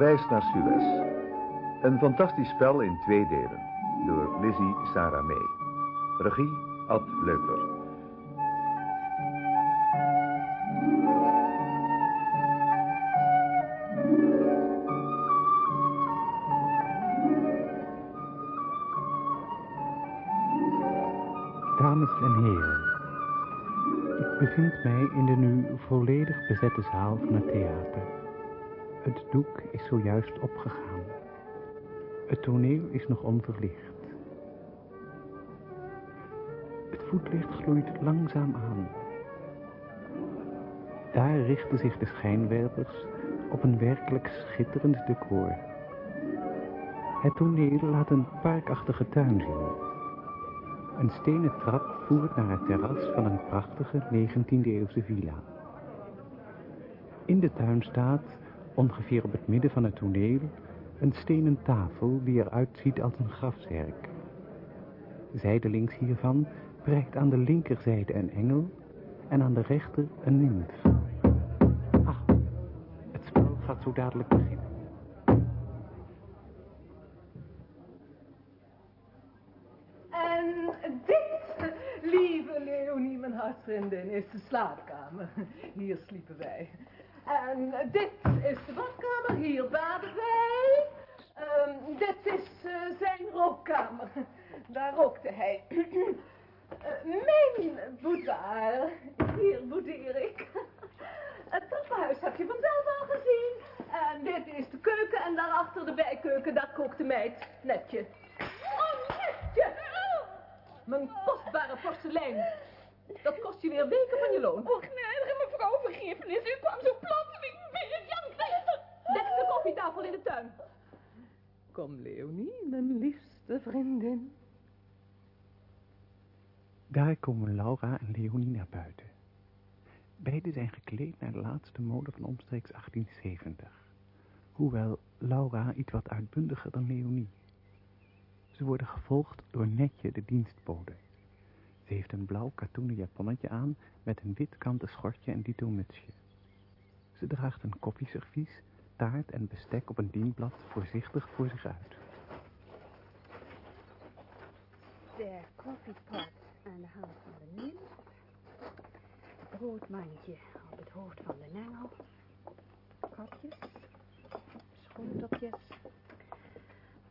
Reis naar Suez. Een fantastisch spel in twee delen. Door Lizzie Sarah May. Regie Ad Leupler. Dames en heren, ik bevind mij in de nu volledig bezette zaal van het theater. Het doek is zojuist opgegaan. Het toneel is nog onverlicht. Het voetlicht gloeit langzaam aan. Daar richten zich de schijnwerpers op een werkelijk schitterend decor. Het toneel laat een parkachtige tuin zien. Een stenen trap voert naar het terras van een prachtige 19e-eeuwse villa. In de tuin staat, ongeveer op het midden van het toneel, een stenen tafel die eruit ziet als een grafzerk. Zijdelings hiervan prijkt aan de linkerzijde een engel en aan de rechter een nimf. Ah, het spel gaat zo dadelijk beginnen. En dit, lieve Leonie, mijn hartsvriendin, is de slaapkamer. Hier sliepen wij. En dit is de badkamer, hier baden wij. Ehm, dit is eh, zijn rookkamer. Daar rookte hij. Eh, mijn boudoir, hier boudeer ik. Het trappenhuis heb je vanzelf al gezien. En dit is de keuken en daarachter de bijkeuken, daar kookt de meid. Netje. Oh, netje! Mijn kostbare porselein. Dat kost je weer weken van je loon. Och, nee, mevrouw, vergiffenis. U kwam zo plotseling binnen. Jan, Dek de koffietafel in de tuin. Kom, Leonie, mijn liefste vriendin. Daar komen Laura en Leonie naar buiten. Beiden zijn gekleed naar de laatste mode van omstreeks 1870. Hoewel Wat uitbundiger dan Leonie. Ze worden gevolgd door Netje, de dienstbode. Ze heeft een blauw katoenen japonnetje aan met een wit kanten schortje en dito mutsje. Ze draagt een koffieservies, taart en bestek op een dienblad voorzichtig voor zich uit. De koffiepot aan de hand van de nimf. Broodmandje op het hoofd van de nengel. Kopjes. Schoentopjes.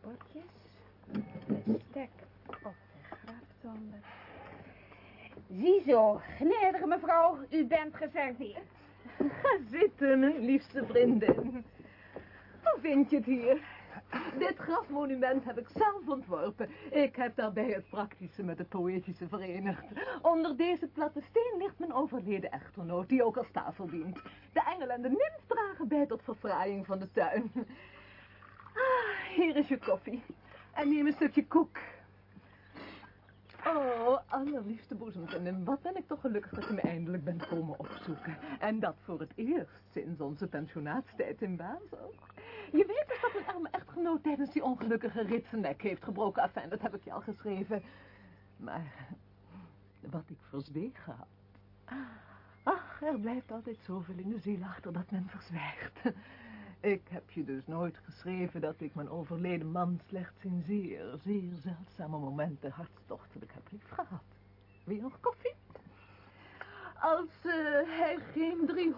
Bordjes. Bestek op de grafzonde. Ziezo, gnädige mevrouw, u bent geserveerd. Ga zitten, mijn liefste vriendin. Hoe vind je het hier? Dit grafmonument heb ik zelf ontworpen. Ik heb daarbij het praktische met het poëtische verenigd. Onder deze platte steen ligt mijn overleden echtgenoot, die ook als tafel dient. De engel en de nimf dragen bij tot verfraaiing van de tuin. Ah, hier is je koffie. En neem een stukje koek. Oh, allerliefste boezemvriendin, wat ben ik toch gelukkig dat je me eindelijk bent komen opzoeken. En dat voor het eerst sinds onze pensionaatstijd in Basel. Je weet dus dat mijn arme echtgenoot tijdens die ongelukkige rit zijn nek heeft gebroken. Enfin, dat heb ik je al geschreven. Maar wat ik verzweeg had. Ach, er blijft altijd zoveel in de ziel achter dat men verzwijgt. Ik heb je dus nooit geschreven dat ik mijn overleden man slechts in zeer, zeer zeldzame momenten hartstochtelijk heb lief gehad. Wil je nog koffie? Als uh, hij geen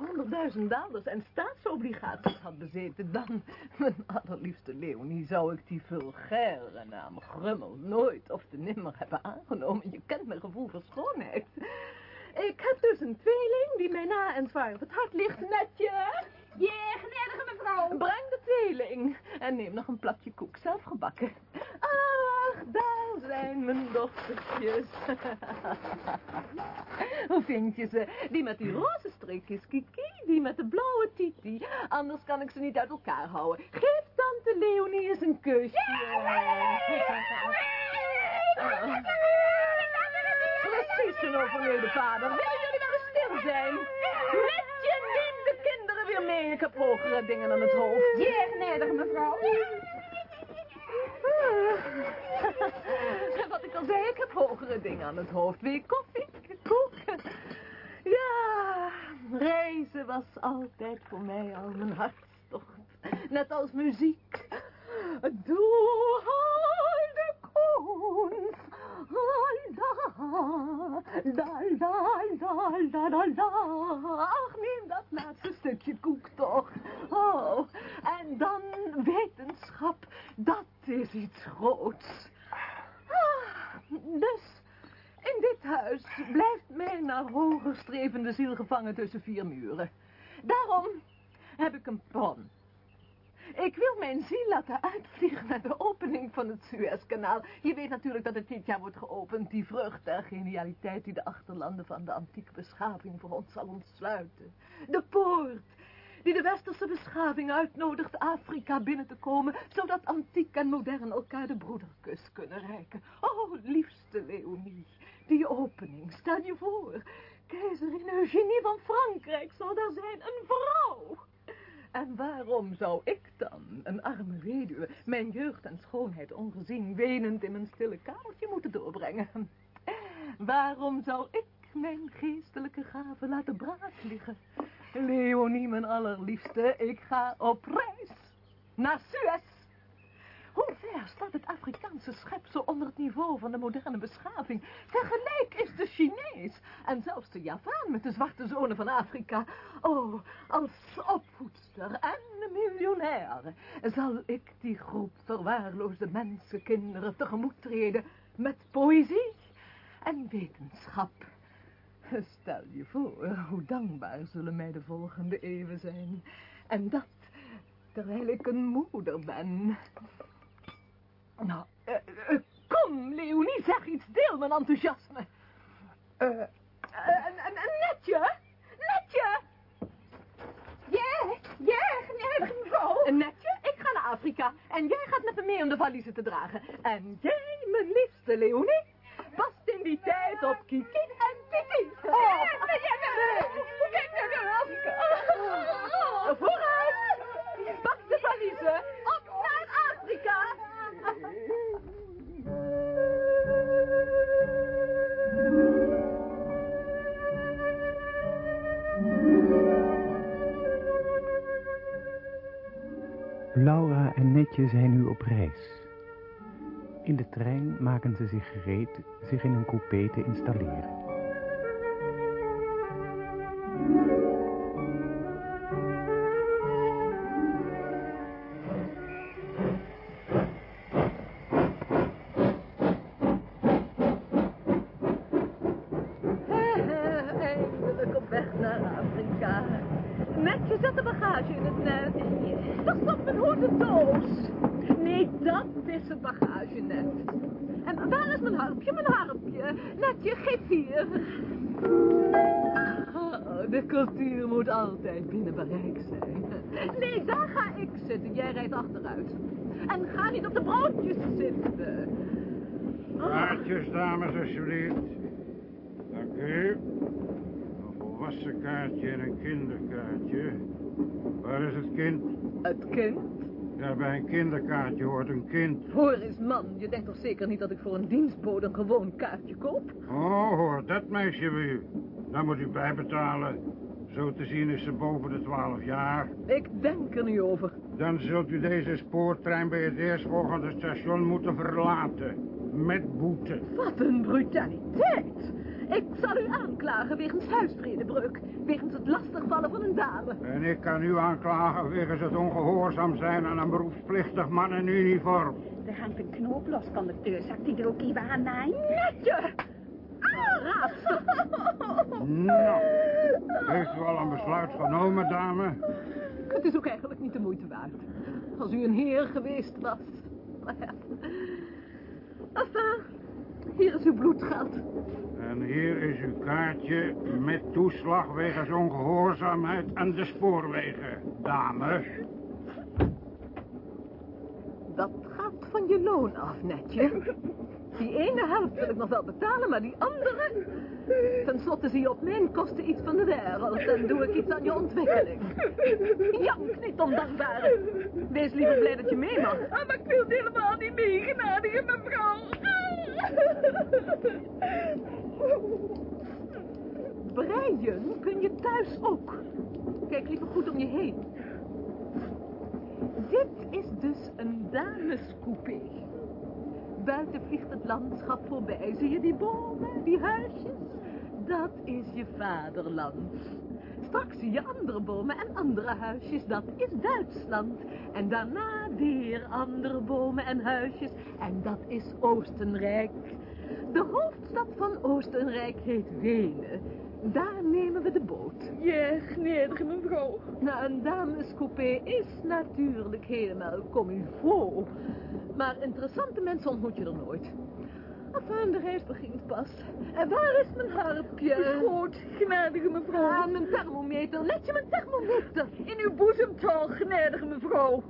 300.000 dollars en staatsobligaties had bezeten, dan, mijn allerliefste Leonie, zou ik die vulgaire naam Grummel nooit of te nimmer hebben aangenomen. Je kent mijn gevoel voor schoonheid. Ik heb dus een tweeling die mij na en zwaar op het hart ligt, netje. Ja, gnädige mevrouw. Breng de tweeling en neem nog een plakje koek, zelf gebakken. Ach, daar zijn mijn dochtertjes. Hoe vind je ze? Die met die roze streepjes, Kiki, die met de blauwe Titi. Anders kan ik ze niet uit elkaar houden. Geef tante Leonie eens een kusje. Oh. Precies een overleden vader. Willen jullie wel eens stil zijn? Mee. Ik heb hogere dingen aan het hoofd. Ja, gnädige mevrouw. Wat ik al zei, ik heb hogere dingen aan het hoofd. Wil je koffie? Koek? Ja, reizen was altijd voor mij al mijn hart hartstocht. Net als muziek. Doe de koens. Da, da, da, da, da. Ach, neem dat laatste stukje koek toch. Oh, en dan wetenschap. Dat is iets groots. Ah, dus, in dit huis blijft mijn naar hoger strevende ziel gevangen tussen vier muren. Daarom heb ik een plan. Ik wil mijn ziel laten uitvliegen naar de opening van het Suezkanaal. Je weet natuurlijk dat het dit jaar wordt geopend, die vrucht der genialiteit die de achterlanden van de antieke beschaving voor ons zal ontsluiten. De poort die de westerse beschaving uitnodigt Afrika binnen te komen, zodat antiek en modern elkaar de broederkus kunnen reiken. Oh, liefste Leonie, die opening, stel je voor. Keizerin Eugenie van Frankrijk zal daar zijn, een vrouw. En waarom zou ik dan, een arme weduwe, mijn jeugd en schoonheid ongezien, wenend in mijn stille kamertje moeten doorbrengen? Waarom zou ik mijn geestelijke gaven laten braak liggen? Leonie, mijn allerliefste, ik ga op reis naar Suez. Hoe ver staat het Afrikaanse schepsel onder het niveau van de moderne beschaving? Tegelijk is de Chinees en zelfs de Javaan met de zwarte zonen van Afrika. Oh, als opvoedster en miljonair zal ik die groep verwaarloosde mensenkinderen tegemoet treden met poëzie en wetenschap. Stel je voor, hoe dankbaar zullen mij de volgende eeuwen zijn. En dat, terwijl ik een moeder ben. Nou, eh, eh, kom, Leonie, zeg iets, deel mijn enthousiasme. Eh, een, een netje, netje. Ja, ja, heilige mevrouw. Een netje, ik ga naar Afrika. En jij gaat met me mee om de valiezen te dragen. En jij, mijn liefste Leonie, past in die tijd op Kiki en Titi. Oh, kijk nou naar Afrika? Vooruit! Pak de valiezen, Laura en Netje zijn nu op reis. In de trein maken ze zich gereed zich in een coupé te installeren. Man. Je denkt toch zeker niet dat ik voor een dienstbode een gewoon kaartje koop? Oh, hoort dat meisje bij u. Dan moet u bijbetalen. Zo te zien is ze boven de 12 jaar. Ik denk er niet over. Dan zult u deze spoortrein bij het eerstvolgende station moeten verlaten. Met boete. Wat een brutaliteit. Aanklagen wegens huisvredebreuk. Wegens het lastigvallen van een dame. En ik kan u aanklagen wegens het ongehoorzaam zijn aan een beroepsplichtig man in uniform. Er hangt een knoop los, conducteur. Zakt die er ook even aan mij? Netje! Ah. Nou, heeft u al een besluit genomen, dame? Het is ook eigenlijk niet de moeite waard. Als u een heer geweest was. Maar ja. Enfin, hier is uw bloedgeld. En hier is uw kaartje met toeslag wegens ongehoorzaamheid aan de spoorwegen, dame. Dat gaat van je loon af, netje. Die ene helft wil ik nog wel betalen, maar die andere... Ten slotte zie je op mijn kosten iets van de wereld en doe ik iets aan je ontwikkeling. Jank niet ondankbare. Wees liever blij dat je mee mag. Ah, maar ik wil helemaal niet mee, genadige mevrouw. Breien kun je thuis ook. Kijk liever goed om je heen. Dit is dus een damescoupé. Buiten vliegt het landschap voorbij. Zie je die bomen, die huisjes? Dat is je vaderland. Straks zie je andere bomen en andere huisjes. Dat is Duitsland. En daarna weer andere bomen en huisjes. En dat is Oostenrijk. De hoofdstad van Oostenrijk heet Wenen. Daar nemen we de boot. Ja, gnädige mevrouw. Nou, een damescoupé is natuurlijk helemaal comme il faut. Maar interessante mensen ontmoet je er nooit. Enfin, de reis begint pas. En waar is mijn harpje? Goed, gnädige mevrouw. Ah, mijn thermometer. Let je mijn thermometer. In uw boezem toch, gnädige mevrouw.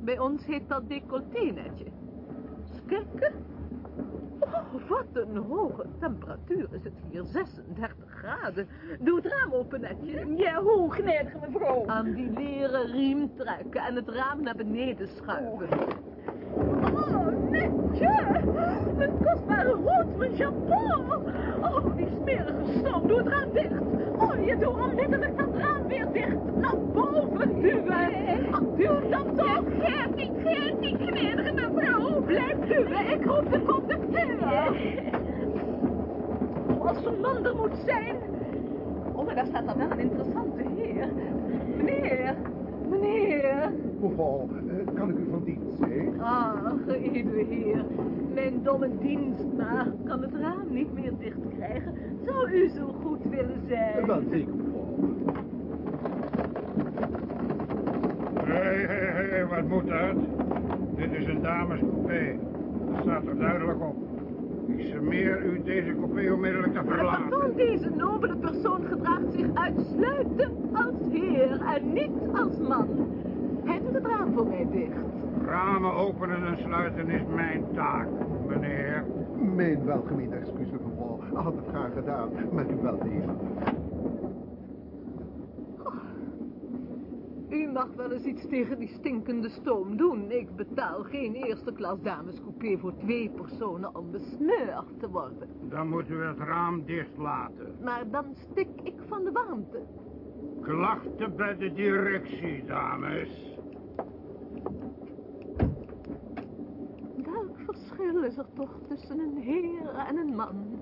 Bij ons heet dat decolleté netje. Kijken. Oh, wat een hoge temperatuur is het hier. 36 graden. Doe het raam open, netje. Ja, hoe, gnädige mevrouw. Aan die leren riem trekken en het raam naar beneden schuiven. Oh, netje! Mijn kostbare hoed, mijn chapeau! Oh, die smerige stoom, doe het raam dicht! Oh, je doet onmiddellijk dat raam weer dicht! Naar boven duwen! Ach, duw dan toch! Geef niet, geef niet, gnädige mevrouw. Blijf duwen, ik roep de conducteur! Oh, als zo'n man er moet zijn! Oh, maar daar staat dan wel een interessante heer. Meneer, meneer... Mevrouw, eh, kan ik u zijn? Ah, geëerde heer. Mijn domme dienstmaagd kan het raam niet meer dicht krijgen. Zou u zo goed willen zijn? Wel zeker, mevrouw. Hé, hé, hé, wat moet dat? Dit is een damescoupé. Dat staat er duidelijk op. Ik smeer u deze coupé onmiddellijk te verlaten. Pardon, deze nobele persoon gedraagt zich uitsluitend als heer en niet als man. Hij doet het raam voor mij dicht. Ramen openen en sluiten is mijn taak, meneer. Mijn welgemeende excuses, mevrouw. Had het graag gedaan, met uw welnemen. U mag wel eens iets tegen die stinkende stoom doen. Ik betaal geen eerste klas damescoupé voor twee personen om besmeurd te worden. Dan moet u het raam dicht laten. Maar dan stik ik van de warmte. Klachten bij de directie, dames. Welk verschil is er toch tussen een heer en een man?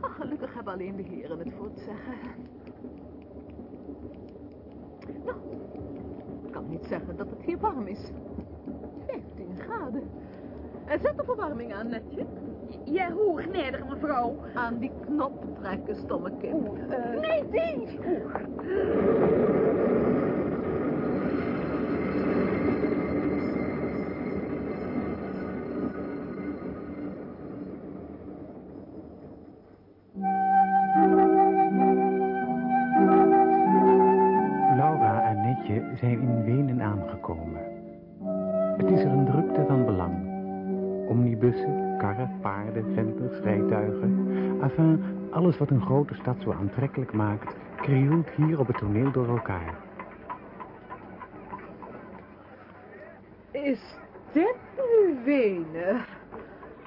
Ach, gelukkig hebben alleen de heren het voor te zeggen. Nou, ik kan niet zeggen dat het hier warm is. 15 graden. En zet de verwarming aan, netje. Ja, hoe, gnädige mevrouw. Aan die knop trekken, stomme kind. Nee, die. Zijn in Wenen aangekomen. Het is er een drukte van belang. Omnibussen, karren, paarden, venters, rijtuigen. Enfin, alles wat een grote stad zo aantrekkelijk maakt, krioelt hier op het toneel door elkaar. Is dit nu Wenen?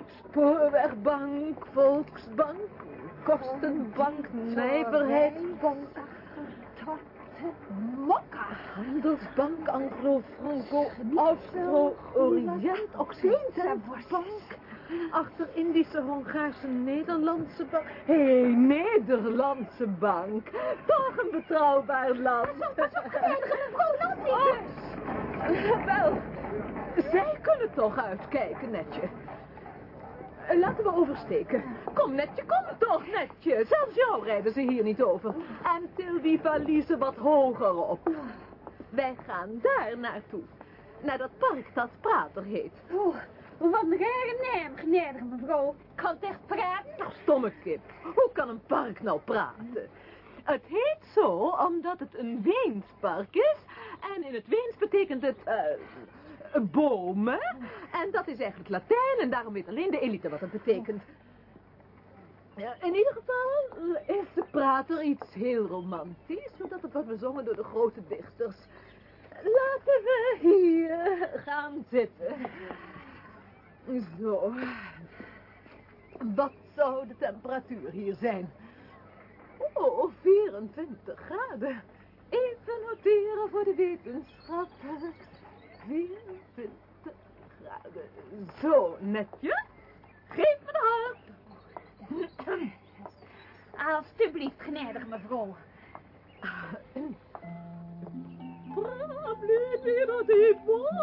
Spoorwegbank, Volksbank, Kostenbank, Nijverheidsbank, Mokka. Handelsbank, Anglo-Franco, Austro-Orient, Occidentalbank. Achter Indische, Hongaarse, Nederlandse bank. Hé, hey, Nederlandse bank. Toch een betrouwbaar land. Oh, Wel, zij kunnen toch uitkijken, netje. Eh, Laten we oversteken. Kom, netje, kom toch, netje. Zelfs jou rijden ze hier niet over. En til die valiezen wat hoger op. Wij gaan daar naartoe. Naar dat park dat Prater heet. Oeh, wat een rare naam, gnädige mevrouw. Kan het echt praten? Toch, stomme kip. Hoe kan een park nou praten? Het heet zo omdat het een Weenspark is. En in het Weens betekent het... eh, bomen. En dat is eigenlijk Latijn. En daarom weet alleen de elite wat het betekent. In ieder geval is de prater iets heel romantisch. Zodat het wordt bezongen door de grote dichters. Laten we hier gaan zitten. Zo. Wat zou de temperatuur hier zijn? Oh, 24 graden. Even noteren voor de wetenschap. 24 graden. Eh, Zo netje. Geef me de hand. Alsjeblieft, genadig mevrouw. Ah, probleem dat ik bomen.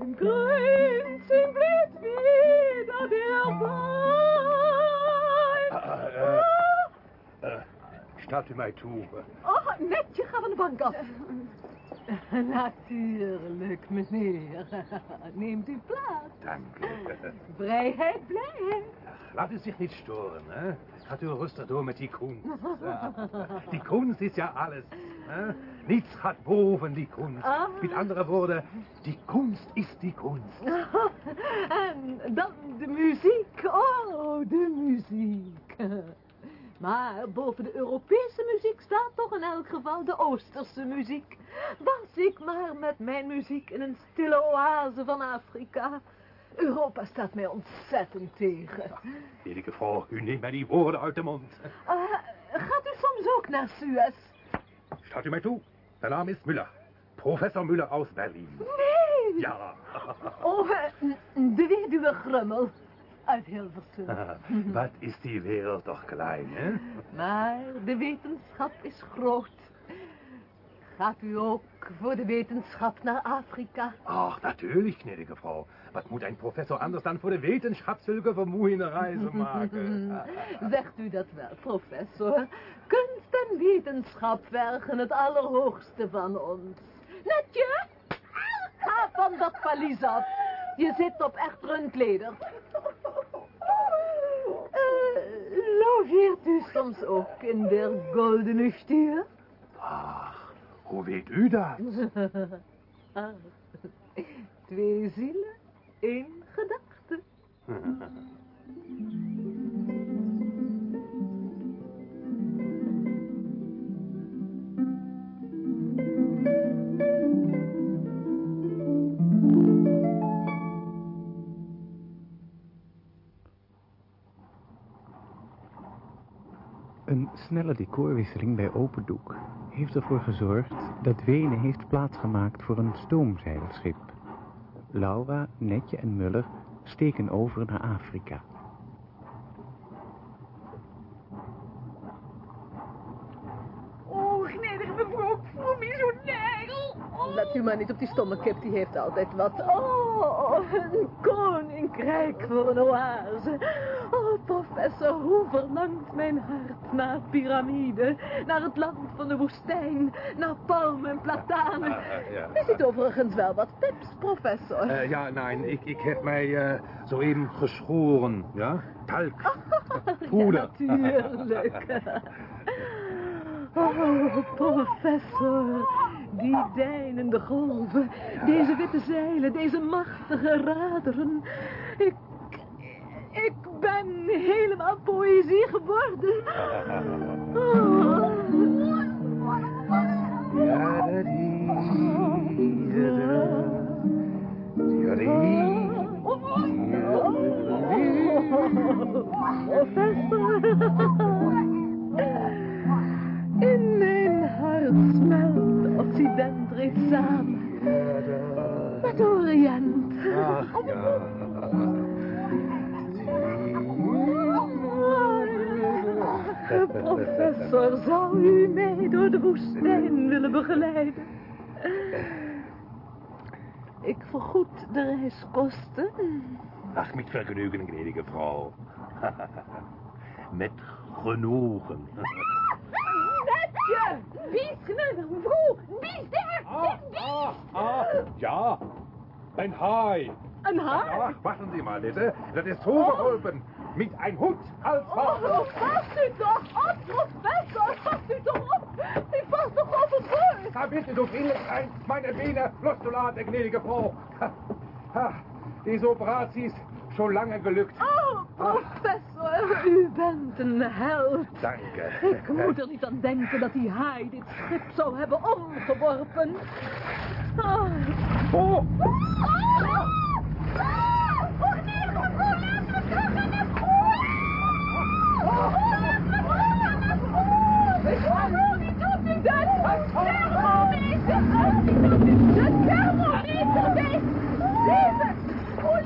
Im Grünchen blüht dat der Wein. Staat u mij toe. Oh, netje, ga van de bank af. Eh, Natuurlijk, meneer. Neemt u plaats. Dank u. Vrijheid, blijheid. Laat u zich niet storen, hè? Gaat u rustig door met die kunst. Ja. Die kunst is ja alles. Hè? Niets gaat boven die kunst. Ah. Met andere woorden, die kunst is die kunst. En dan de muziek. Oh, de muziek. Maar boven de Europese muziek staat toch in elk geval de Oosterse muziek. Was ik maar met mijn muziek in een stille oase van Afrika. Europa staat mij ontzettend tegen. Eerlijke vrouw, u neemt mij die woorden uit de mond. Eh, gaat u soms ook naar Suez? Staat u mij toe? Mijn naam is Müller. Professor Müller aus Berlin. Nee! Ja. Oh, de weduwe Grummel. Uit Hilversum. Wat is die wereld toch klein, hè? Maar de wetenschap is groot. Gaat u ook voor de wetenschap naar Afrika? Ach, natuurlijk, gnädige Frau. Wat moet een professor anders dan voor de wetenschap zulke vermoeiende reizen maken? Zegt u dat wel, professor? Kunst en wetenschap vergen het allerhoogste van ons. Netje, ga van dat valies af. Je zit op echt rundleder. Uh, logeert u soms ook in der goldene stuur? Ach, hoe weet u dat? Ah, Twee zielen, één gedachte. Snelle decorwisseling bij open doek heeft ervoor gezorgd dat Wenen heeft plaatsgemaakt voor een stoomzeilschip. Laura, Netje en Muller steken over naar Afrika. Oh, gnädige mevrouw, ik voel me zo nagel. Oh. Let u maar niet op die stomme kip, die heeft altijd wat. Oh, een koninkrijk voor een oase. Oh, professor, hoe verlangt mijn hart naar piramide, naar het land van de woestijn, naar palmen en platanen. ja. U ziet overigens wel wat pips, professor. Eh, ja, nee, ik, ik heb mij eh, zo even geschoren, ja? Talk, poeder. Ja, natuurlijk. Oh, professor, die deinende golven, deze witte zeilen, deze machtige raderen. Ik, ik ben helemaal poëzie geworden. Oh. In mijn hart smelt Occident samen met Orient. Ach ja. Professor, zou u mij door de woestijn willen begeleiden? Ik vergoed de reiskosten. Ach, met vergnügen, gnädige Frau. Met genoegen. Netje, bies gnädige mevrouw, bies daar, Ah, ah, ah, ja. Een haai. Een haar? Ach, wachten Sie mal, bitte. Das ist so geholpen. Mit ein Hut als Oh, Vater. vast u toch op, professor, vast u toch op. Ik vast toch overboord. Da bitte du vriendelijk sein, meine Beine loszulaten, gnädige Frau. Ha, ha, Schon lange gelukt. Oh, professor, u bent een held. Danke. Ik moet er niet aan denken dat die haai dit schip zou hebben omgeworpen. Oh. Oh, De thermometer zeven, voor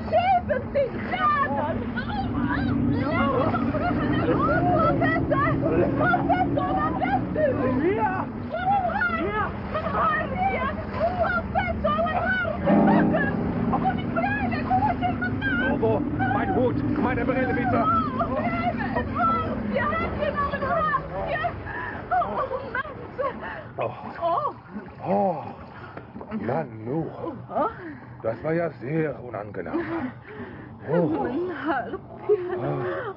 17 graden. Professor, professor, u? Ja. Ja. Professor, mijn hoe dit gedaan? Oh, mein Hut, meine Brille bitte. Oh, het hartje, heb je nog een hartje? Oh, mensen. Oh, Oh, oh, Nanu. Das war ja sehr unangenehm. Oh, Mijn harpje.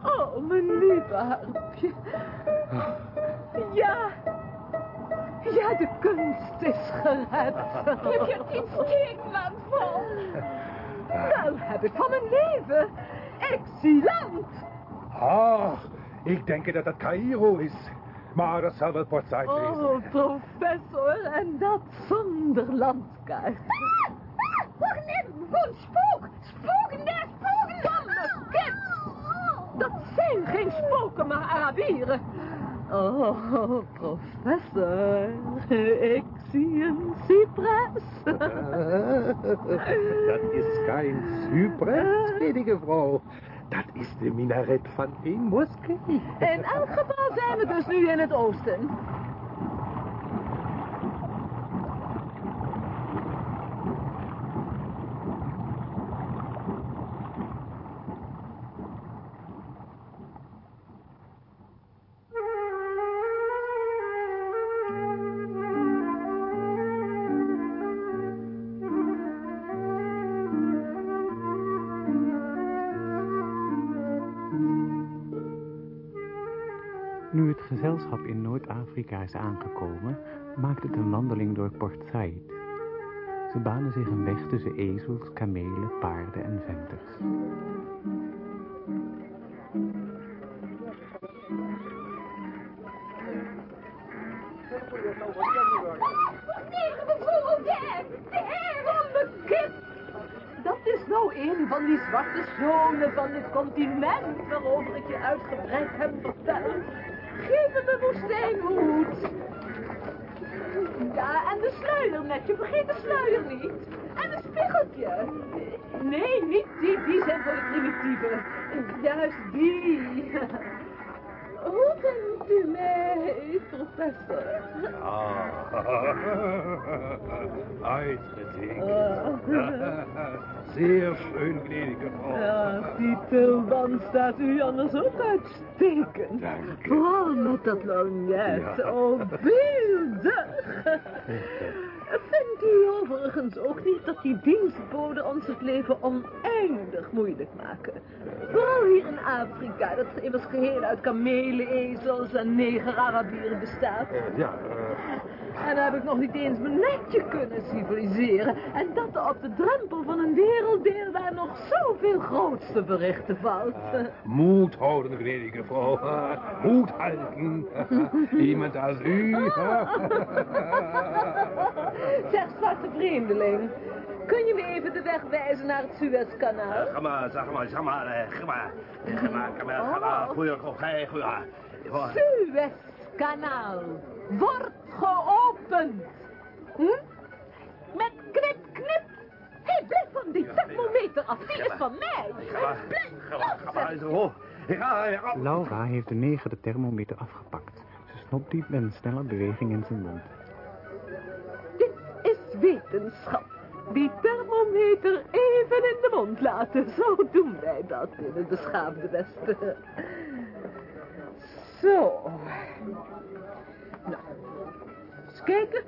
Oh, mijn lieve harpje. Ja. Ja, de kunst is gered. heb je het iets tegenland vol? Wel heb ik van mijn leven. Excellent. ach, ich denke, dass das Kairo ist. Maar das zal wel kort tijd wezen. Oh, professor, en dat zonder landkaart. Wacht net, gewoon spook. Spoken daar, spoken dan. Dat zijn geen spoken, maar Arabieren. Oh, professor, ik zie een cypres. Dat is geen Zypres, gnädige Frau. Dat is de minaret van een moskee. In elk geval zijn we dus nu in het oosten. Noord-Afrika is aangekomen, maakt het een wandeling door Port Said. Ze banen zich een weg tussen ezels, kamelen, paarden en venters. Dat is nou een van die zwarte zonen van dit continent waarover ik je uitgebreid heb verteld. Geef hem een woestijnhoed. Ja, en de sluier net. Je vergeet de sluier niet. En een spiegeltje. Nee, niet die. Die zijn voor de primitieven. Juist die. Mij, professor? Ah, uitgetekend. Zeer schön, gnädige Frau. Ja, die tulband staat u anders ook uitstekend. Dank u. Vooral met dat lorgnet. Ja. Oh, beeldig. Vindt u overigens ook niet dat die dienstboden ons het leven oneindig moeilijk maken? Vooral hier in Afrika, dat immers geheel uit kamelen, ezels en neger-Arabieren bestaat. Ja, eh, En dan heb ik nog niet eens mijn netje kunnen civiliseren. En dat op de drempel van een werelddeel waar nog zoveel groots te verrichten valt. Moed houden, gnädige Frau. Moed houden. Iemand als u. Zeg, zwarte vreemdeling. Kun je me even de weg wijzen naar het Suezkanaal? Ga maar, zeg maar, zeg maar, eh, ga maar. Ga maar, ga maar, ga maar. Goeie, goeie, goeie. Ja. Suezkanaal wordt geopend. Hm? Met knip, knip. Hé, hey, blijf van die thermometer af. Die is van mij. Blijf ja. Laura heeft de neger de thermometer afgepakt. Ze snopt die met een snelle beweging in zijn mond. Dit is wetenschap. Die thermometer even in de mond laten. Zo doen wij dat binnen de schaamde Westen. Zo. Nou, eens kijken.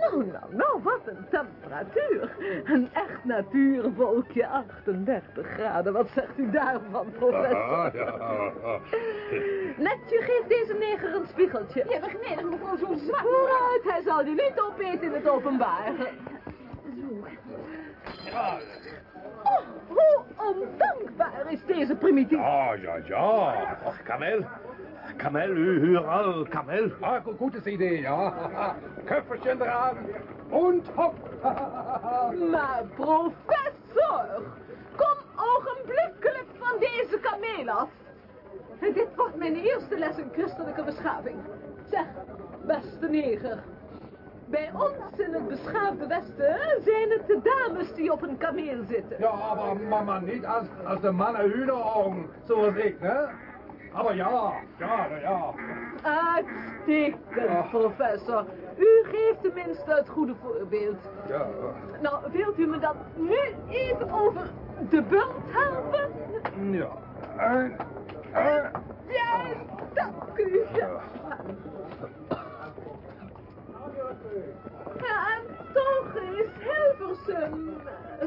Nou, nou, nou, wat een temperatuur. Een echt natuurvolkje, 38 graden. Wat zegt u daarvan, professor? Ah, ja. Netje, geef deze neger een spiegeltje. Ja, maar gnädig mevrouw, zo zwak. Vooruit, hij zal die niet opeten in het openbaar. Oh, hoe ondankbaar is deze primitief. Ja, ja, ja. Och, Kamel. Kamel, u, hör al, Kamel. Ah, gutes Idee, ja. Köfferchen dran und hopp. Maar professor, kom ogenblikkelijk van deze kameel af. Dit wordt mijn eerste les in christelijke beschaving. Zeg, beste neger, Bij ons in het beschaafde Westen zijn het de dames die op een kameel zitten. Ja, aber mama niet als, als de mannen Hühneraugen, zoals ik, hè? Aber ja, ja, ja. Uitstekend, professor. U geeft tenminste het goede voorbeeld. Ja, Nou, wilt u me dan nu even over de bult helpen? ja. En, Ja, dank u. Ja, en toch is Hilversum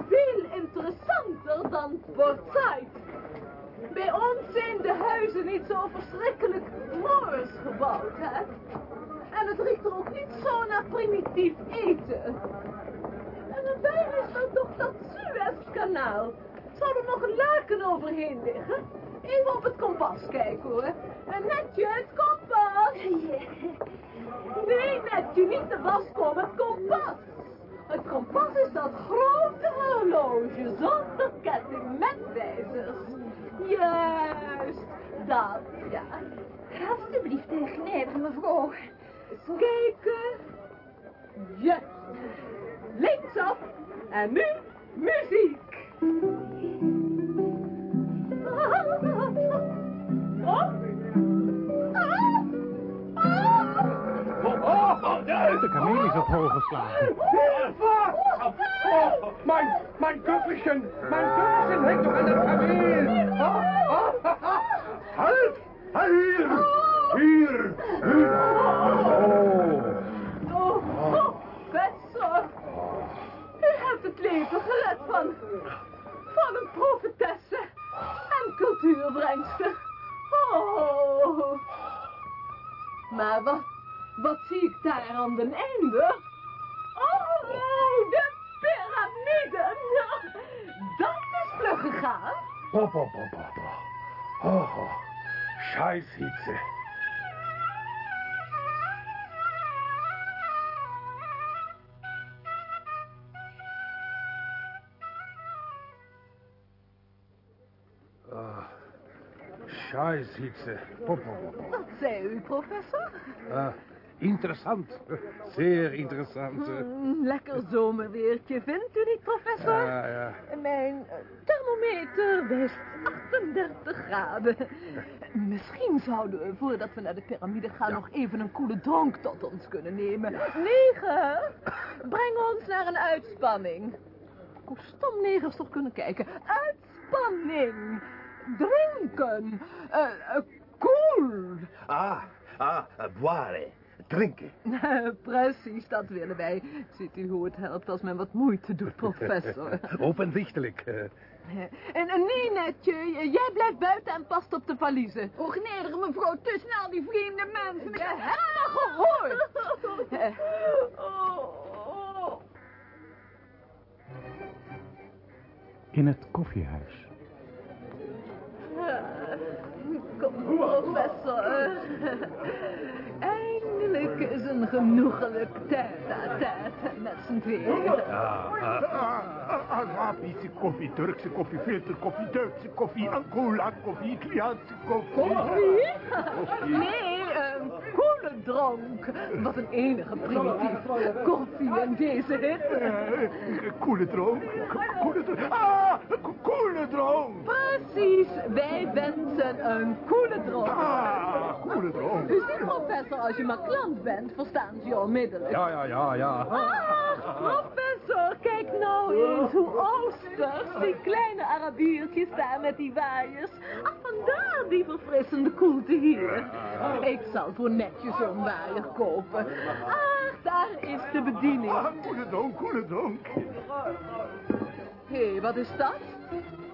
veel interessanter dan Port Said. Bij ons zijn de huizen niet zo verschrikkelijk mooi gebouwd, hè? En het riekt er ook niet zo naar primitief eten. En daarbij is er toch dat Suezkanaal. Zou er nog een laken overheen liggen? Even op het kompas kijken, hoor. En netje, het kompas. Nee, netje, niet de waskom, het kompas. Het kompas is dat grote horloge zonder ketting met wijzers. Juist, dat, ja. Alsjeblieft, genade, mevrouw. Kijken. Juist. Linksaf. En nu muziek. Oh. Oh, oh. De kameel is op hol geslagen. Oh, mijn, mijn kuppelchen, mijn kuppelchen hangt nog aan het kameel. Halt, hier, hier, hier. Oh. Oh, professor. U hebt het leven gered van, van een profetesse en cultuurbrengster. Oh. Maar wat, wat zie ik daar aan den einde? Oh, de piramide. Dat is vlug gegaan. Pop, pop. Oh, oh. Ah, Pop, pop, pop. Wat zei u, professor? Ah, interessant. Zeer interessant. Mm, lekker zomerweertje, vindt u niet, professor? Ja, ja. Mijn eh, thermometer wijst 38 graden. Misschien zouden we, voordat we naar de piramide gaan, nog even een koele dronk tot ons kunnen nemen. Negen, breng ons naar een uitspanning. Hoe stom negers toch kunnen kijken. Uitspanning. Drinken. Eh, eh, Koel. Ah, ah, eh, boire. Drinken. Precies, dat willen wij. Ziet u hoe het helpt als men wat moeite doet, professor. Openzichtelijk. eh. En, nee, Netje, jij blijft buiten en past op de valiezen. O, genade, mevrouw, tussen al die vreemde mensen. Je hebt me gehoord. Eh, In het koffiehuis. Kom, professor. Eindelijk is een genoegelijk tête-à-tête met z'n tweeën. Ah, ah, Arabische koffie, Turkse koffie, filterkoffie, Duitse koffie, Angola koffie, Italiaanse koffie. Koffie? Nee, koele dronk. Wat een enige primitief. Koffie en deze hitte. Eh, Koele dronk, ko- koele dronk. Ah, ko- koele dronk. Precies, wij wensen een koele dronk. Ah, koele dronk. U ziet, professor, als je maar klant bent, verstaan ze je onmiddellijk. Ja, ja, ja, ja. Ah, professor, kijk nou eens hoe oosters die kleine Arabiertjes daar met die waaiers. Ah, vandaar die verfrissende koelte hier. Ik zal voor netjes zo'n waaier kopen. Ah, daar is de bediening. Ah, koele dronk, koele dronk. Hé, wat is dat?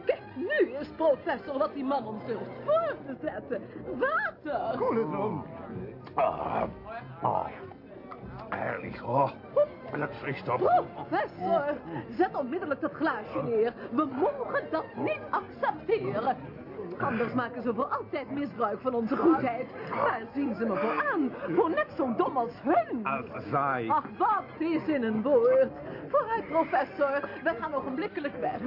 Kijk, nu is professor wat die man ons durft voor te zetten. Water! Koele dronk. Ah, ah. Herrlich, hoor. Dat fris toch? Professor, zet onmiddellijk dat glaasje neer. We mogen dat niet accepteren. Anders maken ze voor altijd misbruik van onze goedheid. Daar zien ze me voor aan. Voor net zo dom als hun. Als zij. Ach, wat is in een woord. Vooruit, professor. We gaan ogenblikkelijk weg.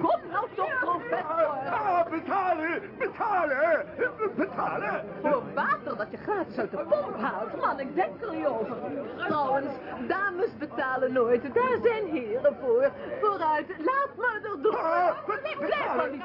Kom nou toch, professor. Ah, betalen, betalen, betalen. Voor water dat je gratis uit de pomp haalt. Man, ik denk er niet over. Trouwens, dames betalen nooit. Daar zijn heren voor. Vooruit, laat me er door. Nee, blijf van die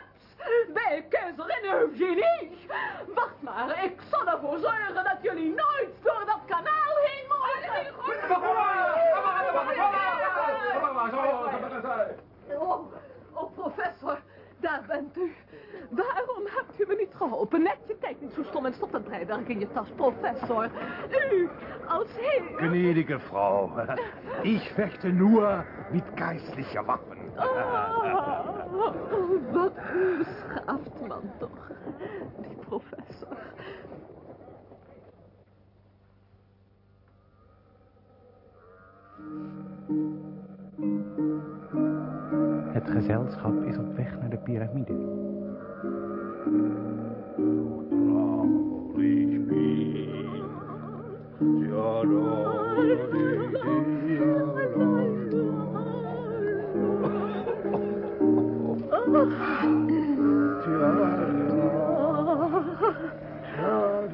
Lesseps. Bij keizerin Eugenie. Wacht maar, ik zal ervoor zorgen dat jullie nooit door dat kanaal heen mogen. Oh, oh, professor, daar bent u. Waarom hebt u me niet geholpen? Net je kijkt niet zo stom en stopt het breiwerk in je tas, professor. U, als heer... Gnädige Frau, ich fechte nur mit geistlicher Waffen. Oh, wat een beschaafd man toch, die professor. Het gezelschap is op weg naar de piramide.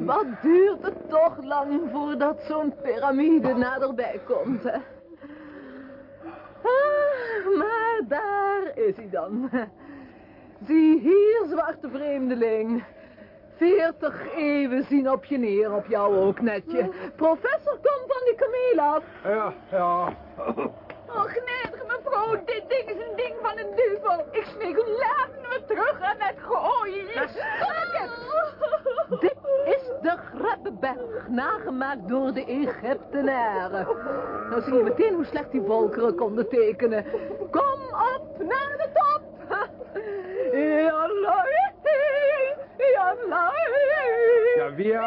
Wat duurt het toch lang voordat zo'n piramide naderbij komt, hè? Ah, maar daar is hij dan. Zie hier, zwarte vreemdeling. Veertig eeuwen zien op je neer, op jou ook netje. Professor komt van die kameel af. Ja, ja. Oh, gnädige mevrouw, dit ding is een ding van een duivel. Ik smeek u, laat me terug en het gooien. Dit is de Grebbeberg, nagemaakt door de Egyptenaren. Nou zie je meteen hoe slecht die volkeren konden tekenen. Kom op naar de top! Ja, wir,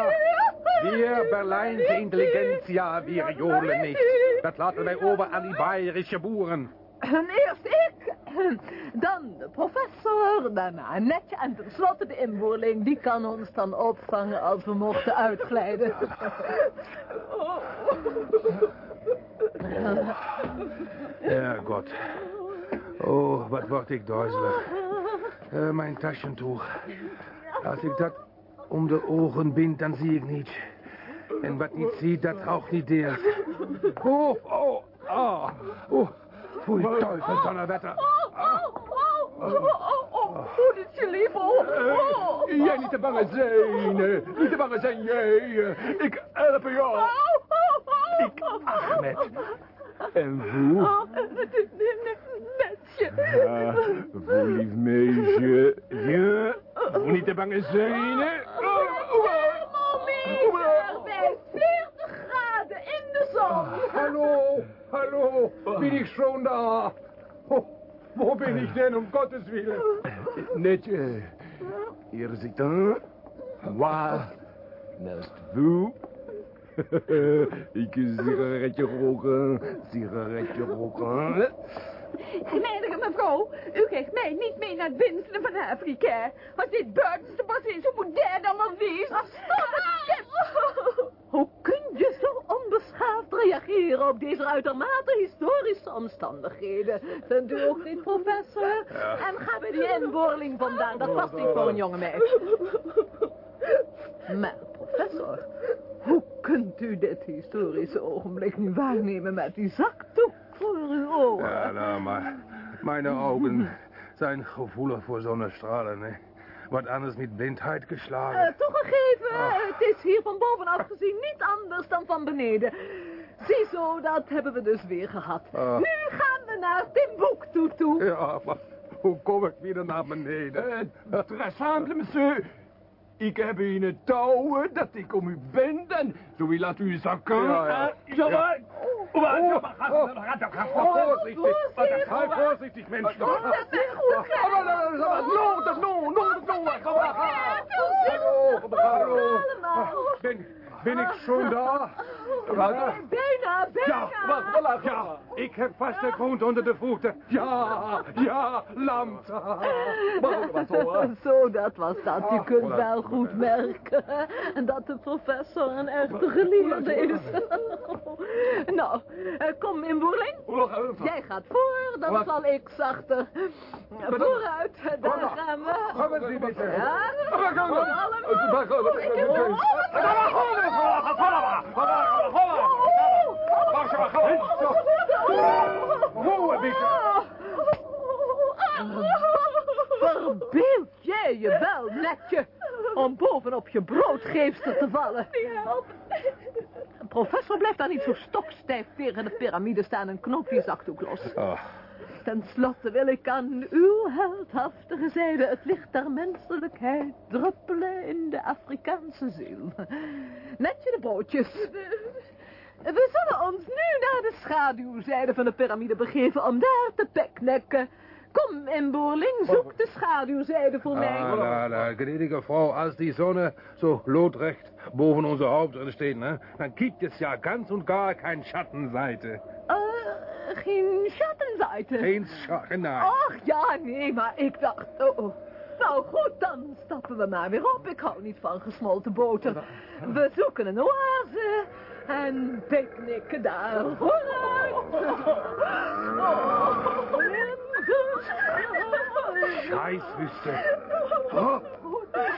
wir Berlijnse Intelligentia, wir johlen nicht. Dat laten wij over aan die bayerische boeren. Eerst ik, dan de professor, daarna Netje en tenslotte de inboorling. Die kan ons dan opvangen als we mochten uitglijden. Ja, Gott. Oh, wat word ik duizelig. Eh, mijn taschentuch. Als ik dat om de ogen bind, dan zie ik niet. En wat niet ziet, dat ook niet deelt. Oh, oh, ah. Oh, foei teufel, donnerwetter. Oh, oh, oh, oh, oh, hoe dit je lief, oh, oh. Jij niet te bang zijn, niet te bang zijn jij. Ik help jou. Ik, Ahmed. En hoe? Oh. Ah, voor lief meisje. Ja, niet te bang zijn, hè. Oh, oh, Helemaal meester, bij 40 zon. Hallo, hallo, bin ich schon da? Oh, wo bin ich denn, um Gottes Willen? Netje, hier zit dan. Waar? Naast vous. ik een sigaretje roken, sigaretje roken. Gnädige mevrouw, u krijgt mij niet mee naar het binnenste van Afrika. Als dit buitenste pas is, hoe moet daar dan wel wezen? Hoe kun je zo onbeschaafd reageren op deze uitermate historische omstandigheden? Vindt u ook niet, professor? En ga bij die inboorling vandaan, dat past niet voor een jonge meid. Maar, professor, hoe kunt u dit historische ogenblik nu waarnemen met die zakdoek voor uw ogen? Ja, nou, maar mijn ogen zijn gevoelig voor zonnestralen, hè. Wat anders met blindheid geslagen. Eh, toegegeven, het is hier van bovenaf gezien niet anders dan van beneden. Ziezo, dat hebben we dus weer gehad. Ah. Nu gaan we naar Timbuktu toe. Ja, maar hoe kom ik weer naar beneden? Simple, monsieur. Ik heb hier een touwen dat ik om u bind en zo wie laat u zakken. Ja, ja. Eh, zo maar. Oh, maar, maar, oh. Oh, voorzichtig. voorzichtig. Ga voorzichtig, mensen. Oh, oh, oh, oh, oh, oh, No, dat no, no, dat no. Ga maar, ga. Hallo, hallo. Ben, ben ik zo daar? Wat? Bijna, bijna. Ja, wacht, wacht, ja. Ik heb vast de grond onder de voeten. Ja, ja, land. Zo, dat was dat. Je kunt voilà. wel goed merken dat de professor een echte geleerde is. Nou, eh, kom in Boerling. Jij gaat voor, dan Wat? zal ik zachter. Vooruit, daar gaan we. We. Ja, Waar gaan we? allemaal. We? Ik heb. Verbeeld jij je wel, netje, om bovenop je broodgeefster te vallen. Professor blijft daar niet zo stokstijf tegen de piramide staan en knop die zakdoek los. Ten slotte wil ik aan uw heldhaftige zijde het licht der menselijkheid druppelen in de Afrikaanse ziel. Netje de broodjes. We zullen ons nu naar de schaduwzijde van de piramide begeven om daar te picknicken. Kom, inboorling, zoek de schaduwzijde voor mij. Ah, la, la, gnädige Frau, als die Sonne so lotrecht boven onze Hauptern steht, ne, dann gibt es ja ganz und gar kein Schattenseite. Eh, geen schattenseite. Geen Schatten, nein. Ach, ja, nee, maar ik dacht... Oh, oh. Nou goed, dan stappen we maar weer op. Ik hou niet van gesmolten boter. We zoeken een oase en picknicken daar. Vooruit! Scheißwüste. Oh,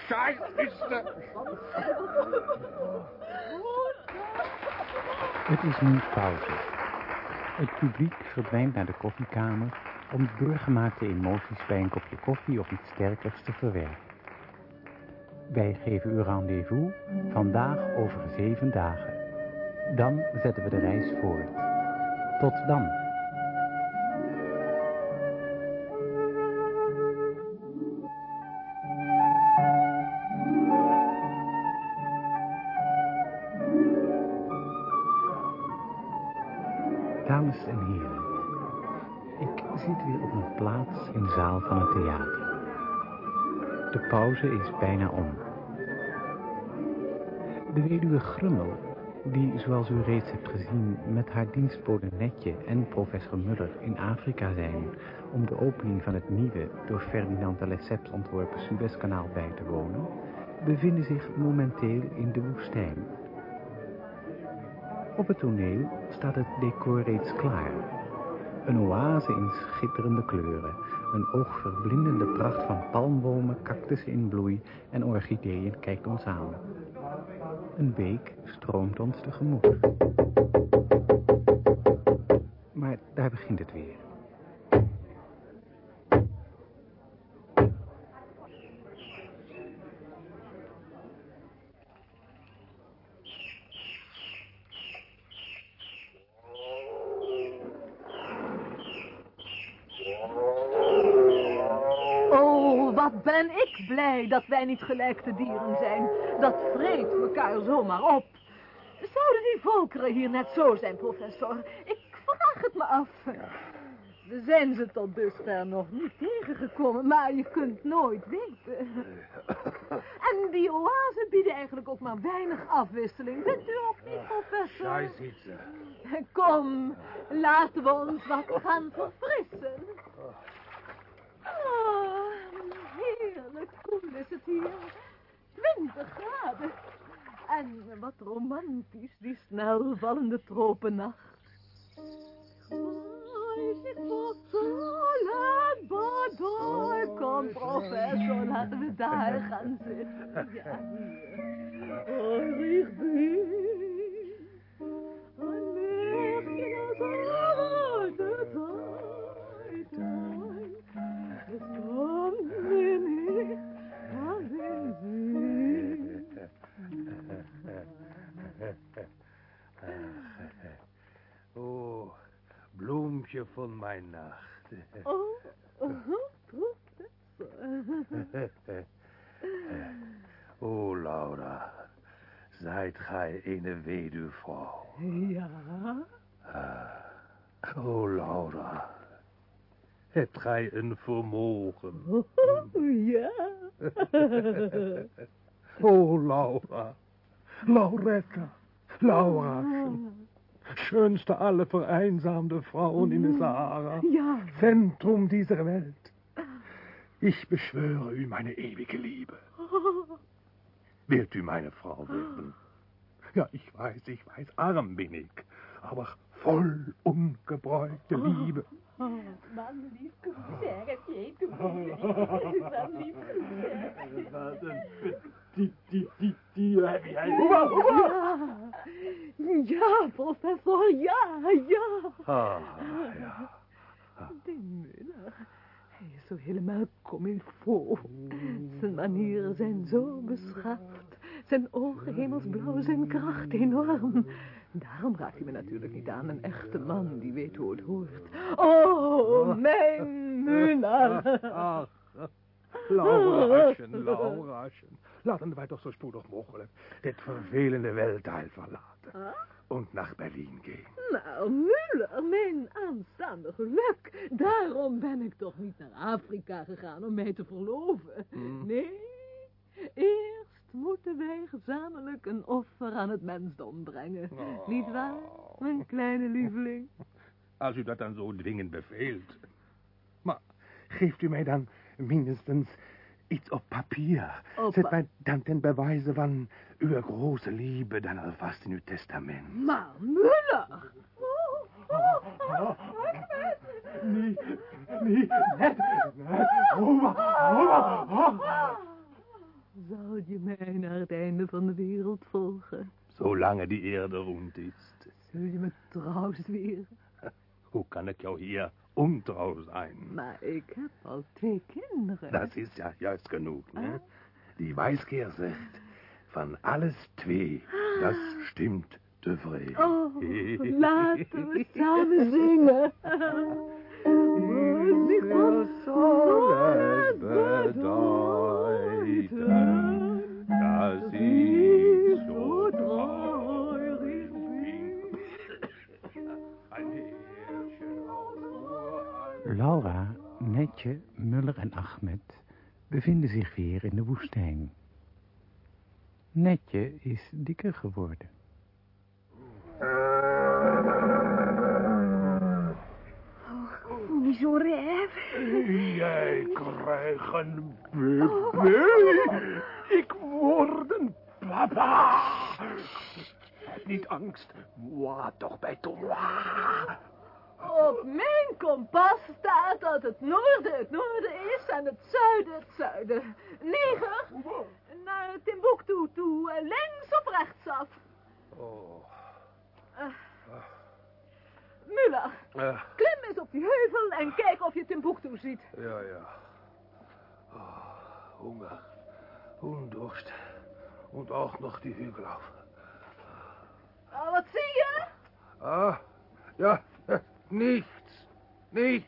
Scheißwüste. Het is nu pauze. Het publiek verdwijnt naar de koffiekamer om de doorgemaakte emoties bij een kopje koffie of iets sterkers te verwerken. Wij geven u rendezvous vandaag over zeven dagen. Dan zetten we de reis voort. Tot dan. Van het theater. De pauze is bijna om. De weduwe Grummel, die zoals u reeds hebt gezien met haar dienstbode Netje en professor Muller in Afrika zijn om de opening van het nieuwe door Ferdinand de Lesseps ontworpen Suezkanaal bij te wonen, bevinden zich momenteel in de woestijn. Op het toneel staat het decor reeds klaar. Een oase in schitterende kleuren. Een oogverblindende pracht van palmbomen, cactussen in bloei en orchideeën kijkt ons aan. Een beek stroomt ons tegemoet. Maar daar begint het weer. Oh, wat ben ik blij dat wij niet gelijk de dieren zijn. Dat vreet elkaar zomaar op. Zouden die volkeren hier net zo zijn, professor? Ik vraag het me af. We zijn ze tot dusver nog niet tegengekomen, maar je kunt nooit weten. En die oasen bieden eigenlijk ook maar weinig afwisseling. Vindt u ook niet, professor? Scheißwüste. Kom, laten we ons wat gaan verfrissen. Oh, heerlijk koel is het hier. 20 graden. En wat romantisch, die snel vallende tropennacht. Kom, professor, laten we daar gaan zitten. Ja, hier. Oh. Een bloempje van mijn nacht. Oh, oh, professor. Oh, zijt gij een weduwvrouw. Ja? Ah. O, Laura. Hebt gij een vermogen? Oh, ja. O, Laura. Lauretta. Laurachen. Schönste aller vereinsamde Frauen in der Sahara. Ja. Zentrum dieser Welt. Ich beschwöre u meine ewige Liebe. Wilt u mijn vrouw werden? Ja, ich weiß, ich weiß, arm bin ich. Aber voll ungebräuchte Liebe. Oh, man lief commissaris, je doet het. Man lief commissaris. Die, die, die, die heb jij. Ja. Ja, professor, ja, ja. Ah, ja. Die Müller. Hij is zo helemaal comme il. Zijn manieren zijn zo beschaafd. Zijn ogen hemelsblauw, zijn kracht enorm. Daarom raakt hij me natuurlijk niet aan. Een echte man die weet hoe het hoort. Oh, mijn Müller. Ach, Laurachen, Laurachen. Laten wij toch zo spoedig mogelijk dit vervelende welteil verlaten. En naar Berlin gaan. Nou, Müller, mijn aanstaande geluk. Daarom ben ik toch niet naar Afrika gegaan om mij te verloven. Nee, eerst moeten wij gezamenlijk een offer aan het mensdom brengen. Niet waar, mijn kleine lieveling? Als u dat dan zo dwingend beveelt. Maar geeft u mij dan minstens iets op papier. Op Zet mij dan ten bewijze van uw grote liefde dan alvast in uw testament. Maar Müller! Nee, nee, net, net, Oma, Oma, Oma. Zal je mij naar het einde van de wereld volgen? Zolang die eerde rond is. Zul je me trouw zweren? Hoe kan ik jou hier ontrouw zijn? Maar ik heb al twee kinderen. Dat is ja juist genoeg, ne? Die wijsgeer zegt, van alles twee, dat stimmt tevreden. Oh, laten we samen zingen. Muziek van zonnet bedeuten, dat ik Laura, Netje, Muller en Ahmed bevinden zich weer in de woestijn. Netje is dikker geworden. Voel me zo raar. Jij krijgt een baby. Ik word een papa. Heb niet angst. Moi, toch bij toi. Op mijn kompas staat dat het noorden het noorden is en het zuiden het zuiden. Neger, naar Timbuktu toe, eh, links of rechtsaf. Oh. Eh. Muller, Eh, klim eens op die heuvel en kijk of je Timbuktu ziet. ja, ja. Oh. Und Durst. Und auch noch die Hügel auf. Ah, wat zie je? Ah, ja, niets. Niets.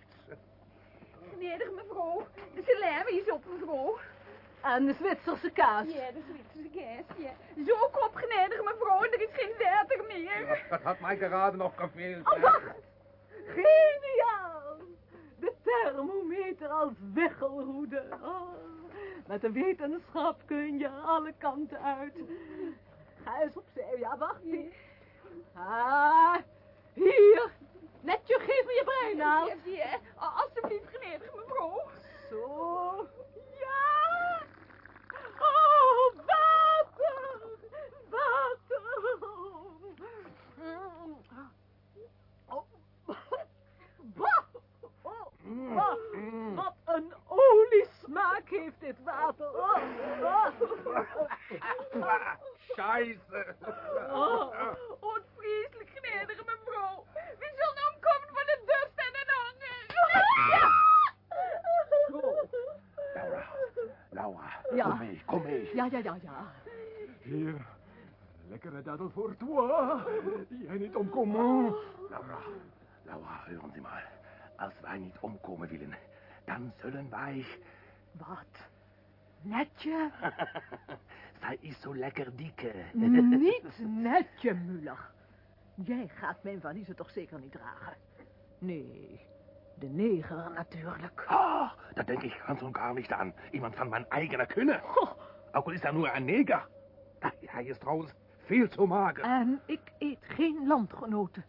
Gnädige mevrouw, de salami is op mevrouw. En de Zwitserse kaas. Ja, de Zwitserse kaas, ja. Zo kop, gnädige mevrouw, er is geen water meer. Dat had mij gerade nog gefehlt. Oh, wacht! Geniaal! De thermometer als weggelroede. Oh, met de wetenschap kun je alle kanten uit. Ga eens opzij. Ja, wacht niet. Ah, hier. Netje, geef me je ja. Oh, alsjeblieft, gnädige mevrouw. Zo. Ja. Oh, water. Water. Mm. Oh. Bah. Oh. Wat een oliesmaak heeft dit water. Oh. Oh. Scheiße. Oh. Oh, vreselijk, gnädige mevrouw. We zullen omkomen van de dorst en de honger. Ja. Laura, Laura, Ja. kom mee, kom mee. Ja, ja, ja, ja. Hier, lekkere daddel voor toi. Jij niet omkomen. Laura, Laura, hören Sie mal. Als wij niet omkomen willen, dan zullen wij... Wat? Netje? hij is zo lekker dikke. Niet netje, Muller. Jij gaat mijn valise toch zeker niet dragen? Nee, de neger natuurlijk. Ah, da denke ich ganz und gar nicht an. Iemand van mijn eigen kunnen. Ook al is er nur een neger. Hij is trouwens veel te mager. En ik eet geen landgenoten.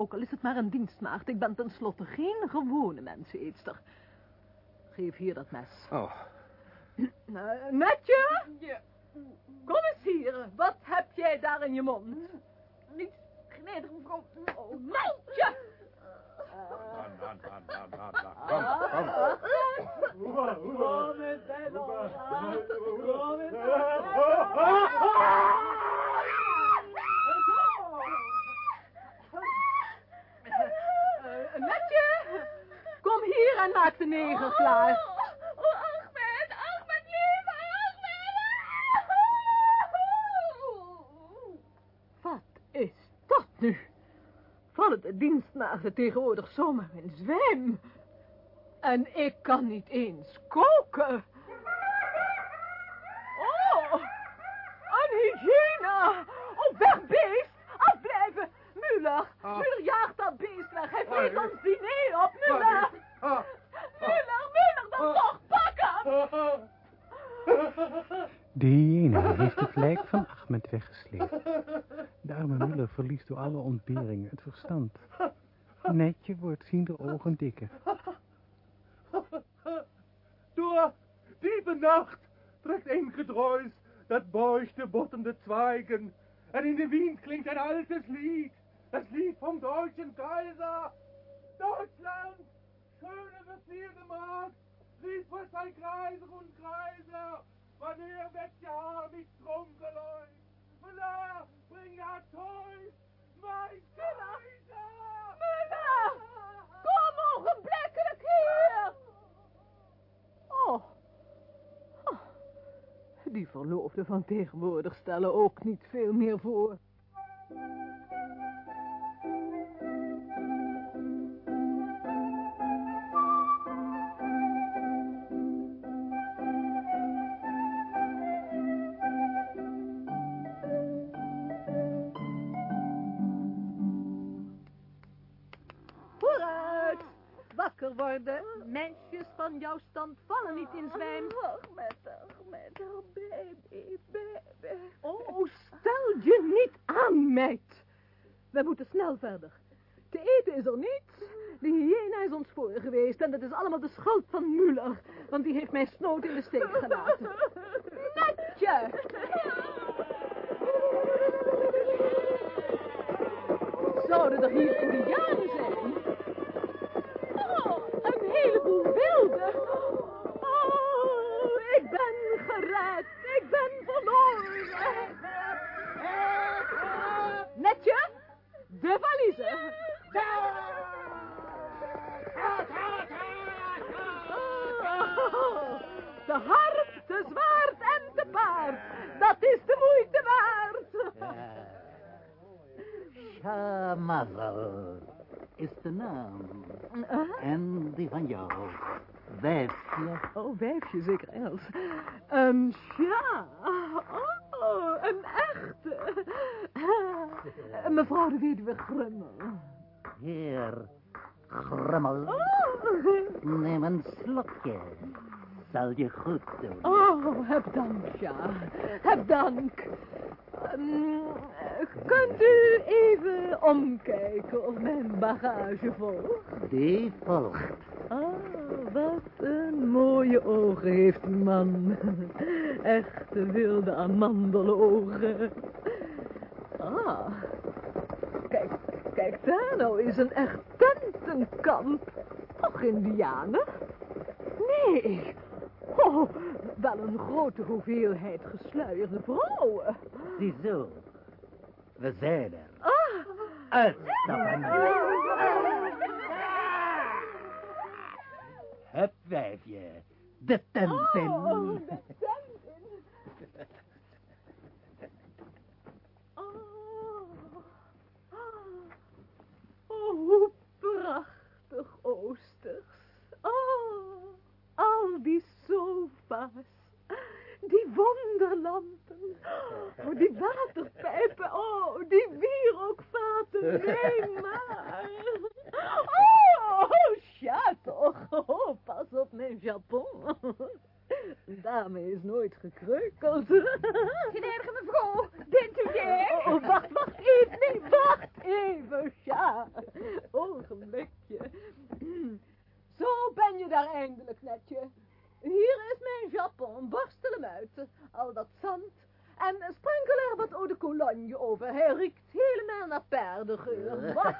Ook al is het maar een dienstmaagd. Ik ben tenslotte geen gewone menseneetster. Geef hier dat mes. Oh, Uh, Netje? Kom eens hier. Wat heb jij daar in je mond? Niets, gnädige mevrouw. Oh, Netje! na, na, na, na, na. Kom, kom. Kom. Kom eens Netje! Kom hier en maak de neger klaar. Oh, Ahmed, Ahmed, lieve Ahmed. Wat is dat nu? Vallen de dienstmaagden tegenwoordig zomaar in zwijm? En ik kan niet eens koken. Oh, een hygiëne. Oh, weg beest. Afblijven. Muller, Muller jaagt dat beest weg. Hij vreet ons diner op, Muller. Muller, Muller, dan toch, pak hem. De hyena heeft het lijk van Ahmed weggesleept. De arme Muller verliest door alle ontberingen het verstand. Netje wordt ziender ogen dikker. Door diepe Nacht trekt ein Gedräus dat beuchte bottende Zweigen. En in de wind klinkt ein altes Lied. Das Lied vom deutschen Kaiser. Deutschland, schöne versierte Markt, Lied für sein Kreiser und Kreiser. Wanneer werd je haar niet dronkenleut? Vandaar bring haar thuis, mijn Kaiser. Muller, kom ogenblikkelijk hier. Oh. Oh. Die verloofden van tegenwoordig stellen ook niet veel meer voor. Worden. Meisjes van jouw stand vallen niet in zwijm. Ahmed, Ahmed, oh baby, baby. Oh, stel je niet aan, meid. We moeten snel verder. Te eten is er niet. De hyena is ons voor geweest en dat is allemaal de schuld van Muller. Want die heeft mijn snoot in de steek gelaten. Netje! Zouden er hier Indianen zijn? Heleboel wilden. Oh, ik ben gered. Ik ben verloren. Netje, de valise. Oh, De harp, de zwaard en de paard. Dat is de moeite waard. Shamazel is de naam. En die van jou. Wijfje. Oh, wijfje, zeker Engels. Een ja. Oh, een echte. Mevrouw de weduwe Grummel. Heer Grummel. Oh. Neem een slokje. Zal je goed doen. Oh, heb dank, ja. Heb dank. Ehm, kunt u even omkijken of mijn bagage volgt? Die volgt. Ah, wat een mooie ogen heeft die man. Echte wilde amandelogen. Ah, kijk, kijk daar nou is een echt tentenkamp. Och, indianen? Nee. Oh, wel een grote hoeveelheid gesluierde vrouwen. Ziezo. We zijn er. Ah, Uitstappen. Het wijfje. De tent in. Oh, de tent in. Oh, oh, hoe prachtig Oosters. Oh, al die sofa's, die wonderlampen. Oh, die waterpijpen. Oh, die wierookvaten. Nee, maar. Oh, ja toch. Oh, pas op mijn japon. Daarmee is nooit gekreukeld. Genedige mevrouw, bent u daar? Oh, wacht, wacht even. Nee, wacht even. Ja, ogenblikje. Zo ben je daar eindelijk, netje. Hier is mijn japon, borstel hem uit. Al dat zand. En sprenkel er wat eau de cologne over. Hij riekt helemaal naar paardengeur.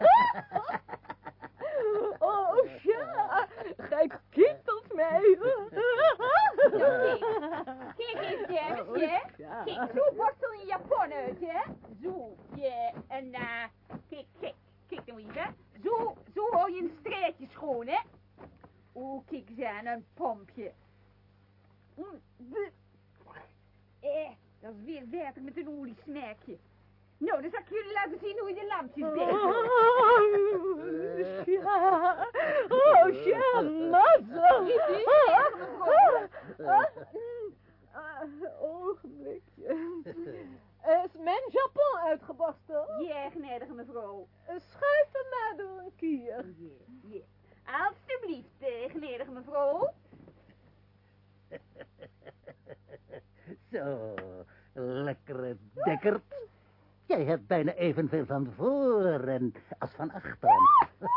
Oh, ja. Gij kietelt mij. Nou, kijk eens. Ja. Kijk, zo borstel je japon uit, hè. Zo, ja, en eh, kijk, kijk, kijk nou even. Zo, zo hou je een straatje schoon, hè. Oh, kijk eens aan, een pompje. Mm, bleh. Eh, dat is weer werkelijk met een oliesmerkje. Nou, dan zal ik jullie laten zien hoe je de lampjes deed. Oh, ja. Oh, ja, mazzel. Ogenblikje. Is mijn japon uitgebarsten? Ja, genedige mevrouw. Schuif hem maar door een kier. Ja, ja. Alsjeblieft, eh, genedige mevrouw. Zo, lekkere dekkerd. Jij hebt bijna evenveel van voren als van achteren.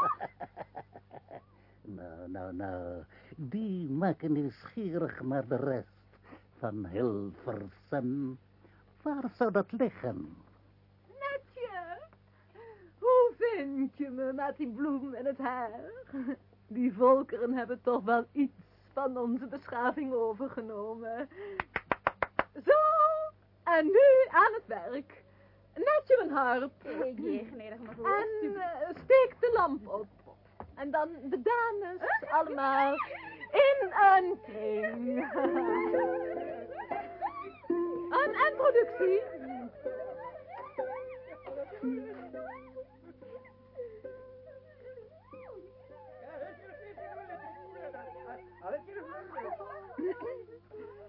nou, nou, nou. Die maken nieuwsgierig naar de rest van Hilversum. Waar zou dat liggen? Netje, hoe vind je me met die bloem in het haar? Die volkeren hebben toch wel iets van onze beschaving overgenomen. Zo, en nu aan het werk. Netje een harp. Genedige. En eh, steek de lamp op. En dan de dames allemaal in een kring. En, en productie.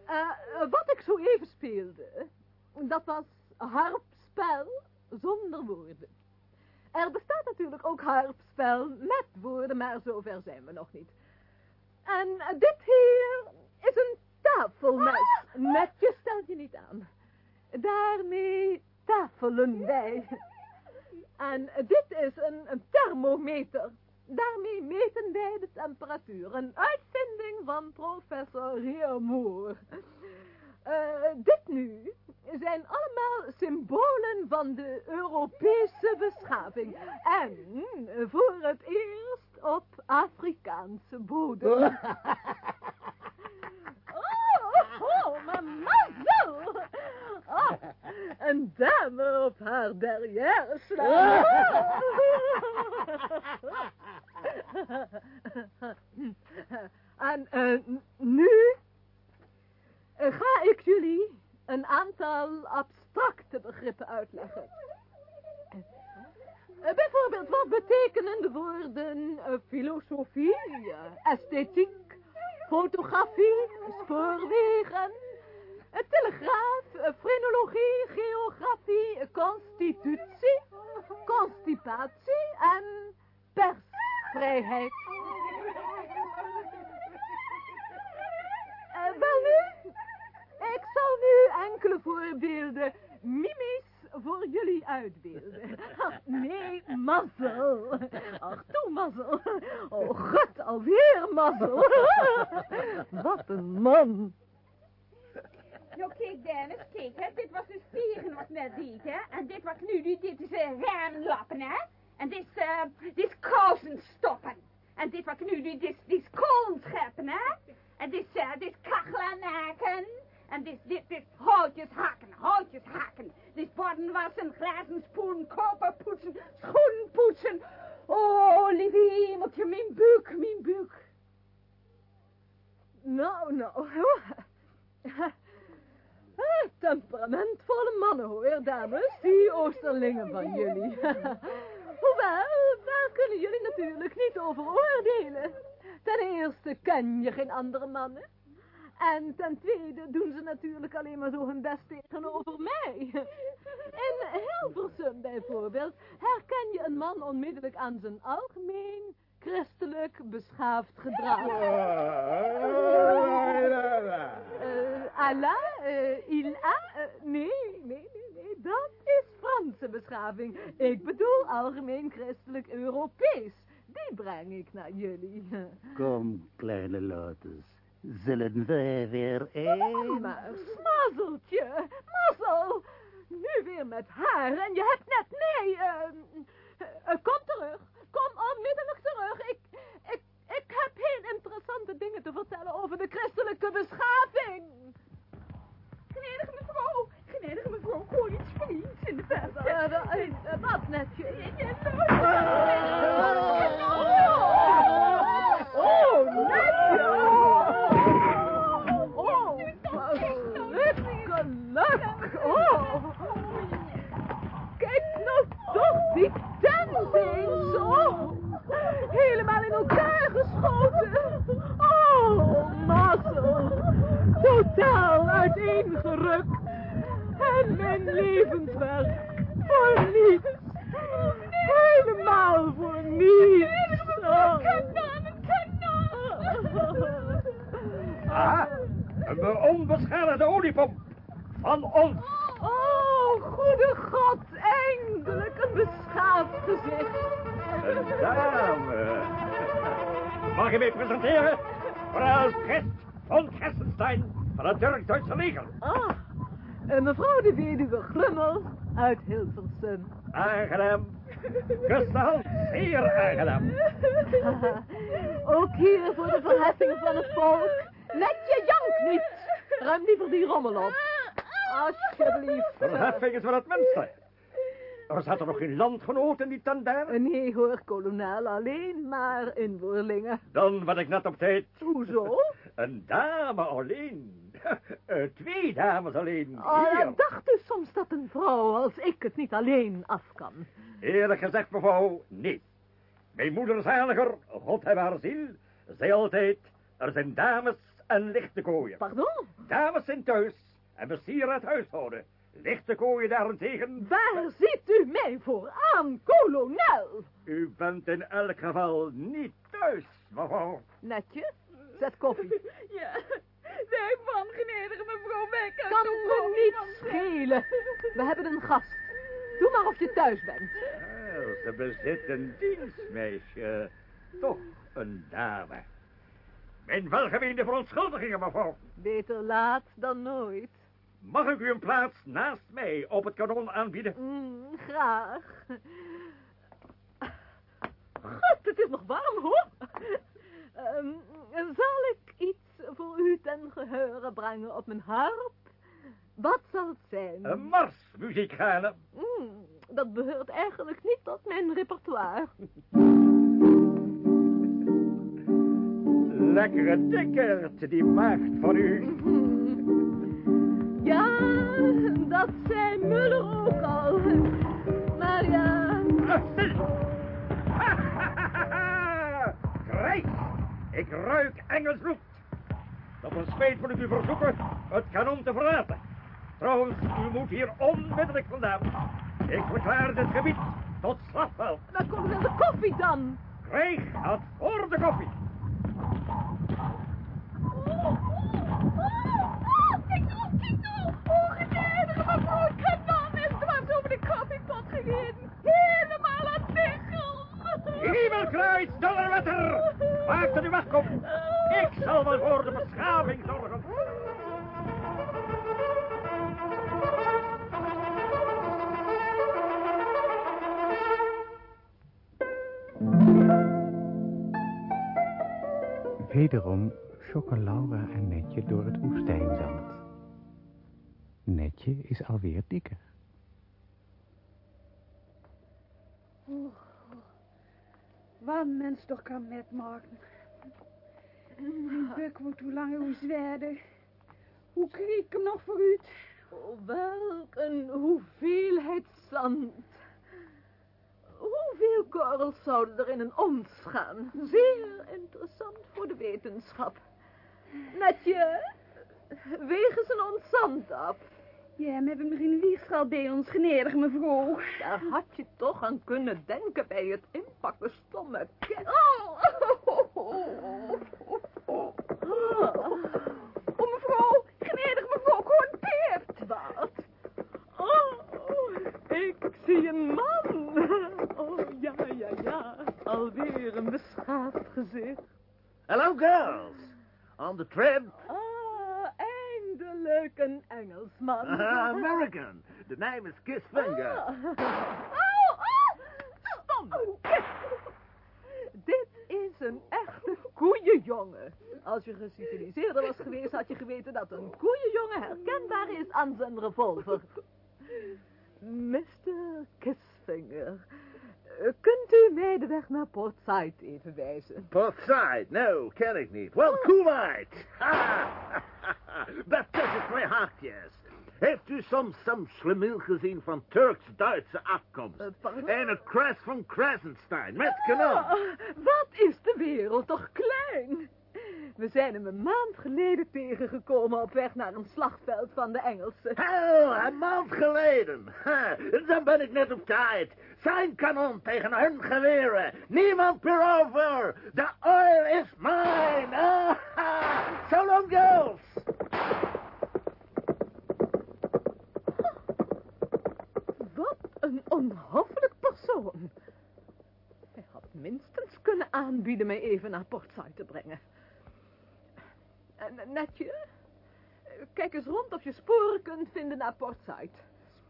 Eh, wat ik zo even speelde, dat was harpspel zonder woorden. Er bestaat natuurlijk ook harpspel met woorden, maar zover zijn we nog niet. En dit hier is een tafelmes. Netjes stelt je niet aan. Daarmee tafelen wij. En dit is een, een thermometer. Daarmee meten wij de temperatuur. Een uitvinding van professor Reamour. Eh, dit nu zijn allemaal symbolen van de Europese beschaving. En voor het eerst op Afrikaanse bodem. Oh, oh, mazzel! Oh, een dame op haar derrière slaan. en eh, nu ga ik jullie een aantal abstracte begrippen uitleggen. Eh, bijvoorbeeld, wat betekenen de woorden eh, filosofie, eh, esthetiek, fotografie, spoorwegen, eh, telegraaf, eh, frenologie, geografie, eh, constitutie, constipatie en persvrijheid. Eh, wel nu, ik zal nu enkele voorbeelden mimisch voor jullie uitbeelden. Nee, mazzel. Ach, toe, mazzel. Oh, god, alweer mazzel. Wat een man. Nou, kijk, Dennis, kijk, hè. Dit was dus vegen wat net deed, hè. En dit wat nu doet, dit is uh, raamlappen, hè. En dit is, eh, dit is kousen stoppen. En dit wat nu doet, dit is, dit is kolen scheppen, hè. En dit is, uh, dit is kachelen. En dit, dit, dit houtjes hakken, houtjes hakken. Dit borden wassen, glazen spoelen, koper poetsen, schoenen poetsen. Oh, lieve hemeltje, mijn buik, mijn buik. Nou, nou. Ah, Temperamentvolle mannen hoor, dames. Die oosterlingen van jullie. Hoewel, daar kunnen jullie natuurlijk niet over oordelen. Ten eerste ken je geen andere mannen. En ten tweede doen ze natuurlijk alleen maar zo hun best tegenover mij. In Hilversum bijvoorbeeld herken je een man onmiddellijk aan zijn algemeen christelijk beschaafd gedrag. Eh, Allah, eh, il a, eh, nee, nee, nee, nee, dat is Franse beschaving. Ik bedoel algemeen christelijk Europees. Die breng ik naar jullie. Kom, kleine Lotus. Zullen wij weer eens... Maar smazeltje, mazzel. Nu weer met haar en je hebt net, nee, eh, kom terug. Kom onmiddellijk terug. Ik, ik, ik heb heel interessante dingen te vertellen over de christelijke beschaving. Genedige mevrouw, genedige mevrouw, hoor iets vriends in de verte. Uh, uh, wat netje? Oh, netje! Oh, gelukkig! Oh! Kijk nou toch die tent eens! Oh! Helemaal in elkaar geschoten! Oh, mazzel! Totaal uiteengerukt! En mijn levenswerk voor niets! Helemaal voor niets! Oh. Ah, een onbeschadigde oliepomp. Van ons. Oh, goede god, eindelijk een beschaafd gezicht. Een dame. Mag je mij presenteren? Mevrouw Christ von Kessenstein van het Turk-Duitse leger. Ah, en mevrouw de weduwe Grummel uit Hilversum. Aangenaam. Hand, zeer aangenaam. Ook hier voor de verheffing van het volk. Let je jank niet. Ruim liever die rommel op. Alsjeblieft. Verheffing is wel het minste. Er zaten nog geen landgenoten in die tent daar? Nee hoor, kolonel, alleen maar inboorlingen. Dan wat ik net op tijd. Hoezo? Een dame alleen. Eh, Twee dames alleen. Oh, ik dacht dus soms dat een vrouw als ik het niet alleen af kan. Eerlijk gezegd, mevrouw, nee. Mijn moeder zaliger, God heb haar ziel, zei altijd, er zijn dames en lichte kooien. Pardon? Dames zijn thuis en bestieren het huishouden. Lichte kooien daarentegen... Waar ziet u mij voor aan, kolonel? U bent in elk geval niet thuis, mevrouw. Netje, zet koffie. Ja, zeg van genedige mevrouw Becker. Kan me niet schelen. We hebben een gast. Doe maar of je thuis bent. Ze bezit een dienstmeisje. Toch een dame. Mijn welgemeende verontschuldigingen, mevrouw. Beter laat dan nooit. Mag ik u een plaats naast mij op het kanon aanbieden? Mm, graag. God, het is nog warm, hoor. Ehm, zal ik iets voor u ten geheure brengen op mijn harp? Wat zal het zijn? Een marsmuziek. Mm, dat behoort eigenlijk niet tot mijn repertoire. Lekkere dikkerd, die maagd van u. Ja, dat zei Muller ook al. Maar ja... Krijg! Ik ruik Engels bloed. Tot een spijt moet ik u verzoeken het kanon te verlaten. Trouwens, u moet hier onmiddellijk vandaan. Ik verklaar dit gebied tot slagveld. Waar komt dan de koffie dan? Krijg had voor de koffie. Oh, genedige mevrouw, het kanon is over de koffiepot gegaan. Helemaal aan tichel. Hemelkruis, donderwetter! Maak dat u wegkomt. Ik zal wel voor de beschaving zorgen. Wederom schokken Laura en Netje door het woestijnzand. Netje is alweer dikker. Wat een mens toch kan metmaken. Die buk moet hoe langer hoe zwaarder. Hoe kreeg ik hem nog vooruit? Oh, welk een hoeveelheid zand. Hoeveel korrels zouden er in een ons gaan? Zeer interessant voor de wetenschap. Netje, Wegen ze ons zand af. Ja, we hebben een weegschaal bij ons, genedige mevrouw. Daar had je toch aan kunnen denken bij het inpakken, stomme kind. Oh, mevrouw, genedige mevrouw, ik hoor een peert. Wat? Oh, ik zie een man. Oh, ja, ja, ja. Alweer een beschaafd gezicht. Hello, girls. On the trip? Ah, een Engelsman. American. The name is Kiss Finger. Ah. Oh, oh, stom. Dit is een echte koeienjongen. Als je geciviliseerder was geweest, had je geweten dat een koeienjongen herkenbaar is aan zijn revolver. Mr. Kissfinger, kunt u mij de weg naar Port Said even wijzen? Port Said? No, ken ik niet. Wel, Kuwait. Dat tussen twee haakjes. Heeft u soms some slemiel gezien van Turks-Duitse afkomst? Eh? En het kruis van Krasenstein met kanon. Ah, wat is de wereld toch klein? We zijn hem een maand geleden tegengekomen op weg naar een slagveld van de Engelsen. Hel, een maand geleden. Ha, dan ben ik net op tijd. Zijn kanon tegen hun geweren. Niemand meer over. The oil is mine. Ah, so long, girls. Wat een onhoffelijk persoon. Hij had minstens kunnen aanbieden mij even naar Port Said te brengen. En netje, kijk eens rond of je sporen kunt vinden naar Port Said.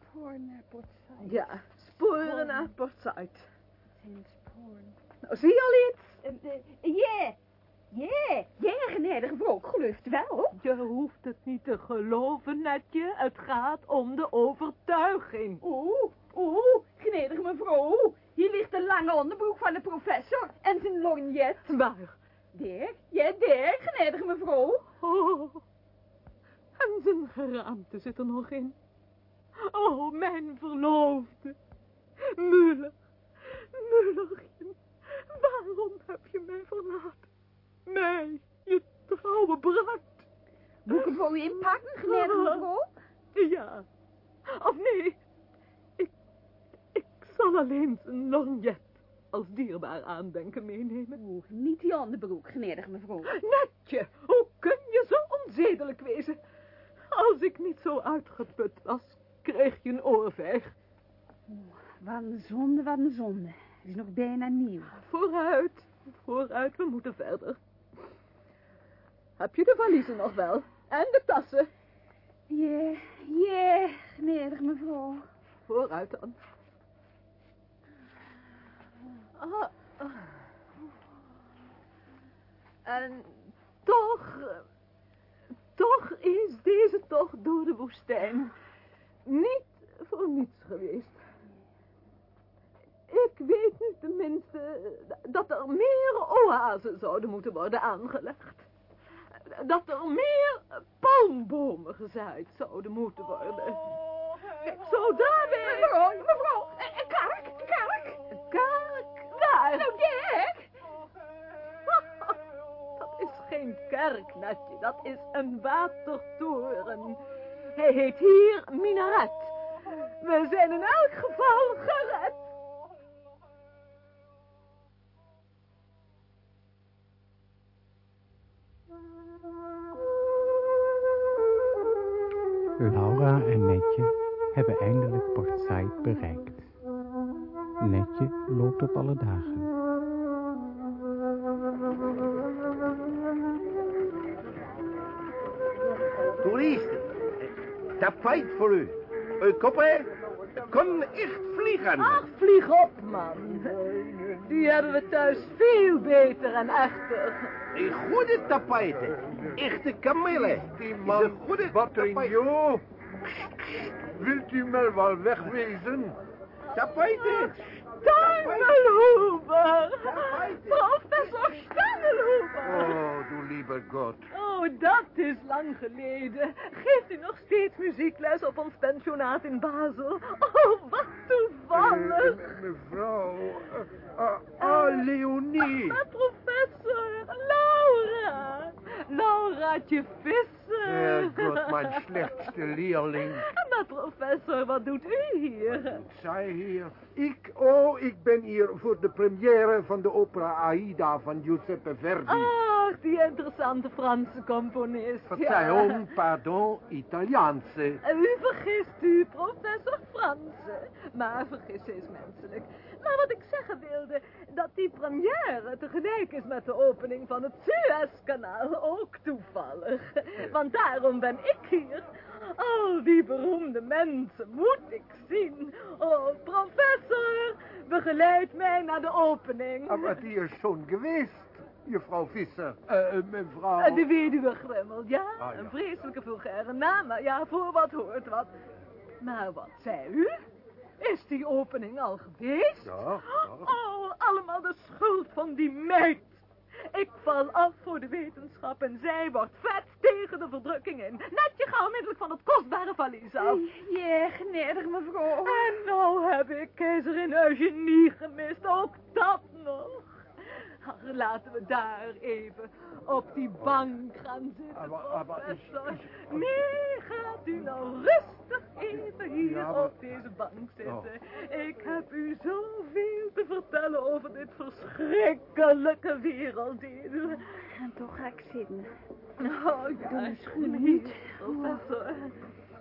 Spoor naar Port Said. Ja, sporen naar Port Said. Zijn sporen. Nou, zie je al iets? Ja, ja, ja, genedige mevrouw, ik geloof het wel. Je hoeft het niet te geloven, netje. Het gaat om de overtuiging. Oeh, oeh, genedige mevrouw. Hier ligt de lange onderbroek van de professor en zijn lorgnet. Waar? Daar, ja, daar, genedige mevrouw. Oh, en zijn geraamte zit er nog in. Oh, mijn verloofde. Muller, Mullerchen, waarom heb je mij verlaten? Mij, je trouwe bruid. Moet ik voor u inpakken, genedige mevrouw? Ja. Of nee, ik, ik zal alleen zijn lorgnet als dierbaar aandenken meenemen. Oeh, niet die onderbroek, genedige mevrouw. Netje, hoe kun je zo onzedelijk wezen? Als ik niet zo uitgeput was, kreeg je een oorvijg. Wat een zonde, wat een zonde. Het is nog bijna nieuw. Vooruit, vooruit, we moeten verder. Heb je de valiezen nog wel? En de tassen? Ja, ja, genedige mevrouw. Vooruit dan. Ah. En toch, toch is deze tocht door de woestijn niet voor niets geweest. Ik weet nu tenminste dat er meer oasen zouden moeten worden aangelegd. Dat er meer palmbomen gezaaid zouden moeten worden. Kijk, zo daar weer. Mevrouw, mevrouw, een kark, een kark. Een kerk, waar? Nou, Dirk. Dat is geen kerk, Netje. Dat is een watertoren. Hij heet hier minaret. We zijn in elk geval gered. Laura en Netje hebben eindelijk Port Said bereikt. Netje loopt op alle dagen. Toeristen. Tapijt voor u. Uw koppen kon echt vliegen. Ach, vlieg op, man. Die hebben we thuis veel beter en echter. Een goede tapijten. Echte kamelen. Die man, een goede wat tapijt. een joh. Wilt u maar wel wegwezen? Tapijten. Stangelhoever! Professor Stangelhoever! Oh, du lieber Gott. Oh, dat is lang geleden. Geeft u nog steeds muziekles op ons pensionaat in Basel? Oh, wat toevallig. Eh, mevrouw. ah, ah, Leonie. Maar professor, Laura. Lauraatje Visser. Herrgott, mijn slechtste leerling. Maar professor, wat doet u hier? Zij hier. Ik, oh, ik ben hier voor de première van de opera Aida van Giuseppe Verdi. Ach, die interessante Franse componist. Verzeihung, pardon, Italiaanse. U vergist u, professor Franse. Maar vergissen is menselijk. Maar wat ik zeggen wilde, dat die première tegelijk is met de opening van het Suezkanaal ook toevallig. Want daarom ben ik hier. Al die beroemde mensen moet ik zien. Oh, professor, begeleid mij naar de opening. Maar die is zo'n geweest, juffrouw Visser. Eh, uh, mevrouw... Uh, de weduwe Grimmel, ja, Ah, ja. een vreselijke vulgaire naam, maar ja, voor wat hoort wat. Maar wat zei u? Is die opening al geweest? Ja, ja. Oh, allemaal de schuld van die meid. Ik val af voor de wetenschap en zij wordt vet tegen de verdrukking in. Net je gaat onmiddellijk van het kostbare valies af. Ja, gnädig mevrouw. En nou heb ik keizerin Eugenie gemist, ook dat nog. Ach, Laten we daar even op die bank gaan zitten, maar is- professor. Nee, gaat u nou rustig even hier op deze bank zitten. Ik heb u zoveel te vertellen over dit verschrikkelijke werelddeel. En toch ga ik zitten. Oh ja, Doe mijn schoenen hier, niet. professor.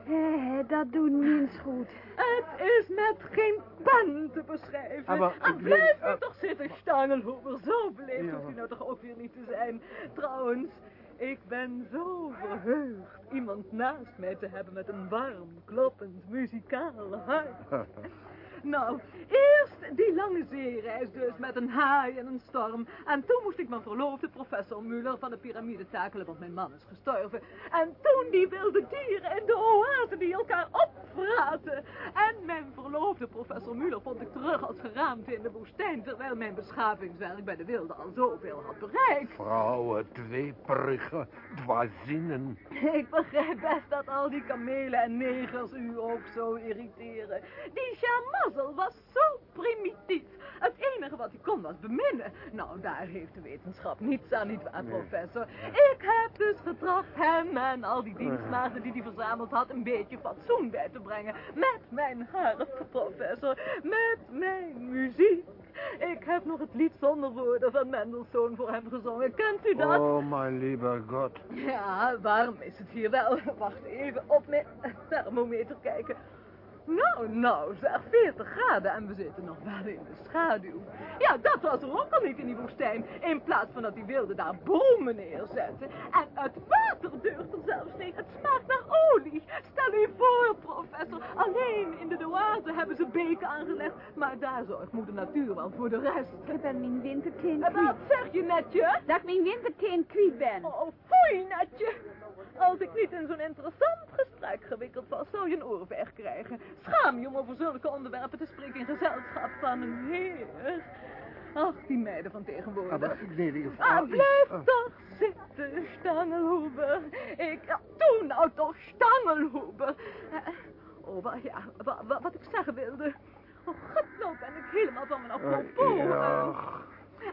Eh, dat doet niets goed. Het is met geen pen te beschrijven. Ah, maar Ah, ik blijf weet- u toch zitten, Stangelhoever. Zo beleefd Ja, hoeft u nou toch ook weer niet te zijn. Trouwens, ik ben zo verheugd iemand naast mij te hebben met een warm, kloppend, muzikaal hart. Nou, eerst die lange zeereis dus met een haai en een storm. En toen moest ik mijn verloofde professor Muller van de piramide takelen, want mijn man is gestorven. En toen die wilde dieren in de oase die elkaar opvraten. En mijn verloofde professor Muller vond ik terug als geraamte in de woestijn, terwijl mijn beschavingswerk bij de wilde al zoveel had bereikt. Vrouwen, tweeperige dwazinnen. Ik begrijp best dat al die kamelen en negers u ook zo irriteren. Die Was zo primitief. Het enige wat hij kon was beminnen. Nou, daar heeft de wetenschap niets aan, niet waar, professor? Ik heb dus getracht hem en al die dienstmaagden die hij verzameld had... een beetje fatsoen bij te brengen. Met mijn harp, professor. Met mijn muziek. Ik heb nog het lied zonder woorden van Mendelssohn voor hem gezongen. Kent u dat? Oh, mijn lieve God. Ja, warm is het hier wel. Wacht even op mijn thermometer kijken. Nou, nou, zeg, 40 graden en we zitten nog wel in de schaduw. Ja, dat was er ook al niet in die woestijn. In plaats van dat die wilden daar bomen neerzetten. En het water deurt er zelfs niet. Het smaakt naar olie. Stel u voor, professor. Alleen in de oase hebben ze beken aangelegd. Maar daar zorgt moeder natuur wel voor de rest. Ik ben mijn winterkind En wat zeg je, netje? Dat ik mijn winterkind kwijt ben. Oh, foei, netje. Als ik niet in zo'n interessant gesprek gewikkeld was, zou je een oorweg krijgen. Schaam je om over zulke onderwerpen te spreken in gezelschap van een heer. Ach, die meiden van Maar, tegenwoordig. Ah, vrouw... blijf ik- ah. toch zitten, Stangelhoeber. Ik, ja, doe nou toch, Stangelhoeber. Eh, Oh, wa- ja, wa- wa- wat ik zeggen wilde. Oh, god, nou ben ik helemaal van mijn Eh, apropos. ja.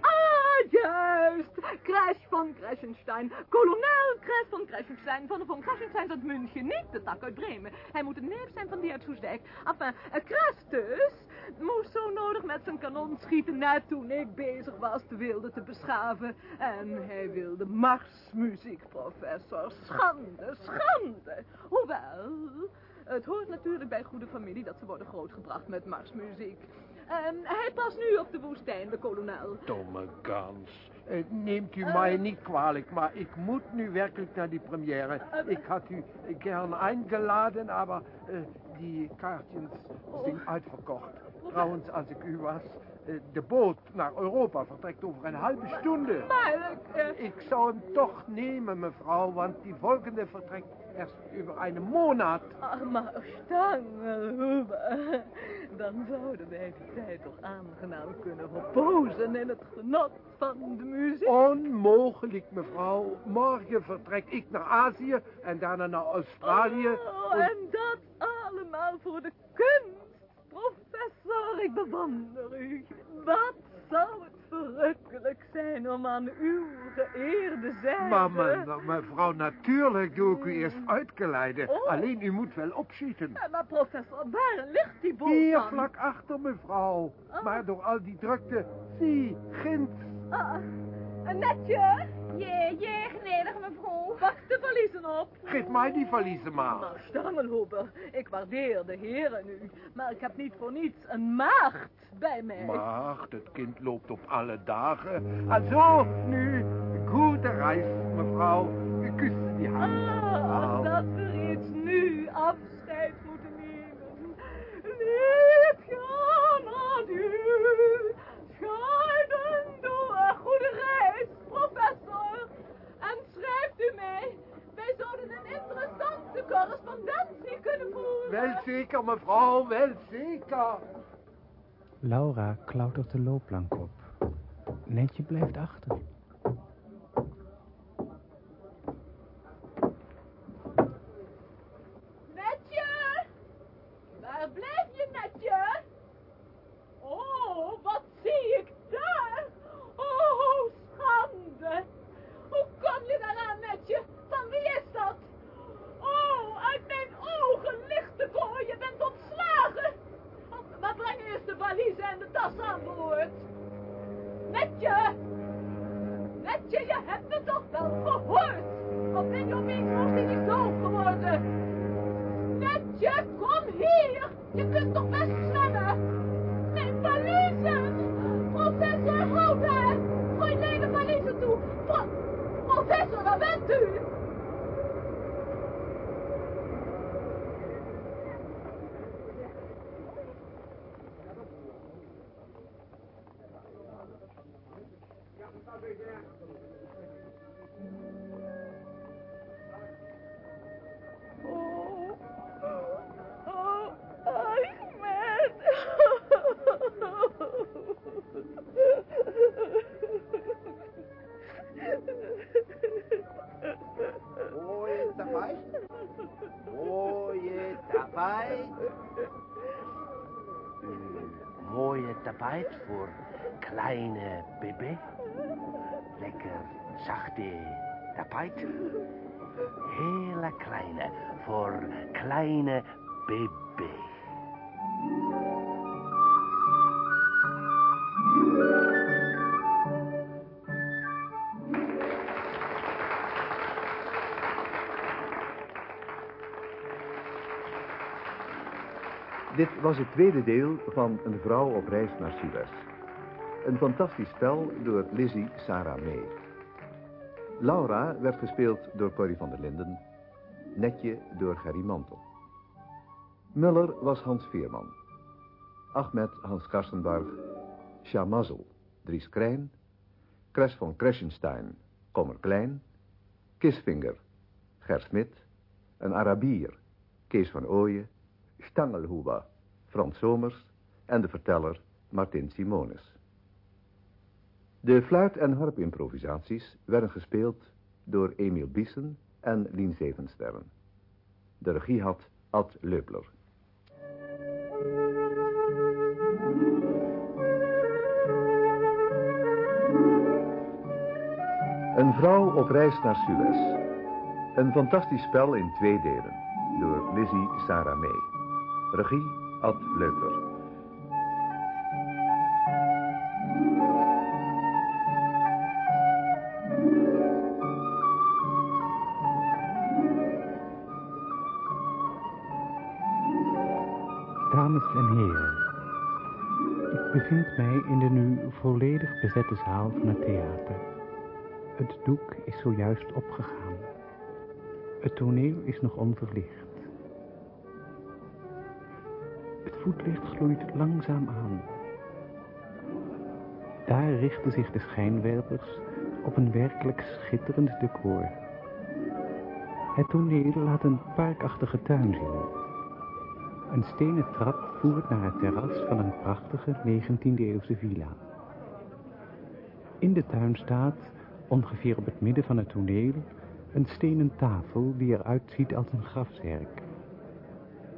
Ah, juist. Crash van Kraschenstein. Kolonel Crash van Kraschenstein. Van de von Kraschenstein uit München. Niet de tak uit Bremen. Hij moet een neef zijn van die uit Soesdijk. Enfin, uh, Crash dus moest zo nodig met zijn kanon schieten net toen ik bezig was de wilde te beschaven. En hij wilde marsmuziek, professor. Schande, schande. Hoewel, het hoort natuurlijk bij goede familie dat ze worden grootgebracht met marsmuziek. En hij past nu op de woestijn, de kolonel. Domme kans. Eh, neemt u mij niet kwalijk, maar ik moet nu werkelijk naar die première. Ik had u gern eingeladen, maar eh, die kaartjes zijn uitverkocht. Trouwens, als ik u was, eh, de boot naar Europa vertrekt over een halve stunde. Maar, Ik zou hem toch nemen, mevrouw, want die volgende vertrekt erst over een maand. ach, maar Stangelhoeber. Dan zouden wij die tijd toch aangenaam kunnen verpozen in het genot van de muziek. Onmogelijk, mevrouw. Morgen vertrek ik naar Azië en daarna naar Australië. Oh, en dat allemaal voor de kunst. Professor, ik bewonder u. Wat zou het verrukkelijk zijn om aan uw geëerde zijde... Maar, mevrouw, natuurlijk doe ik u eerst uitgeleiden. Oh. Alleen u moet wel opschieten. Ja, maar professor, waar ligt die boel Hier vlak achter, mevrouw. Oh. Maar door al die drukte, zie, ginds. Ah, een netje. Je, je, genedige mevrouw. Pak de valiezen op. Geef mij die valiezen maar. Nou, Stammelhuber, ik waardeer de heren nu, maar ik heb niet voor niets een maagd bij mij. Maar het kind loopt op alle dagen. Also, nu, goede reis, mevrouw. Ik kus die hand. Ah, dat we reeds nu afscheid moeten nemen. Liefje, adieu. Scheiden door. Goede reis, professor. En schrijft u mee. Wij zouden een interessante correspondentie kunnen voeren. Wel zeker, mevrouw, wel zeker. Laura klautert de loopplank op. Netje blijft achter. Netje! Waar blijf je, Netje? Oh, wat zie ik daar? Oh, schande! Hoe kom je daaraan, Netje? Van wie is dat? Oh, uit mijn ogen ligt de kooi, je bent ontslagen! Oh, Maar breng eerst de valise en de tas aan boord. Netje! Netje, je hebt me toch wel gehoord? Of ben je opeens hartstikke doof geworden? Netje, kom hier! Je kunt toch best zwemmen? Mijn valiezen! Professor, hou daar! Gooi mij de valiezen toe! Pro- professor, waar bent u? Kleine bébé. Lekker zachte tapijt. Hele kleine voor kleine bébé. Dit was het tweede deel van Een vrouw op reis naar Suez. Een fantastisch spel door Lizzie Sarah May. Laura werd gespeeld door Corrie van der Linden. Netje door Gerry Mantel. Muller was Hans Veerman. Ahmed Hans Karstenbarg. Shamazel Dries Krijn. Kres van Kreschenstein Kommer Klein. Kisvinger Ger Smit. Een Arabier Kees van Ooyen. Stangelhuber, Frans Somers en de verteller Martin Simonis. De fluit- en harpimprovisaties werden gespeeld door Emiel Biesen en Lien Zevensterren. De regie had Ad Leupler. Een vrouw op reis naar Suez. Een fantastisch spel in twee delen. Door Lizzie Sarah May. Regie Ad Leupler. Volledig bezette zaal van het theater. Het doek is zojuist opgegaan. Het toneel is nog onverlicht. Het voetlicht gloeit langzaam aan. Daar richten zich de schijnwerpers op een werkelijk schitterend decor. Het toneel laat een parkachtige tuin zien. Een stenen trap voert naar het terras van een prachtige 19e-eeuwse villa. In de tuin staat, ongeveer op het midden van het toneel, een stenen tafel die eruit ziet als een grafzerk.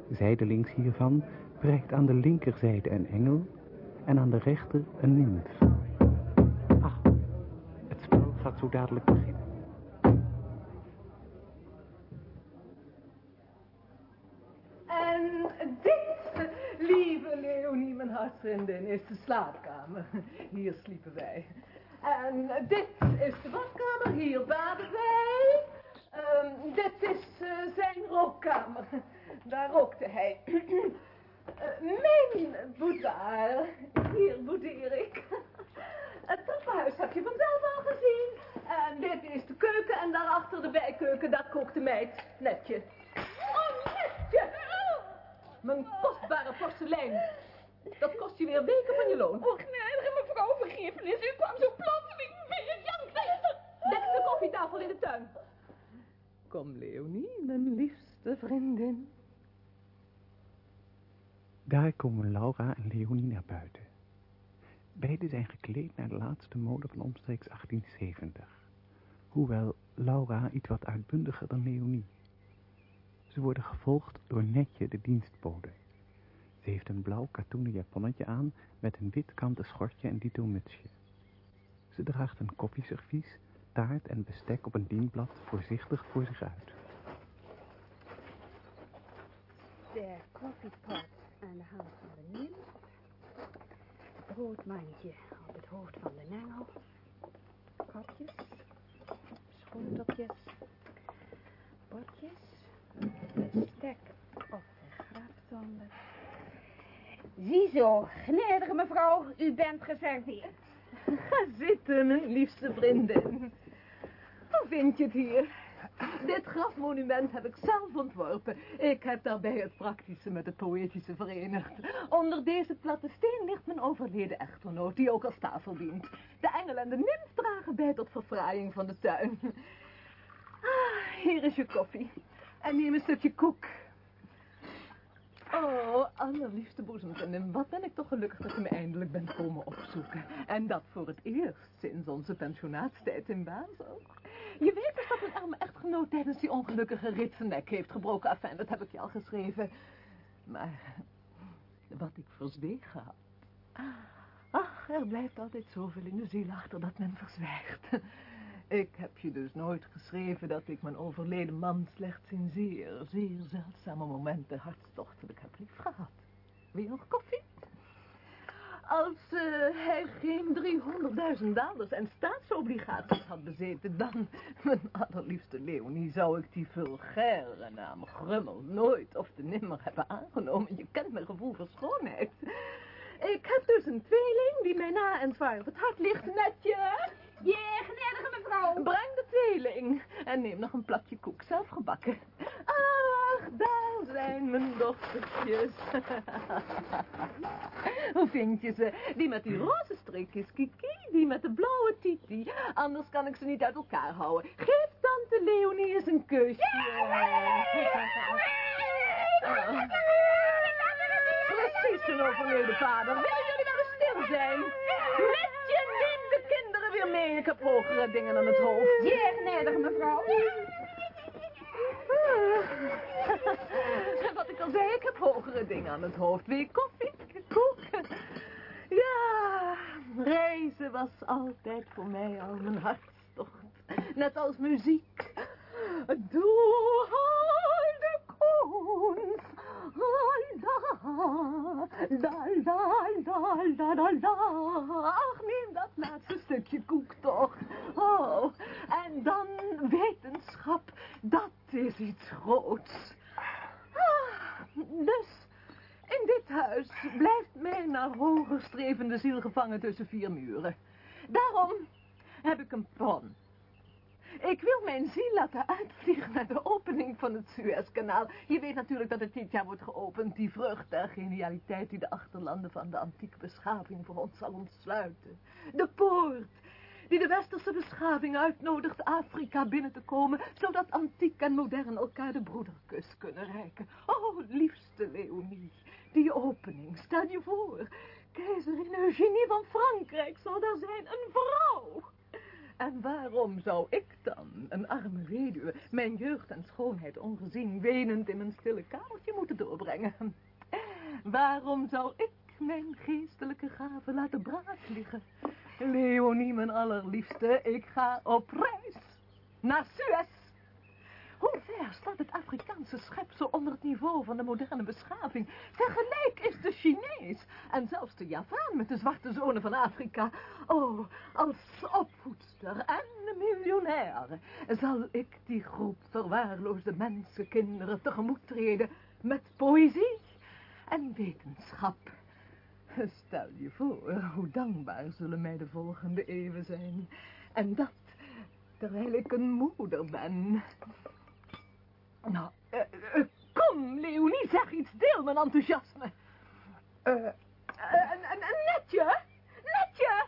Zijdelings hiervan prijkt aan de linkerzijde een engel en aan de rechter een nimf. gaat zo dadelijk beginnen. En dit, lieve Leonie, mijn hartsvriendin, is de slaapkamer. Hier sliepen wij. En dit is de badkamer, hier baden wij. Ehm, dit is eh, zijn rookkamer. Daar rookte hij. Eh, mijn boudoir, hier boudeer ik. Het trappenhuis heb je vanzelf al gezien. En dit is de keuken en daarachter de bijkeuken, daar kookt de meid. Netje. Oh, netje! Mijn kostbare porselein. Dat kost je weer weken van je loon. Och, nee, mevrouw, vergiffenis. U kwam zo plotseling binnen. Jan Vester. Dek de koffietafel in de tuin. Kom, Leonie, mijn liefste vriendin. Daar komen Laura en Leonie naar buiten. Beiden zijn gekleed naar de laatste mode van omstreeks 1870. Hoewel Laura iets wat uitbundiger dan Leonie. Ze worden gevolgd door Netje, de dienstbode. Ze heeft een blauw katoenen japonnetje aan met een wit kanten schortje en dito mutsje. Ze draagt een koffieservies, taart en bestek op een dienblad voorzichtig voor zich uit. De koffiepot aan de hand van de nimf. Broodmandje op het hoofd van de nengel. Kopjes. Schoentopjes. Bordjes. Bestek op de grafzonde. Ziezo, gnädige mevrouw, u bent geserveerd. Ga zitten, mijn liefste vriendin. Hoe vind je het hier? Dit grafmonument heb ik zelf ontworpen. Ik heb daarbij het praktische met het poëtische verenigd. Onder deze platte steen ligt mijn overleden echtgenoot, die ook als tafel dient. De engel en de nimf dragen bij tot verfraaiing van de tuin. Ah, hier is je koffie. En neem een stukje koek. Oh, allerliefste boezemvriendin, wat ben ik toch gelukkig dat je me eindelijk bent komen opzoeken. En dat voor het eerst sinds onze pensionaatstijd in Basel. Je weet dus dat mijn arme echtgenoot tijdens die ongelukkige rit zijn nek heeft gebroken. Enfin, dat heb ik je al geschreven. Maar wat ik verzwegen had. Ach, er blijft altijd zoveel in de ziel achter dat men verzwijgt. Ik heb je dus nooit geschreven dat ik mijn overleden man slechts in zeer, zeer zeldzame momenten hartstochtelijk heb lief gehad. Wil nog koffie? Als uh, hij geen 300.000 dollars en staatsobligaties had bezeten, dan, mijn allerliefste Leonie, zou ik die vulgaire naam Grummel nooit of te nimmer hebben aangenomen. Je kent mijn gevoel voor schoonheid. Ik heb dus een tweeling die mij na en zwaar op het hart ligt, netje. Ja, gnädige mevrouw. Breng de tweeling en neem nog een plakje koek, zelf gebakken. Ach, daar zijn mijn dochtertjes. Hoe vind je ze? Die met die roze streepjes, Kiki, die met de blauwe Titi. Anders kan ik ze niet uit elkaar houden. Geef tante Leonie eens een kusje. Oh. Precies een overleden vader. Willen jullie wel eens stil zijn? Met je neemt de kinderen weer mee. Ik heb hogere dingen aan het hoofd. Ja, gnädige mevrouw. Wat ik al zei, ik heb hogere dingen aan het hoofd. Wil je koffie? Koek? Ja, reizen was altijd voor mij al mijn hartstocht. Net als muziek. Doe de koens. Da, da, da, da, da, da. Ach, neem dat laatste stukje koek toch. Oh, en dan wetenschap. Dat is iets groots. Ah, dus, in dit huis blijft mijn naar hoger strevende ziel gevangen tussen vier muren. Daarom heb ik een plan. Ik wil mijn ziel laten uitvliegen naar de opening van het Suezkanaal. Je weet natuurlijk dat het dit jaar wordt geopend. Die vrucht der genialiteit die de achterlanden van de antieke beschaving voor ons zal ontsluiten. De poort die de westerse beschaving uitnodigt Afrika binnen te komen, zodat antiek en modern elkaar de broederkus kunnen reiken. Oh, liefste Leonie, die opening, stel je voor. Keizerin Eugenie van Frankrijk zal daar zijn, een vrouw. En waarom zou ik dan, een arme weduwe, mijn jeugd en schoonheid ongezien, wenend in mijn stille kamertje moeten doorbrengen? Waarom zou ik mijn geestelijke gaven laten braak liggen Leonie, mijn allerliefste, ik ga op reis. Naar Suez. Hoe ver staat het Afrikaanse schepsel onder het niveau van de moderne beschaving? Tegelijk is de Chinees en zelfs de Javaan met de zwarte zonen van Afrika. Oh, als opvoedster en miljonair zal ik die groep verwaarloosde mensenkinderen tegemoet treden met poëzie en wetenschap. Stel je voor hoe dankbaar zullen mij de volgende eeuwen zijn. En dat terwijl ik een moeder ben. Nou, eh, eh, kom, Leonie, zeg iets, deel mijn enthousiasme. Eh, een, een, een netje? Netje?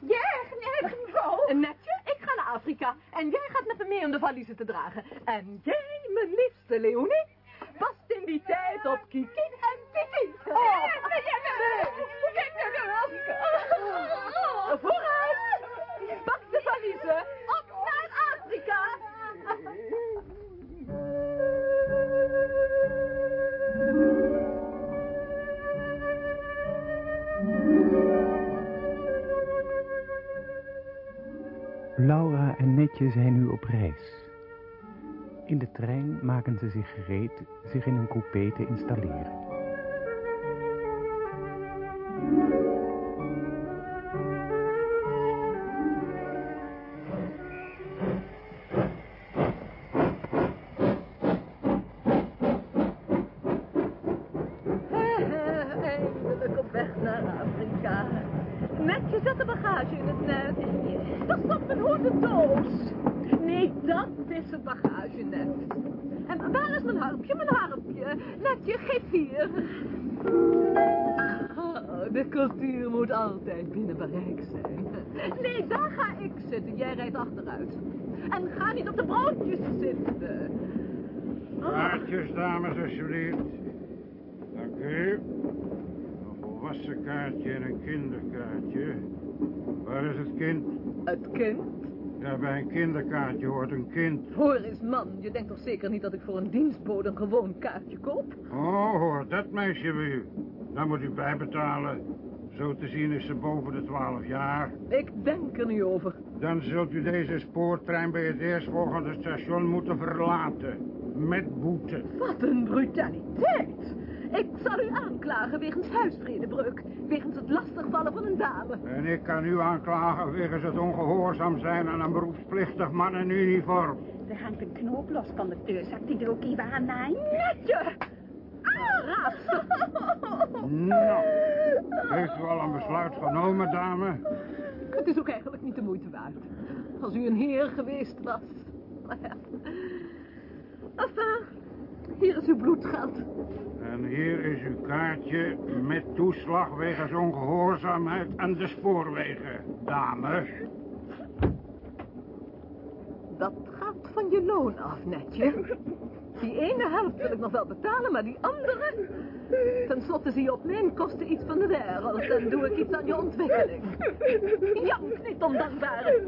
Ja, genade mevrouw. Een netje? Ik ga naar Afrika. En jij gaat met me mee om de valiezen te dragen. En jij, mijn liefste Leonie, past in die tijd op Kiki en Titi. Oh. Kijk naar de Afrika. Vooruit! Pak de valiezen. Op naar Afrika. Laura en Netje zijn nu op reis. In de trein maken ze zich gereed zich in een coupé te installeren. Man. Je denkt toch zeker niet dat ik voor een dienstbode een gewoon kaartje koop? Oh, hoort dat meisje bij u? Dan moet u bijbetalen. Zo te zien is ze boven de 12 jaar. Ik denk er niet over. Dan zult u deze spoortrein bij het eerstvolgende station moeten verlaten. Met boete. Wat een brutaliteit. Ik zal u aanklagen wegens huisvredebreuk. Wegens het lastigvallen van een dame. En ik kan u aanklagen wegens het ongehoorzaam zijn aan een beroepsplichtig man in uniform. Er hangt een knoop los van de deur. Zal ik die er ook even aan? Netje! Raas! Nou, heeft u al een besluit genomen, dame? Het is ook eigenlijk niet de moeite waard. Als u een heer geweest was. Maar ja. Enfin, hier is uw bloedgeld. En hier is uw kaartje met toeslag wegens ongehoorzaamheid aan de spoorwegen, dame. Dat van je loon af, netje. Die ene helft wil ik nog wel betalen, maar die andere... Ten slotte zie je op mijn kosten iets van de wereld en doe ik iets aan je ontwikkeling. Jank niet ondankbare.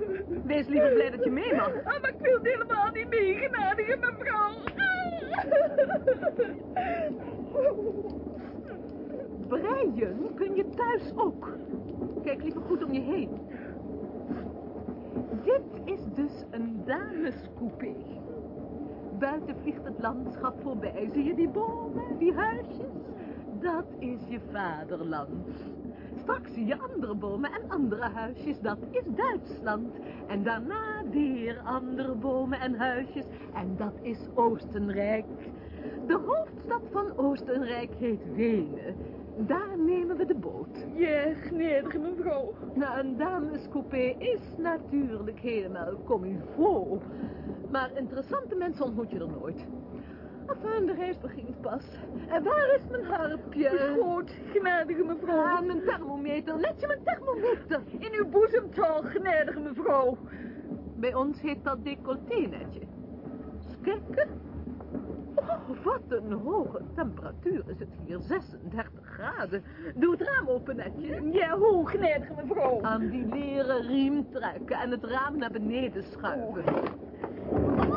Wees liever blij dat je mee mag. Ah, maar ik wil helemaal niet mee, genadige mevrouw. Breien kun je thuis ook. Kijk liever goed om je heen. Dit is dus een damescoupé. Buiten vliegt het landschap voorbij. Zie je die bomen, die huisjes? Dat is je vaderland. Straks zie je andere bomen en andere huisjes. Dat is Duitsland. En daarna weer andere bomen en huisjes. En dat is Oostenrijk. De hoofdstad van Oostenrijk heet Wenen. Daar nemen we de boot. Ja, genedige mevrouw. Nou, een damescoupé is natuurlijk helemaal comme il faut. Maar interessante mensen ontmoet je er nooit. Enfin, de reis begint pas. En waar is mijn harpje? Goed, genadige mevrouw. Ah, mijn thermometer. Let je mijn thermometer. In uw boezemtal, genadige mevrouw. Bij ons heet dat decolleté netje. Eens kijken. Oh, wat een hoge temperatuur is het hier. 36 graden. Doe het raam open, netje. Ja, hoe, mevrouw? Aan die leren riem trekken en het raam naar beneden schuiven. Oh,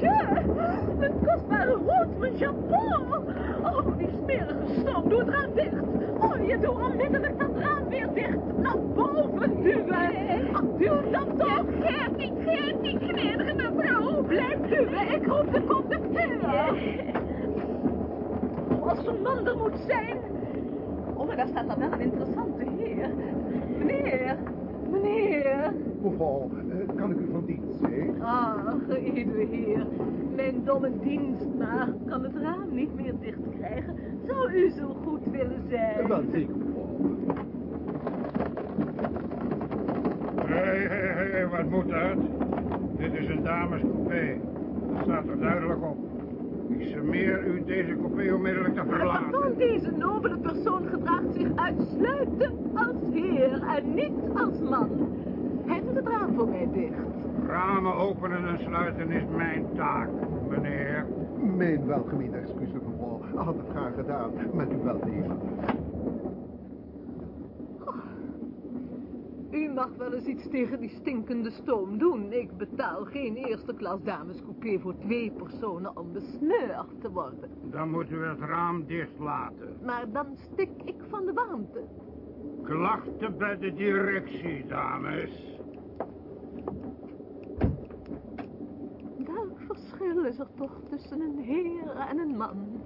netje! Mijn kostbare hoed, mijn japon. Oh, die smerige stoom, doe het raam dicht. Oh, je doet onmiddellijk dat raam weer dicht. Naar boven duwen. Ach, duw dan toch. Geef niet, geef niet, gnädige mevrouw. Blijf duwen, ik roep de conducteur. Oh, als zo'n man er moet zijn. Oh, maar daar staat dan wel een interessante heer. Meneer, meneer. Mevrouw, eh, kan ik u van dienst Ah, geëerde heer. Mijn domme dienstmaagd kan het raam niet meer dicht krijgen. Zou u zo goed willen zijn? Wel zeker, mevrouw. Hé, hé, hé, wat moet dat? Dit is een damescoupé. Dat staat er duidelijk op. Ik smeer u deze coupé onmiddellijk te verlaten. Pardon, deze nobele persoon gedraagt zich uitsluitend als heer en niet als man. Hij doet het raam voor mij dicht. Ramen openen en sluiten is mijn taak, meneer. Mijn welgemeende excuses, mevrouw. Had het graag gedaan, met uw welnemen. U mag wel eens iets tegen die stinkende stoom doen. Ik betaal geen eerste klas damescoupé voor twee personen om besmeurd te worden. Dan moet u het raam dicht laten. Maar dan stik ik van de warmte. Klachten bij de directie, dames. Welk verschil is er toch tussen een heer en een man?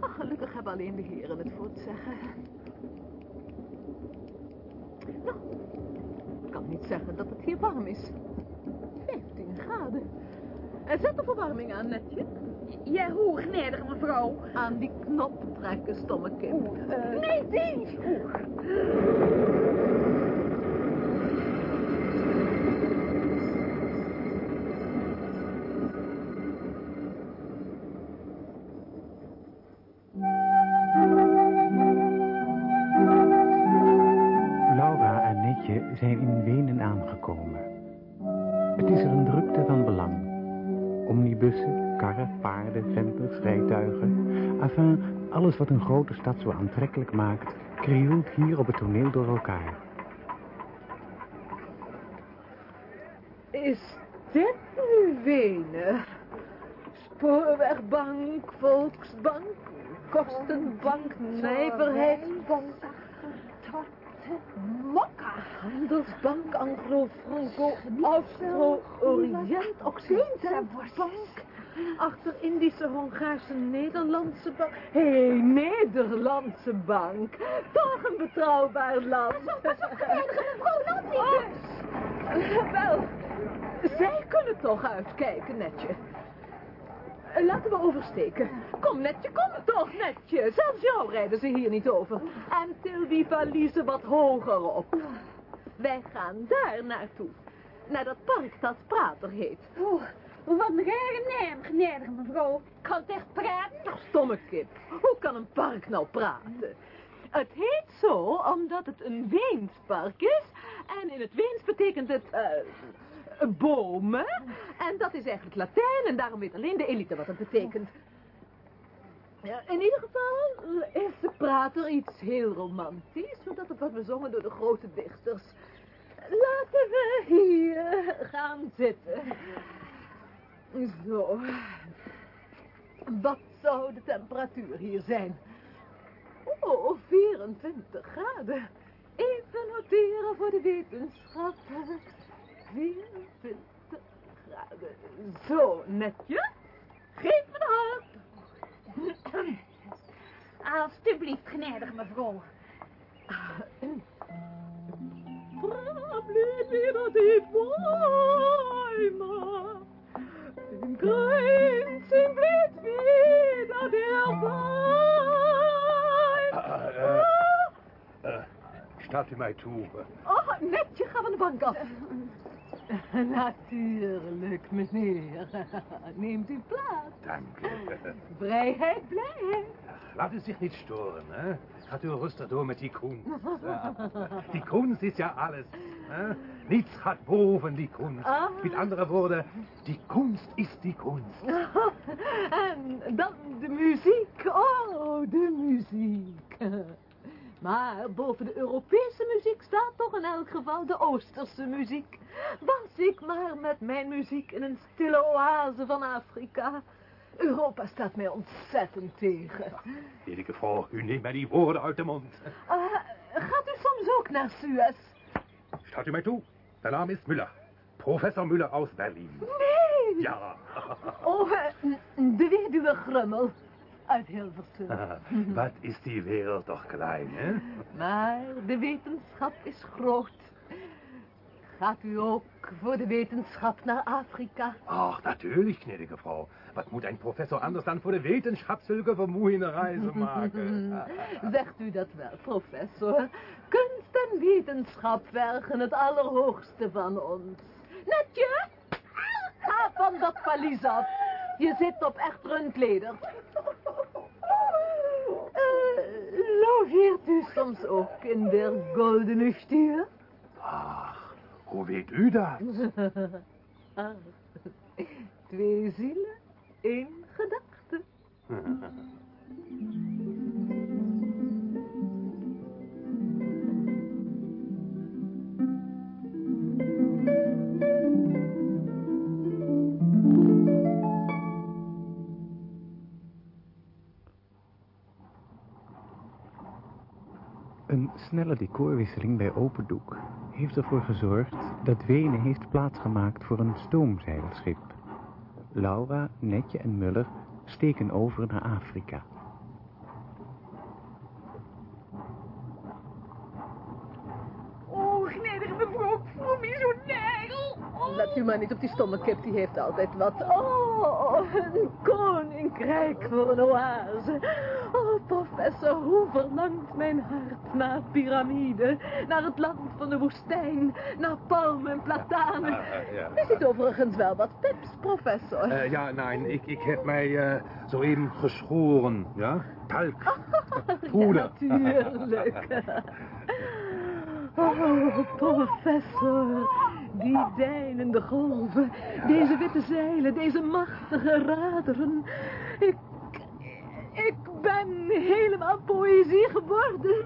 Ach, gelukkig hebben alleen de heren het voor te zeggen. Nou, ik kan niet zeggen dat het hier warm is. 15 graden. En zet de verwarming aan, netje. Ja, hoe, gnädige mevrouw? Aan die knop trekken, stomme kind. Nee, die! Laura Omnibussen, karren, paarden, venters, rijtuigen. Enfin, alles wat een grote stad zo aantrekkelijk maakt, krioelt hier op het toneel door elkaar. Is dit nu Wenen? Spoorwegbank, Volksbank, Kostenbank, Nijverheidsbank. Mokka. Handelsbank, Anglo-Franco, Austro-Orient, Occidentbank. Achter Indische, Hongaarse, Nederlandse bank. Hé, hey, Nederlandse bank. Toch een betrouwbaar land. Oh, Wel, zij kunnen toch uitkijken, netje. Eh, Laten we oversteken. Kom, netje, kom toch, netje. Zelfs jou rijden ze hier niet over. En til die valiezen wat hoger op. Wij gaan daar naartoe. Naar dat park dat Prater heet. Oh, wat een rare naam, gnädige mevrouw. Kan het echt praten? Ach, stomme kip. Hoe kan een park nou praten? Het heet zo omdat het een Weenspark is. En in het Weens betekent het... eh, bomen. En dat is eigenlijk Latijn. En daarom weet alleen de elite wat het betekent. In ieder geval is de prater iets heel romantisch. Zodat het wordt bezongen door de grote dichters. Laten we hier gaan zitten. Zo. Wat zou de temperatuur hier zijn? Oh, 24 graden. Even noteren voor de wetenschap. 24 graden. Zo, netje. Geef me de hand. Alsjeblieft, gnädige mevrouw. Problem wieder die Bäume. Im Grenzen blüht wieder der Wein. Staat u mij toe. Oh, netje, ga van de bank af. Natuurlijk, meneer. Neemt u plaats. Dank u. Vrijheid, blijheid. Laat u zich niet storen, hè? Gaat u rustig door met die kunst. Ja. Die kunst is ja alles. Hè? Niets gaat boven die kunst. Ah. Met andere woorden, die kunst is die kunst. En dan de muziek. Oh, de muziek. Maar boven de Europese muziek staat toch in elk geval de Oosterse muziek. Was ik maar met mijn muziek in een stille oase van Afrika. Europa staat mij ontzettend tegen. Eerlijke vrouw, u neemt mij die woorden uit de mond. Uh, gaat u soms ook naar Suez? Staat u mij toe? De naam is Müller. Professor Müller aus Berlin. Nee! Ja. Oh, de weduwe Grummel uit Hilversum. Wat is die wereld toch klein, hè? Maar de wetenschap is groot. Gaat u ook voor de wetenschap naar Afrika? Ach, natuurlijk, gnädige Frau. Wat moet een professor anders dan voor de wetenschap zulke vermoeiende reizen maken? Zegt u dat wel, professor? Kunst en wetenschap vergen het allerhoogste van ons. Netje, ga van dat valies af. Je zit op echt rundleder. Logeert u soms ook in der goldene stuur? Ach, hoe weet u dat? Twee zielen, één gedachte. snelle decorwisseling bij open doek heeft ervoor gezorgd dat Wenen heeft plaatsgemaakt voor een stoomzeilschip. Laura, Netje en Muller steken over naar Afrika. Oh, nagel. Oh. Let u maar niet op die stomme kip, die heeft altijd wat. Oh, een koninkrijk voor een oase. Oh, professor, hoe verlangt mijn hart naar piramide, naar het land van de woestijn, naar palmen en platanen. Uh, ja. U ziet overigens wel wat pips, professor. Uh, ja, nee, ik, ik heb mij uh, zo even geschoren, ja? Talk, poeder. Ja, natuurlijk. Oh, professor, die deinende golven, deze witte zeilen, deze machtige raderen. Ik, ik ben helemaal poëzie geworden.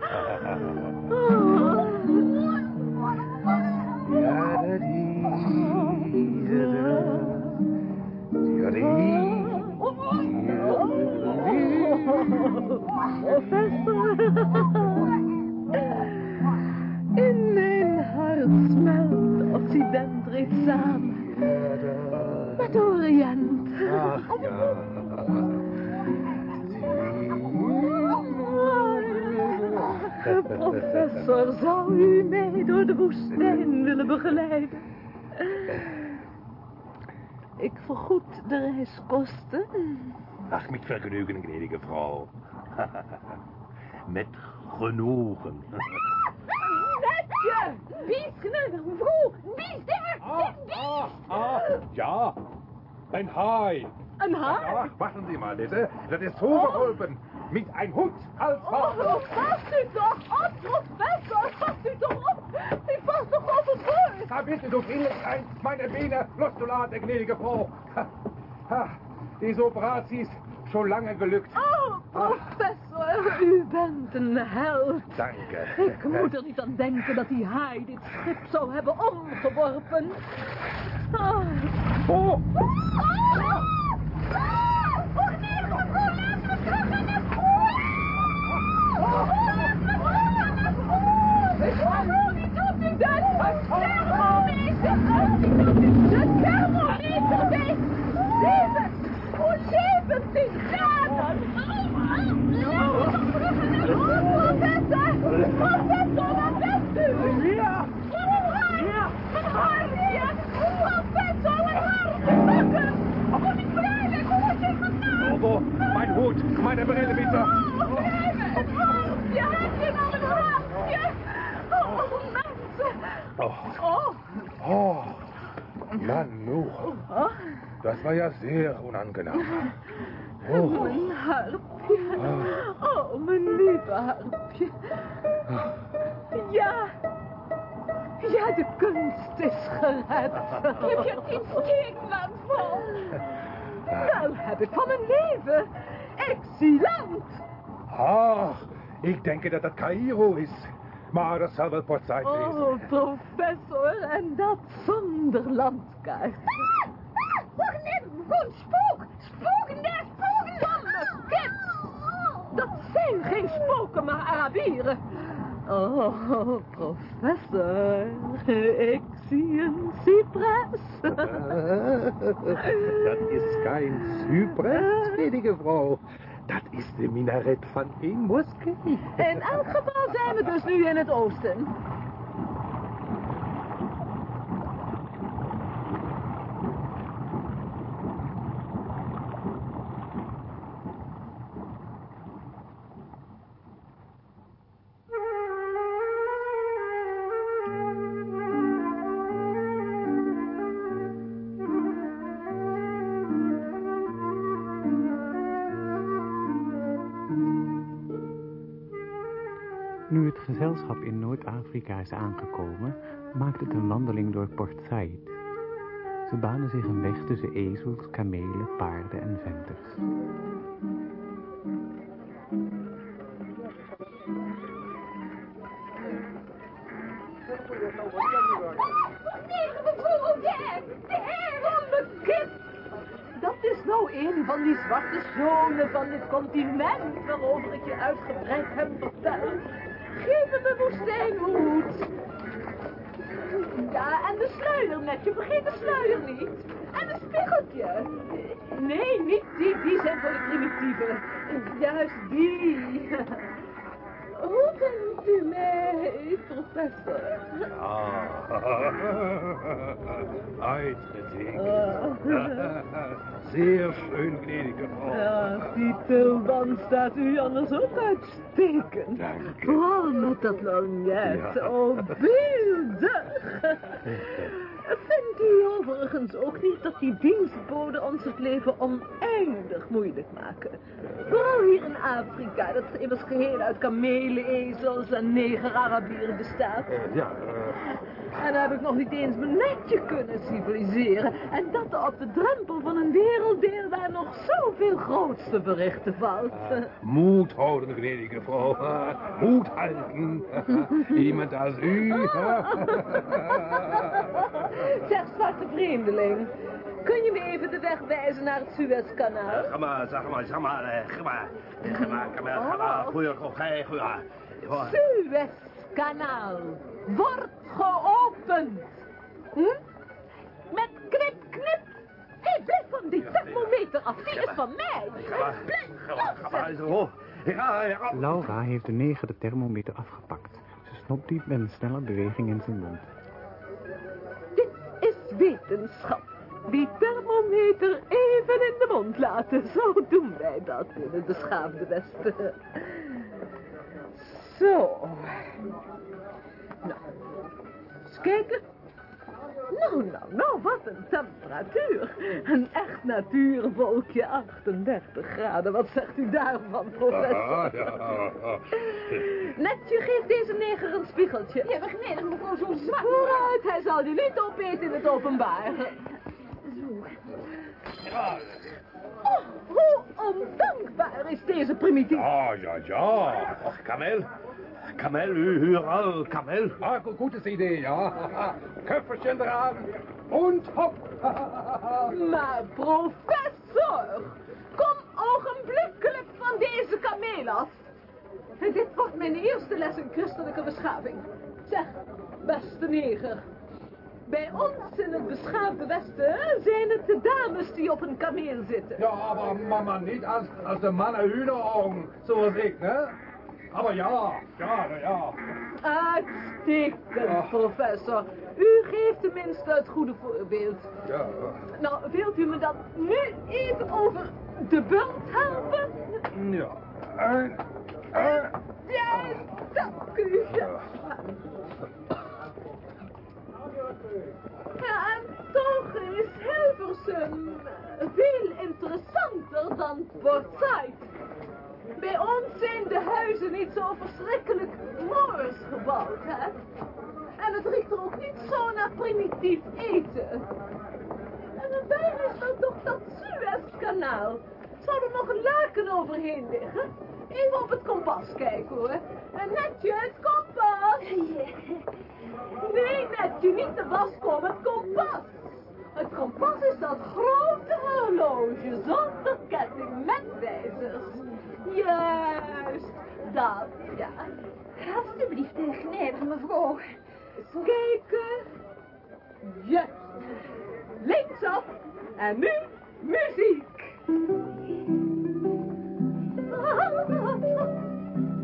In mijn hart smelt Occident reeds samen. Met Orient. Ach. Professor, zou u mij door de woestijn willen begeleiden? Ik vergoed de reiskosten. Ach, met vergnügen, gnädige Frau. met genoegen. Netje! Wie is gnädig, mevrouw? Wie is daar? Ah, ah, ah, ja. Een haai. Een haai? Ach, wachten Sie mal, bitte. Dat is zo geholpen. Met een hoed als Oh, vast u toch op, professor. Vast u toch op. U vast toch op het hoofd. Ga bitte zo vriendelijk zijn mijn benen los te laten, gnädige Frau. Ha, deze operatie is zo lange gelukt. Oh, professor, u bent een held. Dank je. Ik moet er niet aan denken dat die haai dit schip zou hebben omgeworpen. Oh. Oh. Oh, gnädige mevrouw, laat me terug aan de Thermometer! De hoed, mijn bril, bitte. Oh, mijn hartje! Heb je nou mijn hartje? Oh, mensen! Oh. Oh! Oh, Nanu. Das war ja sehr unangenehm. Oh. Mijn harpje. Oh, mijn lieve harpje. Ja. Ja, de kunst is gered. Heb je iets tegenland van? Wel heb ik van mijn leven. Ik land. Ach, Ik denk dat het Cairo is. Maar dat zal wel Port Said wezen. Oh, professor, en dat zonder landkaart. Ah, ah, wacht even, gewoon spook. Spoken daar, spoken. Dat zijn geen spoken, maar Arabieren. Oh, professor, ik zie een cypres. Dat is geen cypres, gnädige vrouw. Dat is de minaret van een moskee. Elk geval zijn we dus nu in het oosten. Gezelschap in Noord-Afrika is aangekomen, maakt het een wandeling door Port Said. Ze banen zich een weg tussen ezels, kamelen, paarden en venters. Dat is nou een van die zwarte zonen van dit continent waarover ik je uitgebreid heb verteld. Geef hem een woestijnhoed. Ja, en de sluier met je. Vergeet de sluier niet. En een spiegeltje. Nee, niet die. Die zijn voor de primitieven. Juist die. Hoe vindt u mij, professor? Ah, uitgetekend. Zeer schön, gnädige Frau. Ja, die tulband staat u anders ook uitstekend. Dank u. Vooral met dat lorgnet. Ja. Oh, beeldig. Vindt u overigens ook niet dat die dienstboden ons het leven oneindig moeilijk maken? Vooral hier in Afrika, dat immers geheel uit kamelen, ezels en neger-Arabieren bestaat. Ja, eh, En dan heb ik nog niet eens mijn netje kunnen civiliseren. En dat op de drempel van een werelddeel waar nog zoveel groots te berichten valt. moed houden, gnädige Frau. Moed houden. Iemand als u. Zeg, zwarte vreemdeling. Kun je me even de weg wijzen naar het Suezkanaal? Ga maar, zeg maar, zeg maar, eh, ga maar. Ga maar, ga maar, ga maar. Goeie, goeie, goeie. Ja. Suezkanaal wordt geopend. Hm? Met knip, knip. Hé, hey, blijf van die thermometer af. Die is van mij. Ga maar, Blijf. Laura heeft de neger de thermometer afgepakt. Ze snopt die met een snelle beweging in zijn mond. Dit is wetenschap. Die thermometer even in de mond laten. Zo doen wij dat in het beschaafde Westen. Zo. Nou, eens kijken. Nou, nou, nou, wat een temperatuur. Een echt natuurwolkje, 38 graden. Wat zegt u daarvan, professor? Ah, ja. Netje, geef deze neger een spiegeltje. Ja, maar gnädig, mevrouw, zo zwak. Vooruit, hij zal je niet opeten in het openbaar. Oh, hoe ondankbaar is deze primitief. Ah, ja, ja. Ach, Kamel. Kamel, u, überall, Kamel. Ah, gutes Idee, ja. Köfferchen eraan. Und hopp. Maar professor, kom ogenblikkelijk van deze kameel af. Dit wordt mijn eerste les in christelijke beschaving. Zeg, beste neger. Bij ons in het beschaafde Westen zijn het de dames die op een kameel zitten. Ja, aber Mama, niet als, als de mannen Hühneraugen, zoals ik, ne? Aber ja, ja, na ja. Uitstekend, professor. U geeft tenminste het goede voorbeeld. Ja, Nou, wilt u me dan nu even over de bult helpen? ja. En, en, Ja, dank u. Ja, en toch is Hilversum veel interessanter dan Port Said. Bij ons zijn de huizen niet zo verschrikkelijk moors gebouwd, hè? En het riekt er ook niet zo naar primitief eten. En daarbij is dan toch dat Suezkanaal. Zou er nog een laken overheen liggen? Even op het kompas kijken hoor. En netje, het kompas. Nee, netje, niet de waskom, het kompas. Het kompas is dat grote horloge zonder ketting met wijzers. Juist, dat, ja. Alsjeblieft, gnijdige mevrouw. Kijken. Juist. Linksaf. En nu muziek.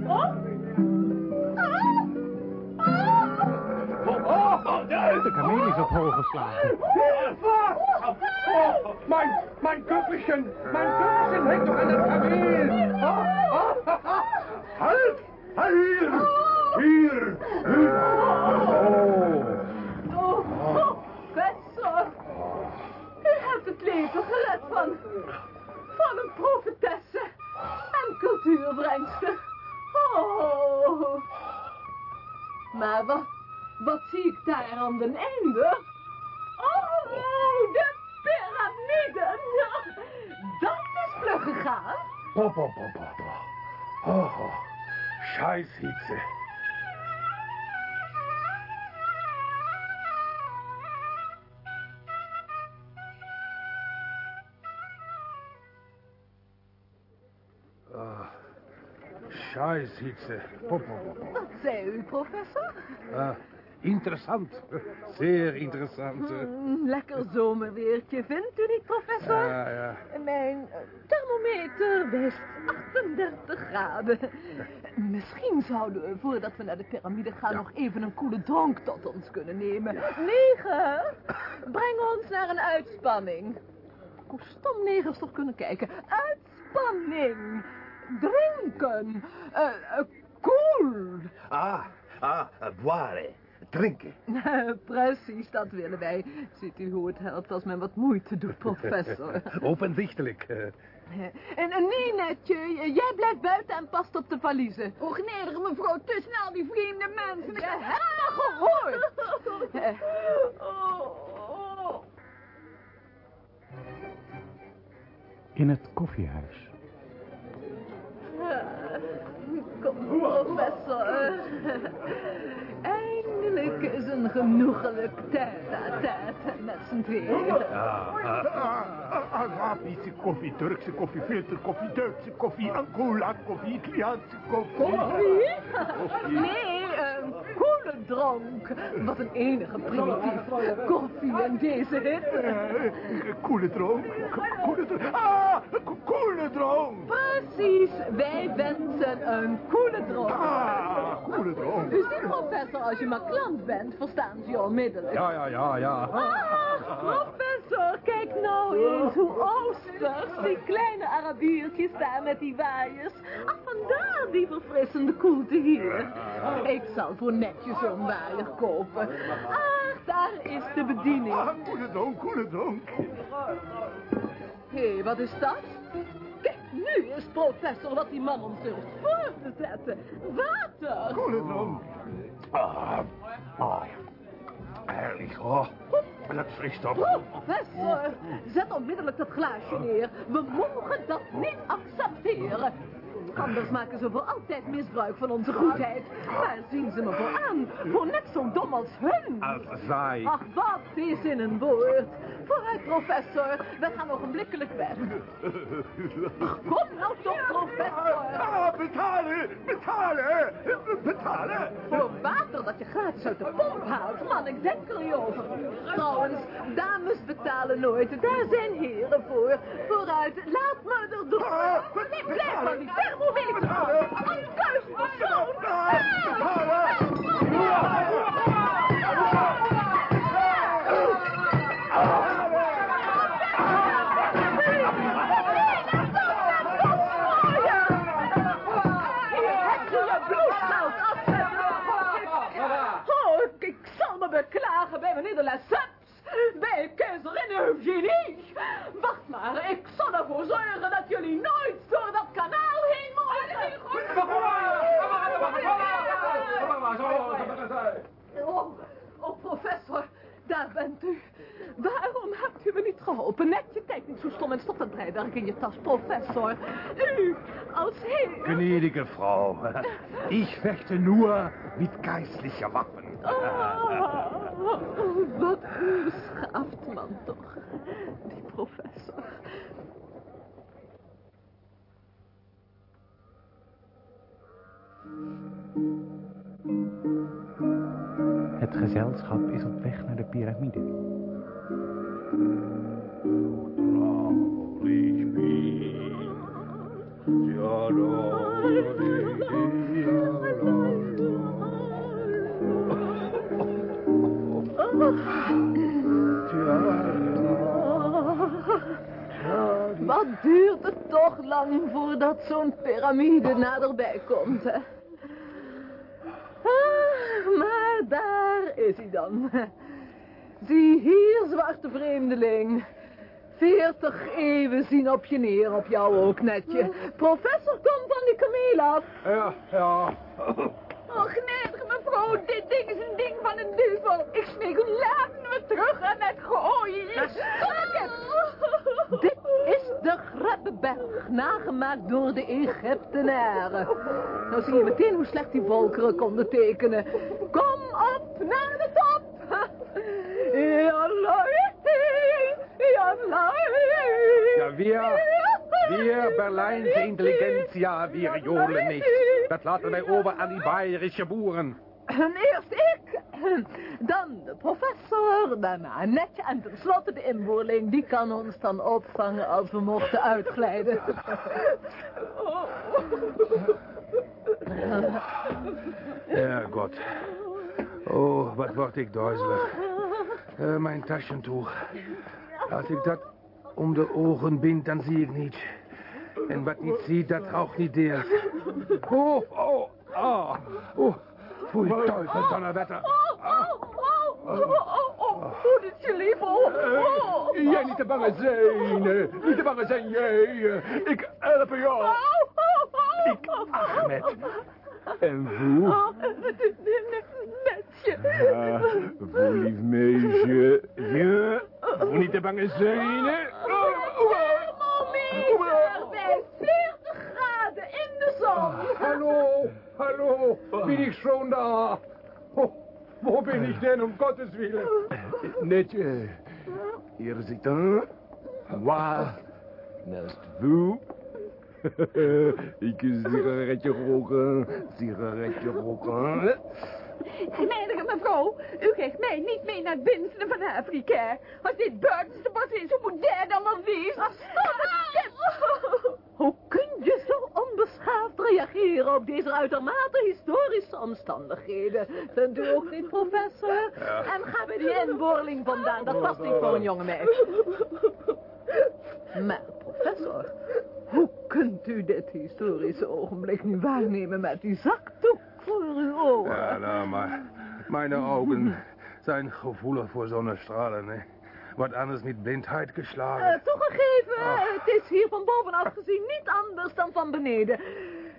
Oh. De kameel is op hol geslagen. Hilfe! Oh, mein, mein Köfferchen! Mein Köfferchen hängt doch an dem Kamel! Oh, oh, oh. Halt! Hier! Hier! Hier! Oh! Oh, professor. U hebt het leven gered van, van een profetesse en cultuurbrengster. Oh. Maar wat, wat zie ik daar aan den einde? Oh de piramiden. Dat is vlug gegaan. Pop, pop, pop, pop. Oh, oh. Scheißhitze. Ah, Scheißhitze. Pop, pop, pop. Wat zei u, professor? Ah, interessant. Zeer interessant. Mm, lekker zomerweertje, vindt u niet, professor? Ja, ja. Mijn eh, thermometer wijst 38 graden. Misschien zouden we, voordat we naar de piramide gaan, nog even een koele dronk tot ons kunnen nemen. Negen! Breng ons naar een uitspanning. Hoe stom negers toch kunnen kijken. Uitspanning! Drinken! Eh, eh, Koel! Ah, ah, boire. Drinken. Precies, dat willen wij. Ziet u hoe het helpt als men wat moeite doet, professor. Openzichtelijk. eh. En, en nee, netje, jij blijft buiten en past op de valiezen. Och, nederige mevrouw, tussen al die vreemde mensen. Je hebt me gehoord. Eh, In het koffiehuis. Kom, professor. Eindelijk is een genoegelijk tête-à-tête met z'n tweeën. Arabische koffie, Turkse koffie, filterkoffie, Duitse koffie, Angola koffie, Italiaanse koffie. Koffie? Nee, een koele dronk. Wat een enige primitief. Koffie en deze hitte. Eh, Koele dronk, ko- koele dronk. Ah, ko- koele dronk. Precies, wij wensen een koele dronk. Ah, koele dronk. U ziet, professor, als je maar klant bent, verstaan ze je onmiddellijk. Ja, ja, ja, ja. Ah, professor, kijk nou eens hoe oosters die kleine Arabiertjes daar met die waaiers. Ah, vandaar die verfrissende koelte hier. Ik zal voor netjes zo'n waaier kopen. Ach, daar is de bediening. Ah, koele dronk, koele dronk. Hé, wat is dat? Kijk, nu is professor wat die man ons durft voor te zetten. Water! Koele dronk. Ah, ah. Herrlich, oh. Dat fris toch. Professor, zet onmiddellijk dat glaasje neer. We mogen dat niet accepteren. Anders maken ze voor altijd misbruik van onze goedheid. Waar zien ze me voor aan? Voor net zo dom als hun. Als zij. Ach, wat is in een woord. Vooruit, professor. We gaan ogenblikkelijk weg. Kom nou toch, professor. Ah, betalen, betalen, betalen. Voor water dat je gratis uit de pomp haalt. Man, ik denk er niet over. Trouwens, dames betalen nooit. Daar zijn heren voor. Vooruit, laat me er door. Nee, blijf kuispersoon. Oh, ik, ik zal me beklagen bij meneer de Lesseps. Bij keizerin Eugenie. Wacht maar, ik zal ervoor zorgen dat jullie nooit door dat kanaal heen mogen. Oh, oh, professor, daar bent u. Waarom hebt u me niet geholpen? Netje, kijk niet zo stom en stop dat draaiwerk in je tas, professor. U, als heel... Gnädige Frau, ich fechte nur mit geistlicher Waffen. Ah, wat een beschaafd man toch, die professor. Het gezelschap is op weg naar de piramide. Wat duurt het toch lang voordat zo'n piramide naderbij komt, hè? Ah, maar daar is hij dan. Zie hier, zwarte vreemdeling. Veertig eeuwen zien op je neer, op jou ook netje. Professor komt van die kameel af. Ja, ja. Oh, gnädige mevrouw, dit ding is een ding van een duivel. Ik smeek u, laat me terug en het gooien. Dit is de Grebbeberg, nagemaakt door de Egyptenaren. Nou zie je meteen hoe slecht die volkeren konden tekenen. Kom op naar de top! Ja, ja, Ja, wir, wir Berlijnse Intelligentia, wir johlen nicht. Dat laten wij over aan die bayerische boeren. En eerst ik, dan de professor, daarna Netje en tenslotte de inboorling. Die kan ons dan opvangen als we mochten uitglijden. Oh. Ja, God. Oh, wat word ik duizelig. Eh, mijn taschentuch. Als ik dat om de ogen bind, dan zie ik niet. En wat niet ziet, dat ook niet deelt. Oh, oh, ah. Oh, foei, duivel, donnerwetter. Oh, oh, oh, oh, hoe is je lief? Oh, oh. Jij niet te bang zijn. eh, Niet te bang zijn, jij. eh, Ik help je. Oh, oh, oh. Ik, Ahmed. En hoe? Netje. Ja, voor lief meisje. Ja, voor niet te bang zijn. hè. Thermometer bij 40 graden in de zon. Hallo, hallo, bin ich schon da? Oh, wo bin ich denn, um Gottes Willen? Netje, hier zit dan. Waar? Naast vous. Ik een sigaretje roken, sigaretje roken. Gnädige mevrouw, u geeft mij niet mee naar het binnenste van Afrika. Als dit buitenste pas is, hoe moet daar dan wel wezen? Hoe kun je zo onbeschaafd reageren op deze uitermate historische omstandigheden? Vindt u ook niet, professor? En ga bij die inboorling vandaan, dat past niet voor een jonge meisje. Maar, professor, hoe kunt u dit historische ogenblik nu waarnemen met die zakdoek voor uw ogen? Ja, nou, maar mijn ogen zijn gevoelig voor zonnestralen, hè. Wat anders niet blindheid geslagen. Eh, toegegeven, het is hier van bovenaf gezien niet anders dan van beneden.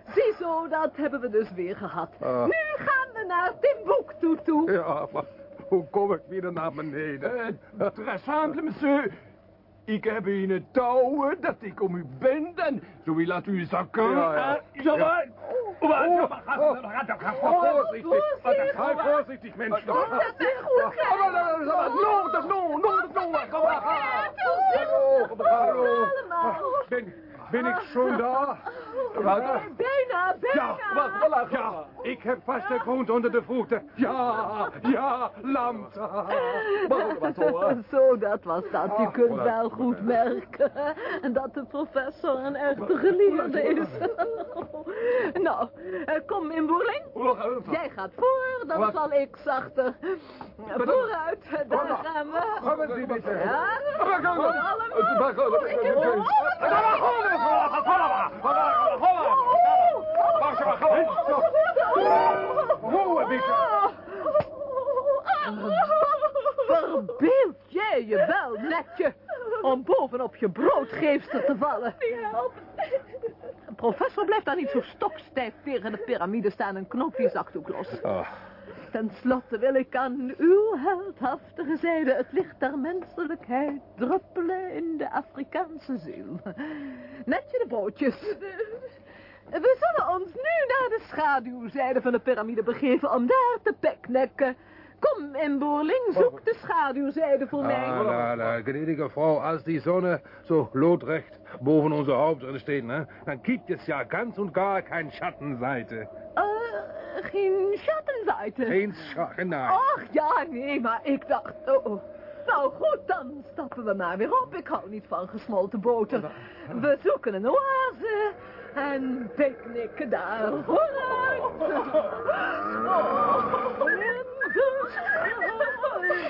Ziezo, dat hebben we dus weer gehad. Nu gaan we naar Timbuktu toe. Ja, maar hoe kom ik weer naar beneden? Simple, monsieur. Ik heb hier een touw dat ik om u bind en zo wie laat u zakken. Ja, ja. Eh, Zo maar. Oh, Vorsichtig, Sei vorsichtig, Mensch. Dat is goed, Oh, no, no, no, no, dat. Hallo, hallo. Ben, ik schon da? Bijna, bijna. Ja, wat, wat, Ja, ik heb vast gegrond onder de voeten. Ja, ja, lamp. Wat zo, Zo, dat was dat. Je kunt wel goed merken dat de professor een echte geleerde is. Nou, eh, kom inboerling. Jij gaat voor, dan zal ik zachter. Vooruit, daar gaan we. We? Ja, Waar gaan er Verbeeld jij je wel, netje, om bovenop je broodgeefster te vallen? Professor, blijf daar niet zo stokstijf tegen de piramide staan en knoop je zakdoek los. Oh, Ten slotte wil ik aan uw heldhaftige zijde het licht der menselijkheid druppelen in de Afrikaanse ziel. Netje de broodjes. We zullen ons nu naar de schaduwzijde van de piramide begeven om daar te picknicken. Kom, inboorling, zoek de schaduwzijde voor mij. Ah, la, la, gnädige Frau, als die Sonne so lotrecht boven onze steht, ne, dann gibt es ja ganz und gar kein Schattenseite. Uh, geen schattenseite. Geen schatten, nein. Ach, ja, nee, maar ik dacht... Oh, oh. Nou goed, dan stappen we maar weer op. Ik hou niet van gesmolten boter. We zoeken een oase en picknicken daar. Vooruit! Oh, in de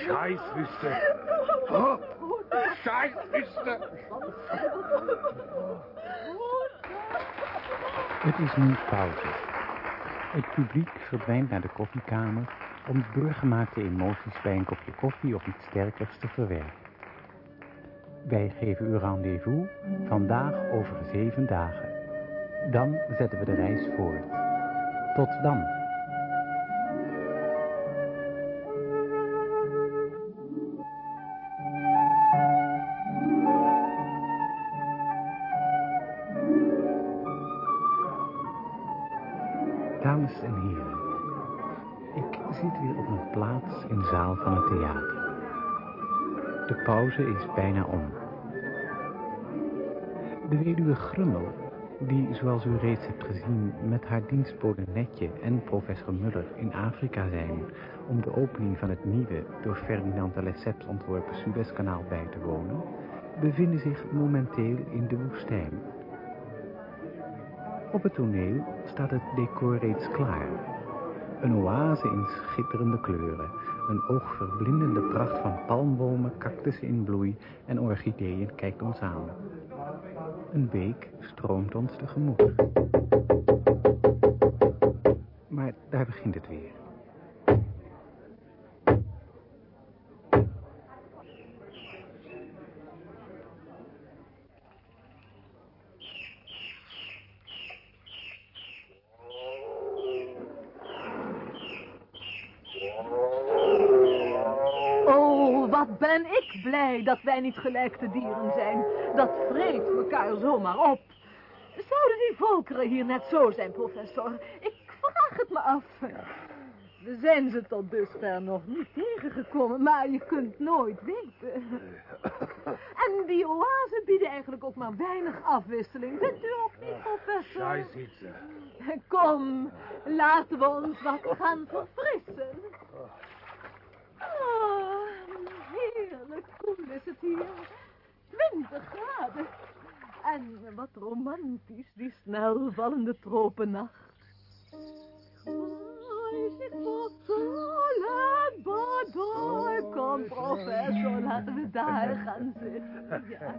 Scheißwüste. Oh, Scheißwüste. Het is nu pauze. Het publiek verdwijnt naar de koffiekamer om doorgemaakte emoties bij een kopje koffie of iets sterkers te verwerken. Wij geven u rendezvous vandaag over zeven dagen. Dan zetten we de reis voort. Tot dan. Plaats in zaal van het theater. De pauze is bijna om. De weduwe Grummel, die zoals u reeds hebt gezien met haar dienstbode Netje en professor Muller in Afrika zijn om de opening van het nieuwe door Ferdinand de Lesseps ontworpen Suezkanaal bij te wonen, bevinden zich momenteel in de woestijn. Op het toneel staat het decor reeds klaar. Een oase in schitterende kleuren. Een oogverblindende pracht van palmbomen, cactussen in bloei en orchideeën kijkt ons aan. Een beek stroomt ons tegemoet. Maar daar begint het weer. Oh, wat ben dat wij niet gelijkte dieren zijn. Dat vreet elkaar zomaar op. Zouden die volkeren hier net zo zijn, professor? Ik vraag het me af. We zijn ze tot dusver nog niet tegengekomen, maar je kunt nooit weten. En die oasen bieden eigenlijk ook maar weinig afwisseling. Vindt u ook niet, professor? Scheißwüste. Kom, laten we ons wat gaan verfrissen. Oh, heerlijk koel is het hier. 20 graden. En wat romantisch, die snel vallende tropennacht. Kom, professor, laten we daar gaan zitten. Ja,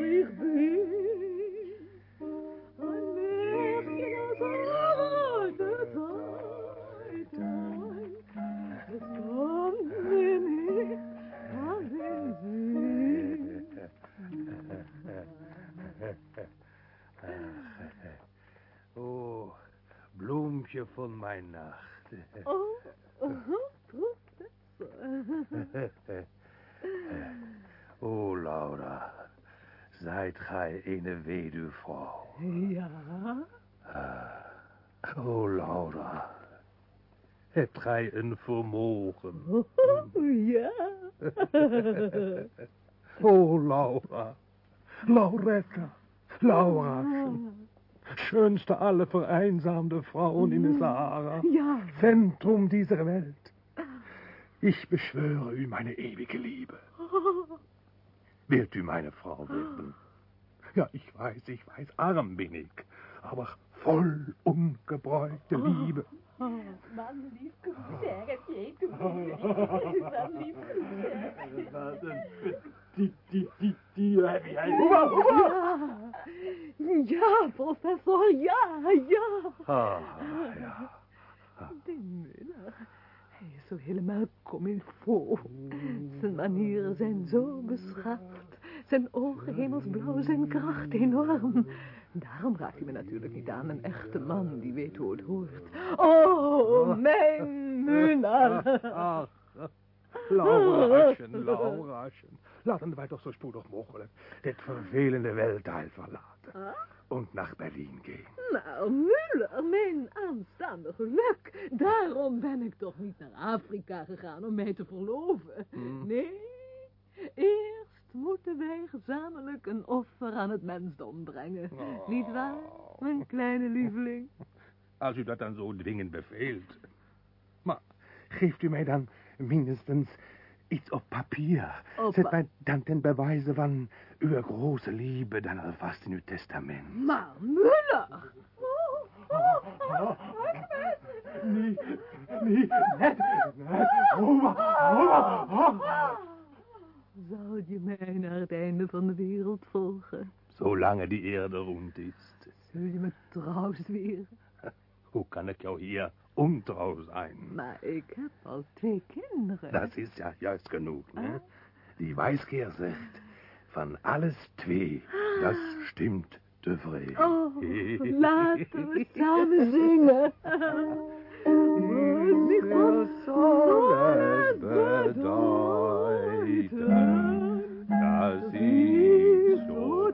hier. Oh. Van mijn nacht. Oh, oh, professor. oh, Laura, zijt gij een weduwvrouw? Ja? Oh, Laura, hebt gij een vermogen? Oh, ja. oh, Laura, Lauretta, Laura, schönste aller vereinsamde Frauen in der Sahara, Ja. Zentrum dieser Welt. Ich beschwöre u meine ewige Liebe. Wird u meine Frau werden? Ja, ich weiß, ich weiß, arm bin ich, aber voll ungebräuchte Liebe. Oh, man lief zeggen, je doet Man lief Die, die, die, die heb jij. Ja. Ja, professor, ja, ja. Ah, ja. Die Müller. Hij is zo helemaal comme il. Zijn manieren zijn zo beschaafd. Zijn ogen hemelsblauw, zijn kracht enorm. Daarom raakt hij me natuurlijk niet aan. Een echte man die weet hoe het hoort. Oh, mijn Muna. Ach, Lauraschen, Lauraschen. Laten wij toch zo spoedig mogelijk dit vervelende weltaal verlaten. En naar Berlin gaan. Nou, Muller, mijn aanstaande geluk. Daarom ben ik toch niet naar Afrika gegaan om mij te verloven. Nee, eerst moeten wij gezamenlijk een offer aan het mensdom brengen. Niet waar, mijn kleine lieveling? Als u dat dan zo dwingend beveelt. Maar geeft u mij dan minstens iets op papier? Op Zet mij dan ten bewijze van uw grote liefde dan alvast in uw testament. Maar Muller! Nee, nee, net, net, oma, oma, oma. Zal je mij naar het einde van de wereld volgen? Zolang die eerde rond is. Zul je me trouw zweren? Hoe kan ik jou hier ontrouw zijn? Maar ik heb al twee kinderen. Dat is ja juist genoeg, ne? Die wijsgeer zegt, van alles twee, dat stimmt tevreden. Oh, laten we samen zingen. Muziek ons alles bedeuten, dat ik zo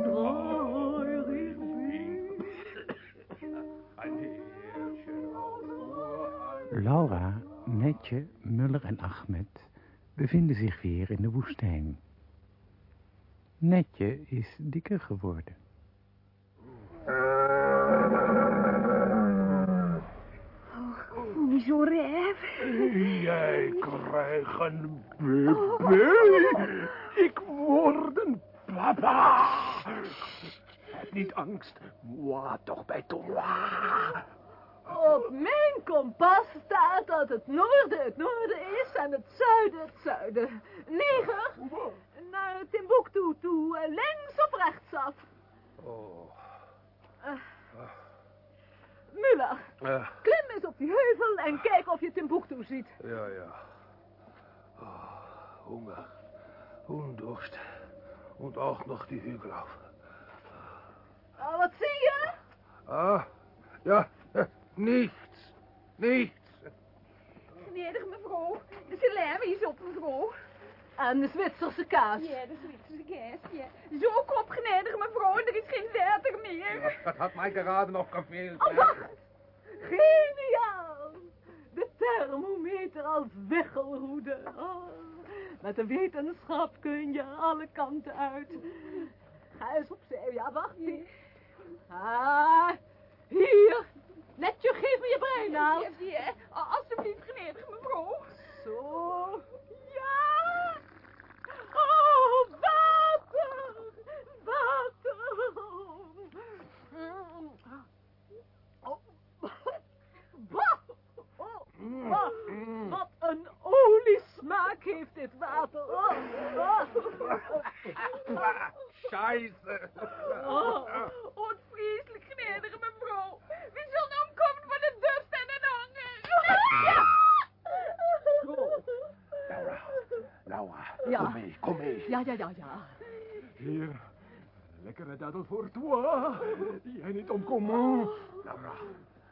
Laura, Netje, Muller en Ahmed bevinden zich weer in de woestijn. Netje is dikker geworden. Hoezo, Rijf? Jij krijgt een baby. Ik word een papa. Heb niet angst. Moi, toch bij toi. Op mijn kompas staat dat het noorden het noorden is en het zuiden het zuiden. Neger, naar Timbuktu toe, eh, links of rechtsaf. Oh, Eh, Muller, eh, klim eens op die heuvel en kijk of je Timbuktu ziet. ja, ja. Oh, und Durst und auch noch die Hügel auf. Oh, wat zie je? Ah, ja, niets, niets. Gnädige mevrouw, de salami is op mevrouw. En de Zwitserse kaas. Ja, de Zwitserse kaas, ja. Zo kop, gnädige mevrouw, en er is geen water meer. Dat had mij gerade nog gefehlt. Oh, wacht! Geniaal! De thermometer als wichelroede. Oh, met de wetenschap kun je alle kanten uit. Ga eens opzij. Ja, wacht eens. Ah, hier. Netje, geef me je je. A- Alsjeblieft, gnädige mevrouw. Zo. Ja. Oh, water. Water. Mm. Oh. Bah. Oh. Bah. Wat een oliesmaak heeft dit water. Oh. Oh. Scheiße. Oh. Wat vreselijk, gnädige mevrouw. Omkomen van de dorst en de honger. Laura, Laura, Ja. kom mee, kom mee. Ja, ja, ja, ja. Hier, lekkere daddel voor toi. Jij niet omkomen. Laura,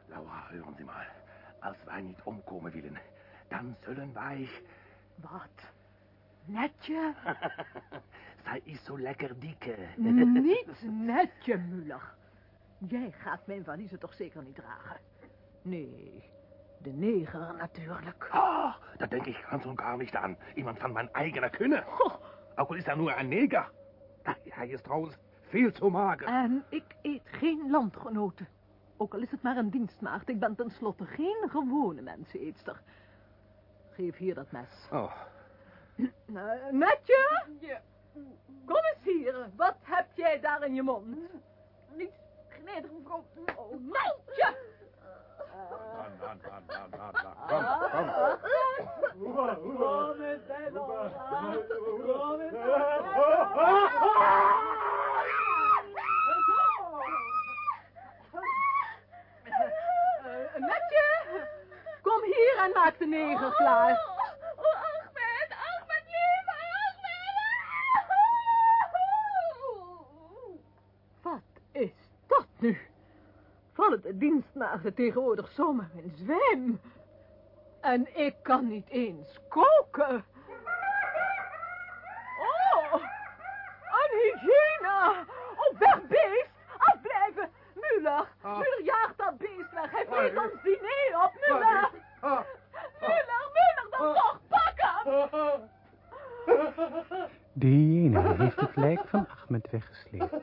Laura, hören Sie mal. Als wij niet omkomen willen, dan zullen wij... Wat? Netje? Zij is zo lekker dikke. Niet netje, Muller. Jij gaat mijn valise toch zeker niet dragen? Nee, de neger natuurlijk. Ah, da denke ich ganz und gar nicht an. Iemand van mijn eigen kunnen. Ook al is er nur een neger. Hij is trouwens veel te mager. En ik eet geen landgenoten. Ook al is het maar een dienstmaagd. Ik ben tenslotte geen gewone menseneetster. Geef hier dat mes. Oh, Eh, netje? Ja. Kom eens hier. Wat heb jij daar in je mond? Niet, gnädige mevrouw. Oh, netje! Kom, kom. Kom. Kom eh, eh, Netje, kom hier en maak de neger klaar. is dat nu? Vallen de dienstmaagden tegenwoordig zomaar in zwijm? En ik kan niet eens koken. Oh, een hygiëne. Op weg, beest. Afblijven. Muller, Ah. Muller jaagt dat beest weg. Hij vreet Ah. ons diner op, Muller. Ah. Muller, Muller, dan toch, pak hem. De hyena heeft het lijk van Ahmed weggesleept.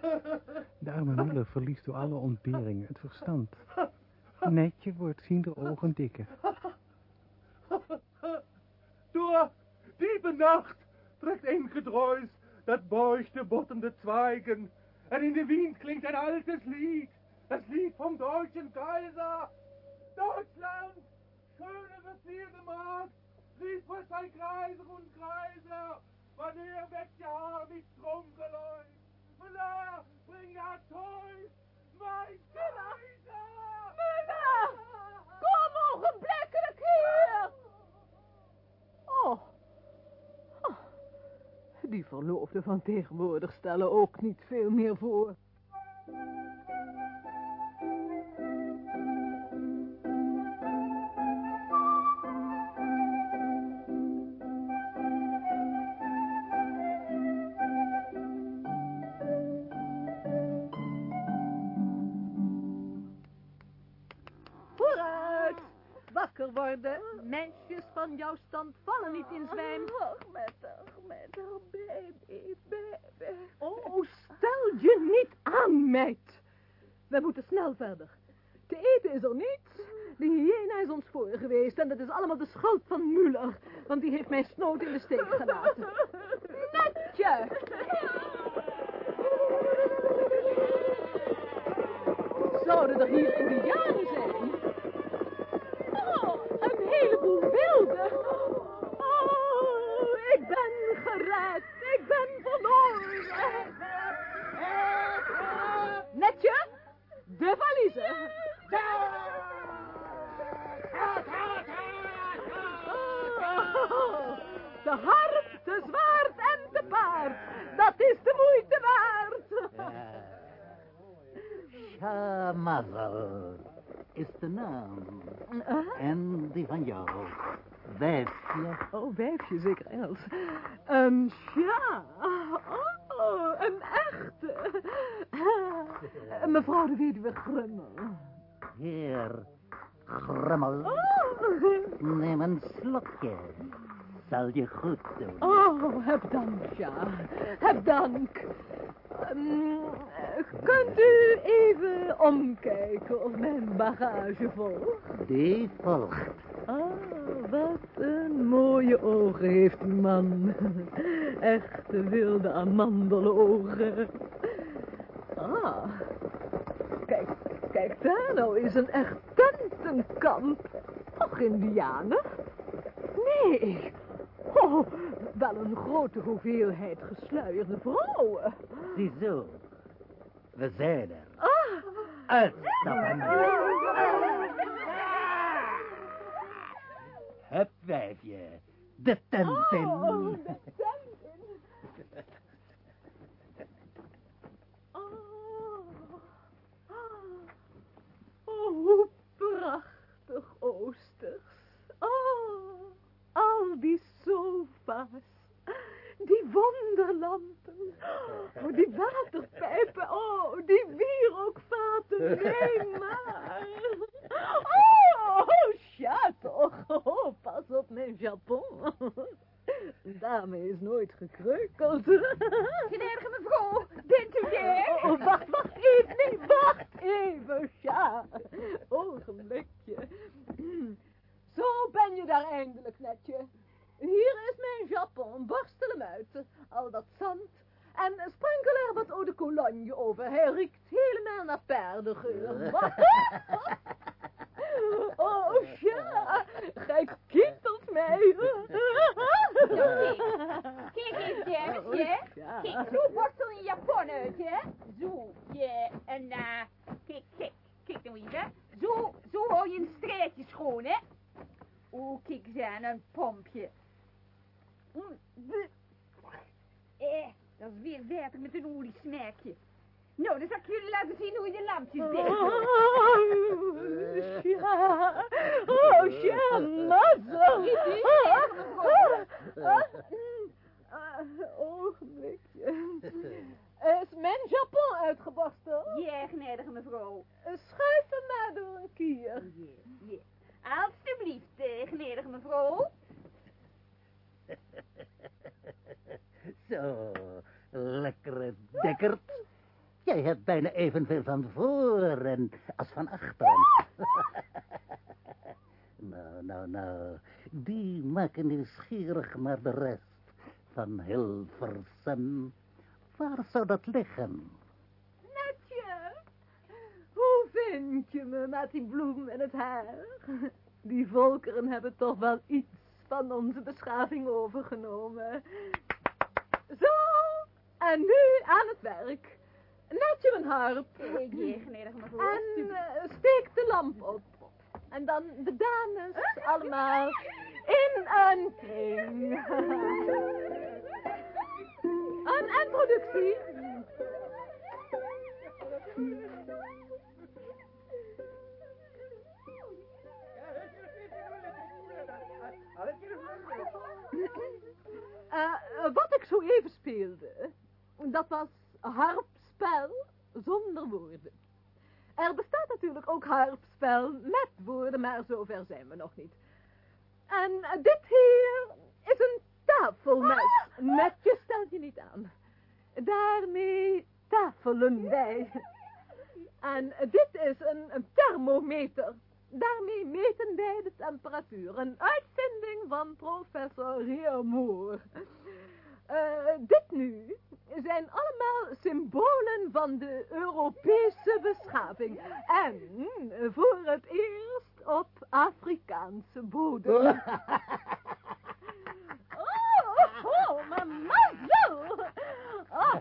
De verliest door alle ontberingen het verstand. Netje wordt ziende ogen dikker. Door diebe Nacht trekt ein Gedräus, dat beugt de bottende Zweigen. En in de Wind klingt ein altes Lied, das Lied vom deutschen Kaiser. Deutschland, schöne verzierte Markt, lief für sein Kreiser und Kreiser, wanneer weckt je haar niet dronkenleut. Vandaar bring haar thuis, mijn Kaiser! Muller, kom ogenblikkelijk hier. Oh. Oh. Die verloofden van tegenwoordig stellen ook niet veel meer voor. Worden. Meisjes van jouw stand vallen niet in zwijm. Ahmed, Ahmed, oh baby, baby. Oh, stel je niet aan, meid. We moeten snel verder. Te eten is er niets. De hyena is ons voor geweest en dat is allemaal de schuld van Muller. Want die heeft mijn snoot in de steek gelaten. Netje! Zouden er hier indianen zijn? Oh, heleboel wilden. Oh, ik ben gered. Ik ben verloren. Netje, de valiezen. Oh, De harp, de zwaard en de paard. Dat is de moeite waard. Shamazel is de naam. Uh, En die van jou. Wijfje. Oh, wijfje, zeker Engels. Een ja. Oh, een echte. Mevrouw de weduwe Grummel. Heer Grummel. Oh. Neem een slokje. Zal je goed doen. Oh, heb dank, ja. Heb dank. Ehm, kunt u even omkijken of mijn bagage volgt? Die volgt. Ah, wat een mooie ogen heeft die man. Echte wilde amandelogen. Ah, kijk, kijk daar nou is een echt tentenkamp. Och, indianen? Nee. Oh, wel een grote hoeveelheid gesluierde vrouwen. Ziezo. We zijn er. Ah, Uitstappen. Hup, wijfje. De tent in. Oh, de tent in. Oh. Oh, hoe prachtig Oosters. Oh, al die sofa's. Die wonderlampen. Oh, die waterpijpen. Oh, die wierookvaten. Nee, maar. Oh, ja toch. Oh, pas op mijn japon. Dame is nooit gekreukeld. Geneerige mevrouw, bent u daar? Oh, oh, wacht, wacht even. Nee, wacht even. Ja, ogenblikje. Zo ben je daar eindelijk, netje. Hier is mijn japon. Borstel hem uit. Al dat zand. En sprenkel er wat eau de cologne over. Hij riekt helemaal naar paardengeur. Oh, ja. Gij kietelt mij. Kijk eens, Oh, ja. Kijk, zo borstel je japon uit, hè. Zo, ja, en eh, kijk, kijk, kijk nou even. Zo, zo hou je een straatje schoon, hè. Oeh, kijk eens aan, een pompje. Eh, dat is weer water met een oliesmaakje. Nou, dan zal ik jullie laten zien hoe je de lampjes deed. Oh, ja. Oh, ja, mazzel. Ogenblikje. Is mijn japon uitgebarsten? Ja, gnädige mevrouw. Schuif hem maar door een kier. Ja, ja. Alsjeblieft, eh, gnädige mevrouw. Zo, lekkere dekkerd. Jij hebt bijna evenveel van voren als van achteren. nou, nou, nou. Die maken nieuwsgierig naar de rest van Hilversum. Waar zou dat liggen? Netje, hoe vind je me met die bloem in het haar? Die volkeren hebben toch wel iets van onze beschaving overgenomen. Zo, en nu aan het werk. Netje mijn harp. Ja, gnädige mevrouw. En eh, steek de lamp op. En dan de dames allemaal in een kring. Een introductie. Eh, wat ik zo even speelde, dat was harpspel zonder woorden. Er bestaat natuurlijk ook harpspel met woorden, maar zover zijn we nog niet. En eh, dit hier is een tafelmes. Netjes stel je niet aan. Daarmee tafelen wij. En dit is een, een thermometer. Daarmee meten wij de temperatuur. Een uitvinding van professor Reamour. Eh, dit nu zijn allemaal symbolen van de Europese beschaving. En voor het eerst op Afrikaanse bodem. Oh, oh, mazzel! Oh,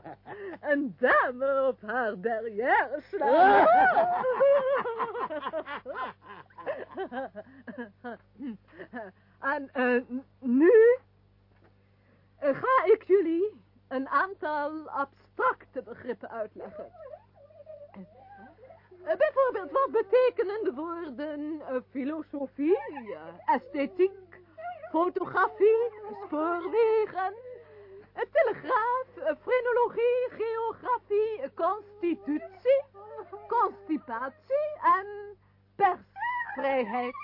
een dame op haar derrière slaan. en uh, nu uh, ga ik jullie een aantal abstracte begrippen uitleggen. Uh, bijvoorbeeld, wat betekenen de woorden filosofie, esthetiek, fotografie, spoorwegen, telegraaf, frenologie, geografie, constitutie, constipatie en persvrijheid.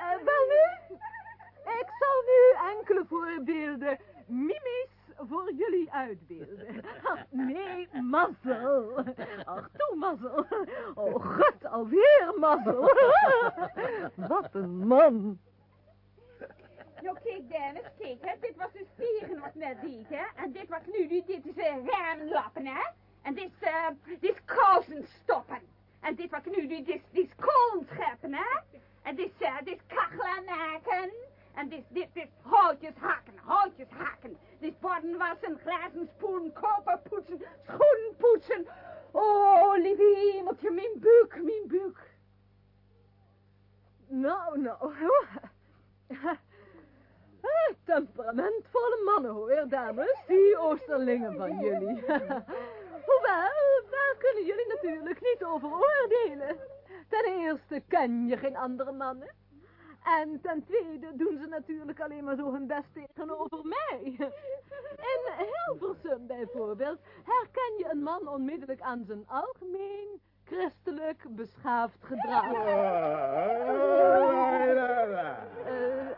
Uh, wel nu, ik zal nu enkele voorbeelden mimisch voor jullie uitbeelden. Nee, mazzel. Ach, toe, mazzel. Oh, god, alweer mazzel. Wat een man. Nou, kijk, Dennis, kijk, hè. Dit was dus vliegen wat net deed, hè. En dit wat nu doet, dit is uh, raamlappen, hè. En dit is, uh, dit is kousen stoppen. En dit wat nu doet, dit is, dit is kolen scheppen, hè. En dit is, uh, dit is kachelen maken. En dit, dit is houtjes hakken, houtjes hakken. Dit borden wassen, glazen spoelen, koper poetsen, schoenen poetsen. Oh, lieve hemeltje, mijn buik, mijn buik. Nou, nou. Eh, Temperamentvolle mannen hoor, dames, die oosterlingen van jullie. Hoewel, daar kunnen jullie natuurlijk niet over oordelen. Ten eerste ken je geen andere mannen. En ten tweede doen ze natuurlijk alleen maar zo hun best tegenover mij. In Hilversum bijvoorbeeld herken je een man onmiddellijk aan zijn algemeen christelijk beschaafd gedrag. Uh,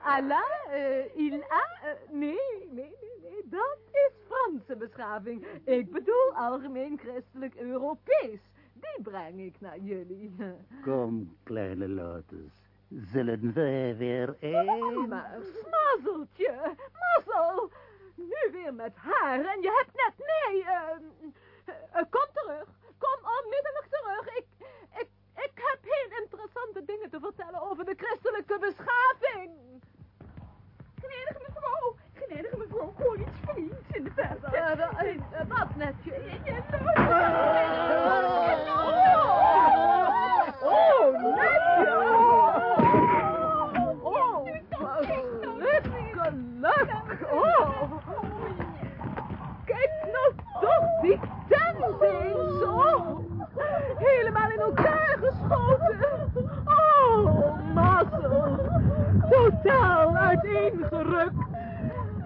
Allah, uh, il a, uh, nee, nee, nee, nee, dat is Franse beschaving. Ik bedoel algemeen christelijk Europees. Die breng ik naar jullie. Kom, kleine lotus. Zullen wij weer een... Maar, mazzeltje, mazzel. Nu weer met haar en je hebt net mee. Uh, kom terug, kom onmiddellijk terug. Ik, ik, ik heb heel interessante dingen te vertellen over de christelijke beschaving. Gnädige mevrouw, gnädige mevrouw, ik hoor iets vriends in de verte. Uh, wat netje? Oh, netje! Die tent eens, oh. Helemaal in elkaar geschoten. Oh, Marcel. Totaal uiteengerukt.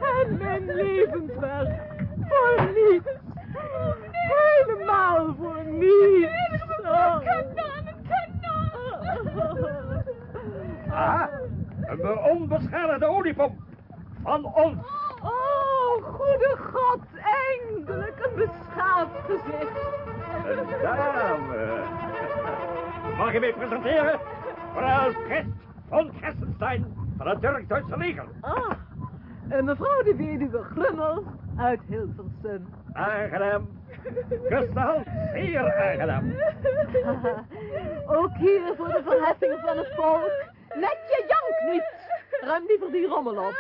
En mijn levenswerk. Voor niets. Helemaal voor niets. Oh. Aha, een onbeschadigde oliepomp. Van ons. Oh, goede god, eindelijk een beschaafd gezicht. Een dame. Mag je mij presenteren? Mevrouw Christ von Kessenstein van het Turk-Duitse leger. Ah, en mevrouw de weduwe Glummel uit Hilversum. Aangenaam. Kus de hand, zeer aangenaam. Ook hier voor de verheffing van het volk. Net je jank niet. Ruim liever die rommel op.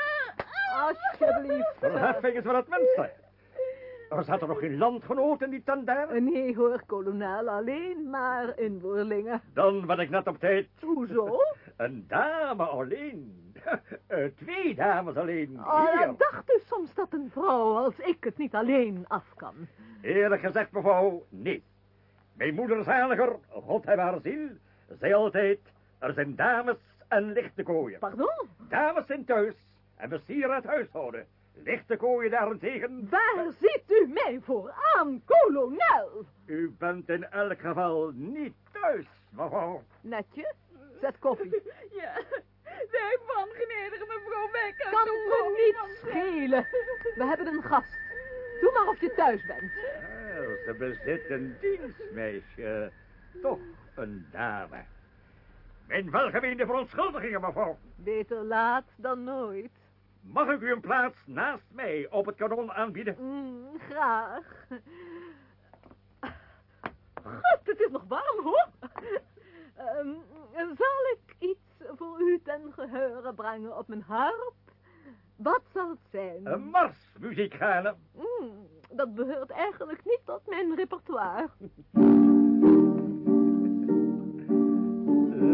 Alsjeblieft. Verheffing is wel het minste. Er landgenoot in die daar? Nee hoor, kolonel, alleen maar inboorlingen. Dan ben ik net op tijd. Hoezo? Een dame alleen. Eh, Twee dames alleen. Oh, Hier. ik dacht dus soms dat een vrouw als ik het niet alleen af kan. Eerlijk gezegd, mevrouw, nee. Mijn moeder zaliger, God heb haar ziel, zei altijd, er zijn dames en lichte kooien. Pardon? Dames zijn thuis en bestieren het huishouden. Lichte kooien daarentegen... Waar ziet u mij voor aan, kolonel? U bent in elk geval niet thuis, mevrouw. Netje, zet koffie. Ja, de van genedige mevrouw Becker. Kan me niet schelen. We hebben een gast. Doe maar of je thuis bent. Eh, Ze bezit een dienstmeisje. Toch een dame. Mijn welgemeende verontschuldigingen, mevrouw. Beter laat dan nooit. Mag ik u een plaats naast mij op het kanon aanbieden? Mm, graag. God, het is nog warm, hoor. Ehm, zal ik iets voor u ten geheure brengen op mijn harp? Wat zal het zijn? Een marsmuzikale. Mm, dat behoort eigenlijk niet tot mijn repertoire.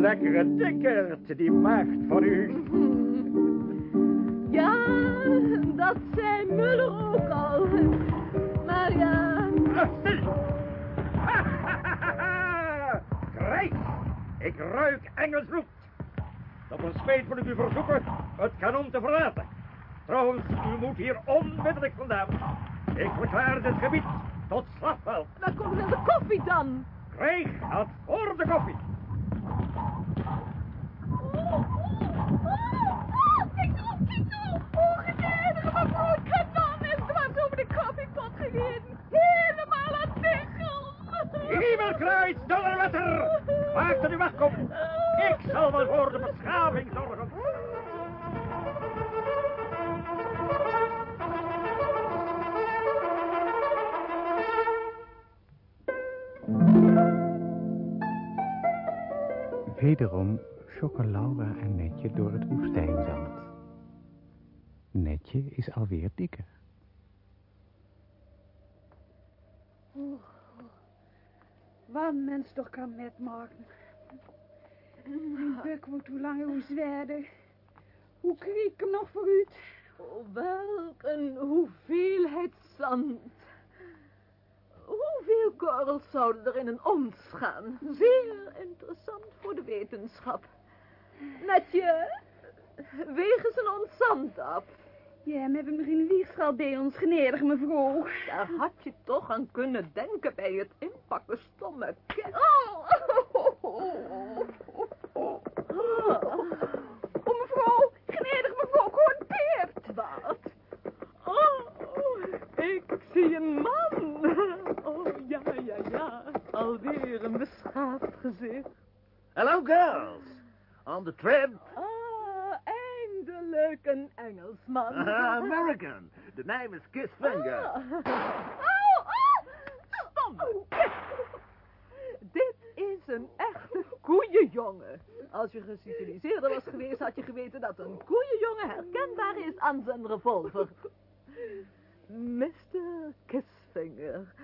Lekkere dikkerd, die maagd van u. Ja, dat zei Muller ook al. Maar ja... Ah! Krijg! Ik ruik Engels bloed. Tot een spijt moet ik u verzoeken het kanon te verlaten. Trouwens, u moet hier onmiddellijk vandaan. Ik verklaar dit gebied tot slagveld. Waar komt wel de koffie dan? Krijg gaat voor de koffie. Hemelkruis, dollarwetter! Maak dat u wegkomt. Ik zal wel voor de beschaving zorgen. Wederom schokken Laura en Netje door het woestijnzand. Netje is alweer dikker. Oh, wat mens toch kan metmaken. Mijn buk wordt hoe langer hoe zwaarder. Hoe kriek ik hem nog vooruit? Oh, welk een hoeveelheid zand. Hoeveel korrels zouden er in een ons gaan? Zeer interessant voor de wetenschap. Netje, weeg eens een ons zand af. Ja, we hebben geen weegschaal bij ons, generig mevrouw. Daar had je toch aan kunnen denken bij het inpakken, stomme kind. Oh, mevrouw, generig mevrouw, ik hoor een peert. Wat? Oh, ik zie een man. Oh, ja, ja, ja. Alweer een beschaafd gezicht. Hello, girls. On the trip? Ah, eindelijk een Engelsman. American. The name is Kiss Finger. Ah. Au, au, stom. Dit is een echte koeienjongen. Als je geciviliseerder was geweest, had je geweten dat een koeienjongen herkenbaar is aan zijn revolver. Mr. Kissfinger,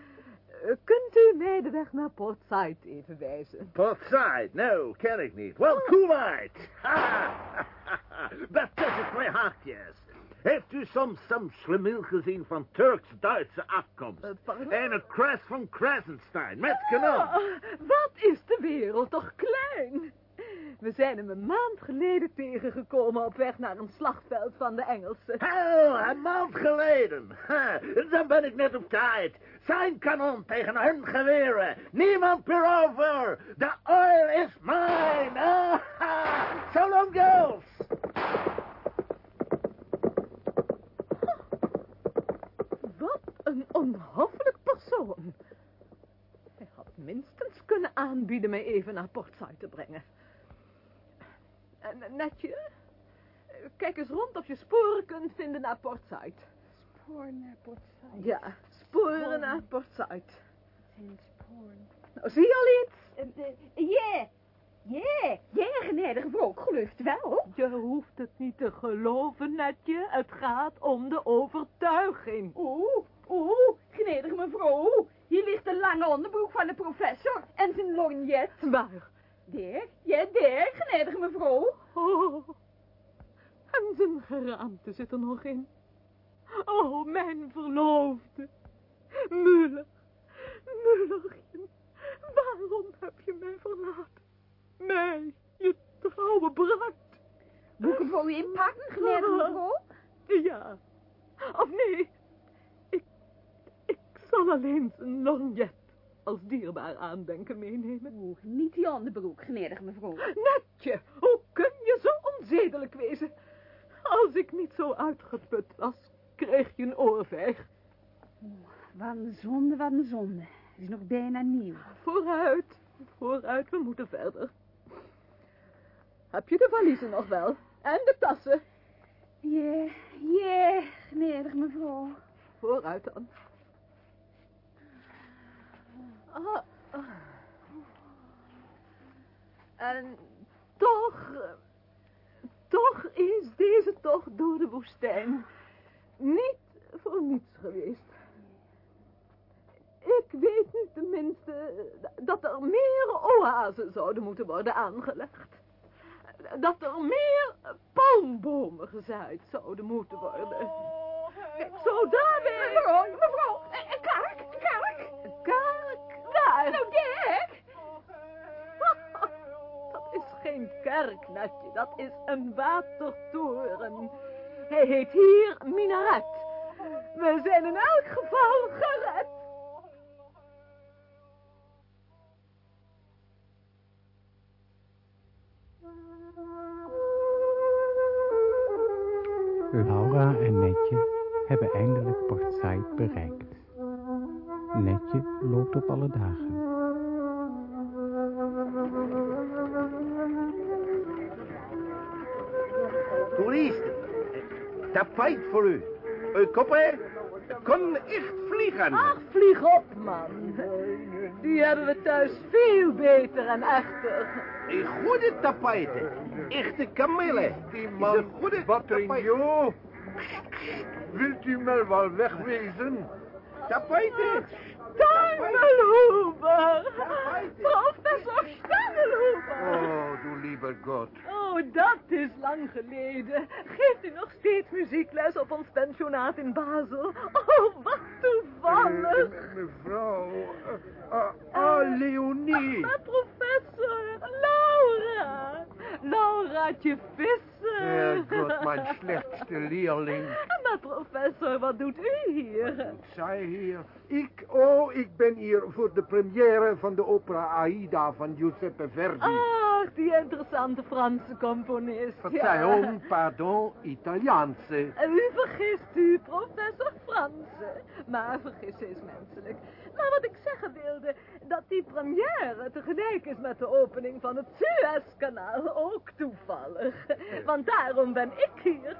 kunt u mij de weg naar Port Said even wijzen? Port Said? No, ken ik niet. Well, Kuwait. Ha! Dat tussen twee haakjes. Heeft u soms some schlemiel gezien van Turks-Duitse afkomst? en het kruis van Krasenstein, met kanon. Ah, wat is de wereld toch klein? We zijn hem een maand geleden tegengekomen op weg naar een slagveld van de Engelsen. Hel, een maand geleden. Ha, dan ben ik net op tijd. Zijn kanon tegen hun geweren. Niemand meer over. The oil is mine. Ah, so long, girls. Wat een onhoffelijk persoon. Hij had minstens kunnen aanbieden mij even naar Portside te brengen. En Netje, kijk eens rond of je sporen kunt vinden naar Portside. Spoor naar Portside. Ja, sporen naar Portside. Zijn sporen. Nou, zie je al iets? Ja, ja, ja, genedige vrouw, ik geloof het wel. Je hoeft het niet te geloven, Netje. Het gaat om de overtuiging. Oeh, oeh, genedige mevrouw. Hier ligt de lange onderbroek van de professor en zijn lorgnet. Waar? Daar, ja, daar, genedige mevrouw. Oh, en zijn geraamte zit er nog in. Oh, mijn verloofde. Muller, Mullerchen, waarom heb je mij verlaten? Mij, je trouwe bruid. Boeken voor u inpakken, genedige mevrouw? Ja. Of nee, zal alleen zijn lorgnet als dierbaar aandenken meenemen. Oeh, niet die onderbroek, genedige mevrouw. Netje, hoe kun je zo onzedelijk wezen? Als ik niet zo uitgeput was, kreeg je een oorvijg. Oeh, wat een zonde, wat een zonde. Het is nog bijna nieuw. Vooruit, vooruit, we moeten verder. Heb je de valiezen nog wel? En de tassen? Ja, ja, genedige mevrouw. Vooruit dan. Ah. En toch, toch is deze tocht door de woestijn niet voor niets geweest. Ik weet nu tenminste dat er meer oasen zouden moeten worden aangelegd. Dat er meer palmbomen gezaaid zouden moeten worden. Kijk, zo daar weer. Mevrouw, mevrouw, een daar. Nou, Dirk. Dat is geen kerk, Netje. Dat is een watertoren. Hij heet hier minaret. We zijn in elk geval gered. Laura en Netje hebben eindelijk Port Said bereikt. Netje loopt op alle dagen. Toeristen, tapijt voor u. Uw koppen kon echt vliegen. Ach, vlieg op, man. Die hebben we thuis veel beter en echter. Een goede tapijten. Echte kamelen. Die man, een goede wat tapijt. een joh. Wilt u mij wel wegwezen? Tapijten. Stangelhoeber! Professor Stangelhoeber! Oh, du lieber Gott. Oh, dat is lang geleden. Geeft u nog steeds muziekles op ons pensionaat in Basel? Oh, wat toevallig. Eh, mevrouw. eh, ah, ah, Leonie. Lauraatje Visser. Herrgott, mijn slechtste leerling. Maar professor, wat doet u hier? Zij hier. Ik, oh, ik ben hier voor de première van de opera Aida van Giuseppe Verdi. Ach, die interessante Franse componist. Verzeihung, pardon, Italiaanse. U vergist u, professor Franse. Maar vergissen is menselijk. Maar wat ik zeggen wilde, dat die première tegelijk is met de opening van het Suezkanaal ook toevallig. Want daarom ben ik hier.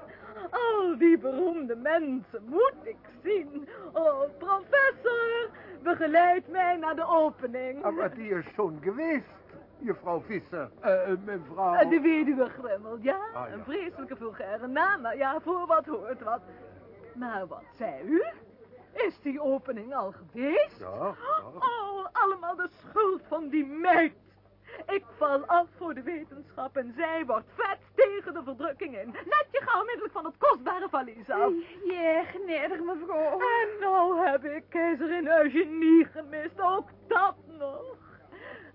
Al die beroemde mensen moet ik zien. Oh, professor, begeleid mij naar de opening. Maar die is schon geweest, juffrouw Visser. Eh, eh, mevrouw... De weduwe Grummel, ja? Ah, ja. Een vreselijke vulgaire naam, maar ja, voor wat hoort wat. Maar wat zei u? Is die opening al geweest? Ja, ja. Oh, allemaal de schuld van die meid. Ik val af voor de wetenschap en zij wordt vet tegen de verdrukking in. Net je gauw onmiddellijk van het kostbare valies af. Ja, gnädig mevrouw. En nou heb ik keizerin Eugenie gemist, ook dat nog.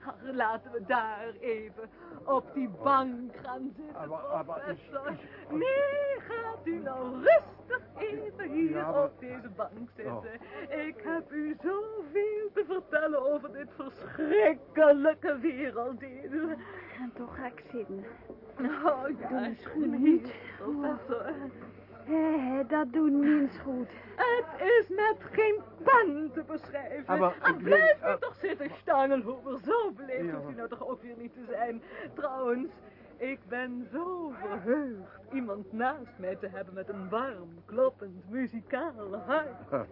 Ach, Laten we daar even op die bank gaan zitten, maar is- professor. Nee, gaat u nou rustig even hier op deze bank zitten. Ik heb u zoveel te vertellen over dit verschrikkelijke werelddeel. En toch ga ik zitten. Oh ja, Doe hier, niet. professor. Hé, dat doet niets goed. Het is met geen pen te beschrijven. Ah, maar en ik blijf u toch zitten, Stangelhoeber. Zo beleefd Ja. hoeft u nou toch ook weer niet te zijn. Trouwens, ik ben zo verheugd iemand naast mij te hebben met een warm, kloppend, muzikaal hart.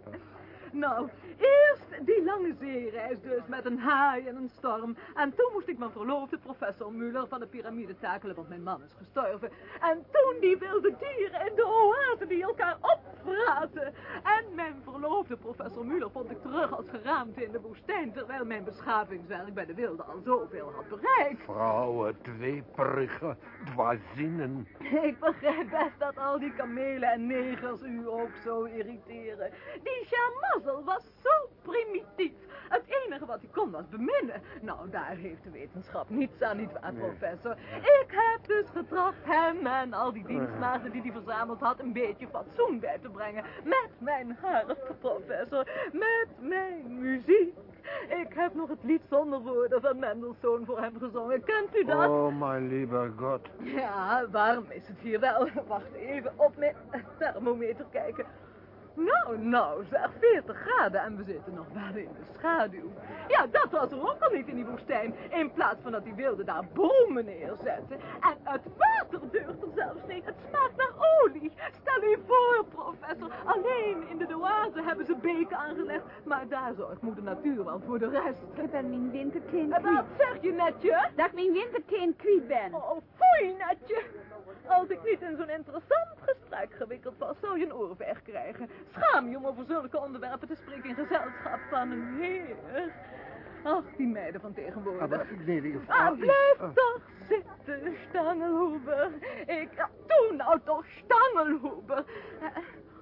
Nou, eerst die lange zeereis dus met een haai en een storm. En toen moest ik mijn verloofde professor Muller van de piramide takelen, want mijn man is gestorven. En toen die wilde dieren in de oase die elkaar opvraten. En mijn verloofde professor Muller vond ik terug als geraamte in de woestijn, terwijl mijn beschavingswerk bij de wilde al zoveel had bereikt. Vrouwen, dweperige dwazinnen. Ik begrijp best dat al die kamelen en negers u ook zo irriteren. Die Was zo primitief. Het enige wat hij kon was beminnen. Nou, daar heeft de wetenschap niets aan, niet waar, professor? Ik heb dus getracht hem en al die dienstmaagden die hij verzameld had... een beetje fatsoen bij te brengen. Met mijn harp, professor. Met mijn muziek. Ik heb nog het lied zonder woorden van Mendelssohn voor hem gezongen. Kent u dat? Oh, mijn lieve God. Ja, warm is het hier wel. Wacht even, op mijn thermometer kijken. Nou, nou, zeg, 40 graden en we zitten nog wel in de schaduw. Ja, dat was er ook al niet in die woestijn. In plaats van dat die wilden daar bomen neerzetten. En het water deugt er zelfs niet. Het smaakt naar olie. Stel u voor, professor. Alleen in de oase hebben ze beken aangelegd. Maar daar zorgt moeder natuur wel voor de rest. Ik ben mijn winterteen En wat zeg je, netje? Dat ik mijn winterteen kwijt ben. Oh, foei, netje. Als ik niet in zo'n interessant gesprek gewikkeld was, zou je een oorveg krijgen. Schaam je om over zulke onderwerpen te spreken in gezelschap van een heer. Ach, die meiden van tegenwoordig. Nee, Ah, vrouw... blijf eh, toch zitten, Stangelhoeber. Ik, ja, doe nou toch, Stangelhoeber. Eh,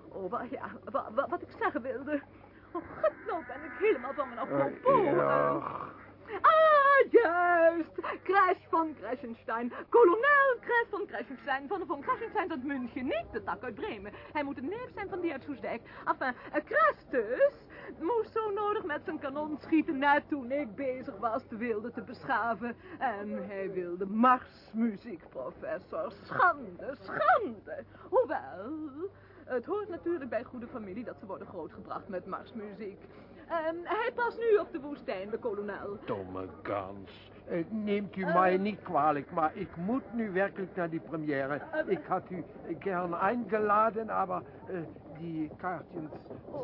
oh, ja, wa- wa- wat ik zeggen wilde. Oh, god, nou ben ik helemaal van mijn apropos. eh, ja. Ah, juist. Crash van Kraschenstein. Kolonel Crash van Kraschenstein van de von uit München. Niet de tak uit Bremen. Hij moet een neef zijn van die uit Soesdijk. Enfin, Crash dus moest zo nodig met zijn kanon schieten net toen ik bezig was de wilde te beschaven. En hij wilde marsmuziek, professor. Schande, schande. Hoewel, het hoort natuurlijk bij goede familie dat ze worden grootgebracht met marsmuziek. En hij past nu op de woestijn, de kolonel. Domme kans. Eh, neemt u mij niet kwalijk, maar ik moet nu werkelijk naar die première. Ik had u gern eingeladen, maar eh, die kaartjes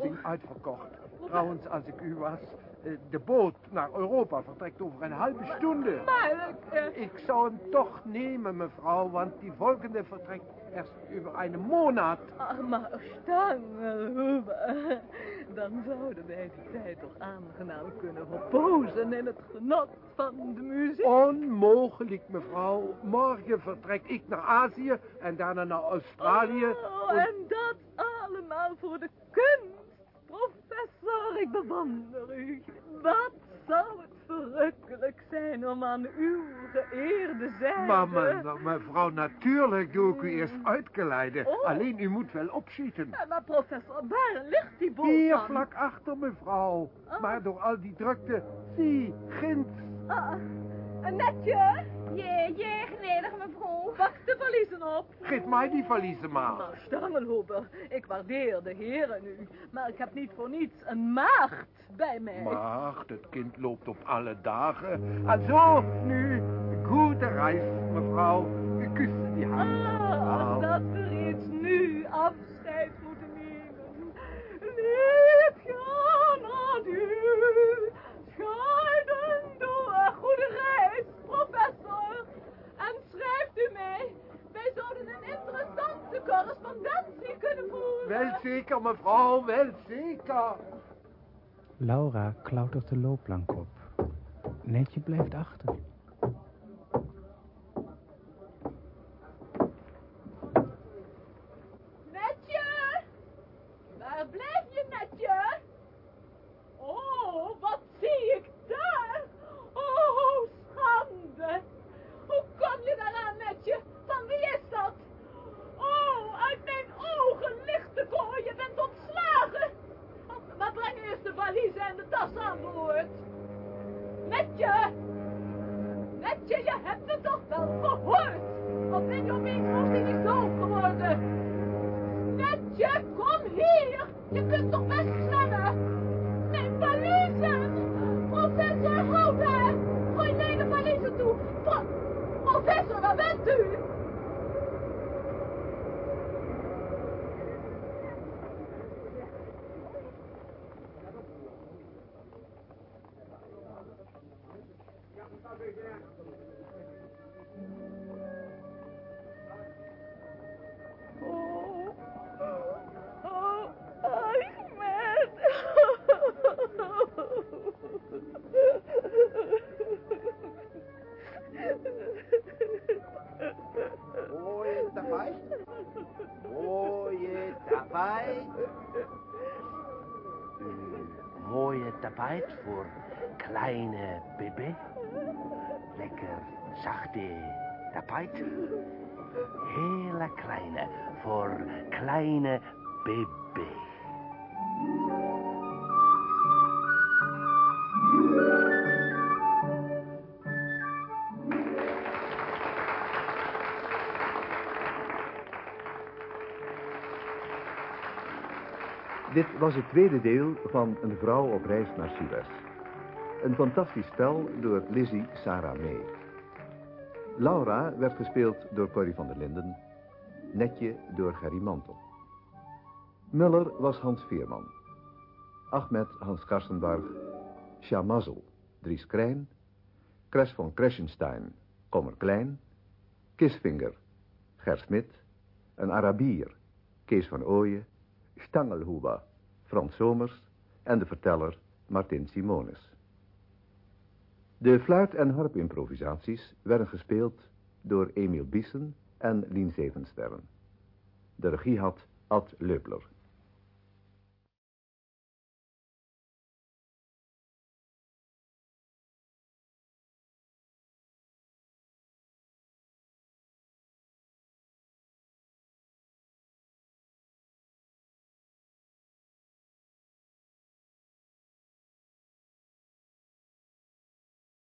zijn uitverkocht. Trouwens, als ik u was, eh, de boot naar Europa vertrekt over een halve stunde. Maar ik... eh, Ik zou hem toch nemen, mevrouw, want die volgende vertrekt erst over een maand. Ach, maar Stangelhoeber, dan zouden wij die tijd toch aangenaam kunnen verpozen in het genot van de muziek. Onmogelijk, mevrouw. Morgen vertrek ik naar Azië en daarna naar Australië. Oh, en dat allemaal voor de kunst. Professor, ik bewonder u. Wat zou het verrukkelijk zijn om aan uw geëerde zijde... Maar me- mevrouw, natuurlijk doe ik u eerst uitgeleiden. Oh. Alleen u moet wel opschieten. Ja, maar professor, waar ligt die boot Hier vlak achter, mevrouw. Oh. Maar door al die drukte, zie, ginds. Ah, een netje. Ja, ja, gnädig mevrouw. Pak de valiezen op. Geef mij die valiezen maar. Nou, Stangelhoeber, ik waardeer de heren nu, maar ik heb niet voor niets een maagd bij mij. Maar het kind loopt op alle dagen. Also, nu, goede reis, mevrouw. Ik kus die hand. Ah, dat we reeds nu afscheid moeten nemen. Liefjan, adieu. Scheiden door. Goede reis, professor. En schrijft u mij. Wij zouden een interessante correspondentie kunnen voeren. Wel zeker, mevrouw, wel zeker. Laura klautert de loopplank op. Netje blijft achter. Gehoord? Netje! Netje, je hebt me toch wel gehoord? Of ben opeens hartstikke doof geworden? Netje, kom hier! Je kunt toch best zwemmen? Mijn valiezen! Professor, hou daar! Gooi mijn valiezen toe! Pro Professor, waar bent u? Tapijt voor kleine baby. Lekker zachte tapijt. Hele kleine voor kleine baby. Dit was het tweede deel van Een vrouw op reis naar Suez. Een fantastisch spel door Lizzie Sarah May. Laura werd gespeeld door Corrie van der Linden. Netje door Gerry Mantel. Muller was Hans Veerman. Ahmed Hans Karstenbarg. Shamazel Dries Krijn. Kres van Kreschenstein Kommer Klein. Kisvinger Ger Smit. Een Arabier Kees van Ooyen. Stangelhuba, Frans Somers en de verteller Martin Simonis. De fluit- en harpimprovisaties werden gespeeld door Emiel Biesen en Lien Zevensterren. De regie had Ad Leupler.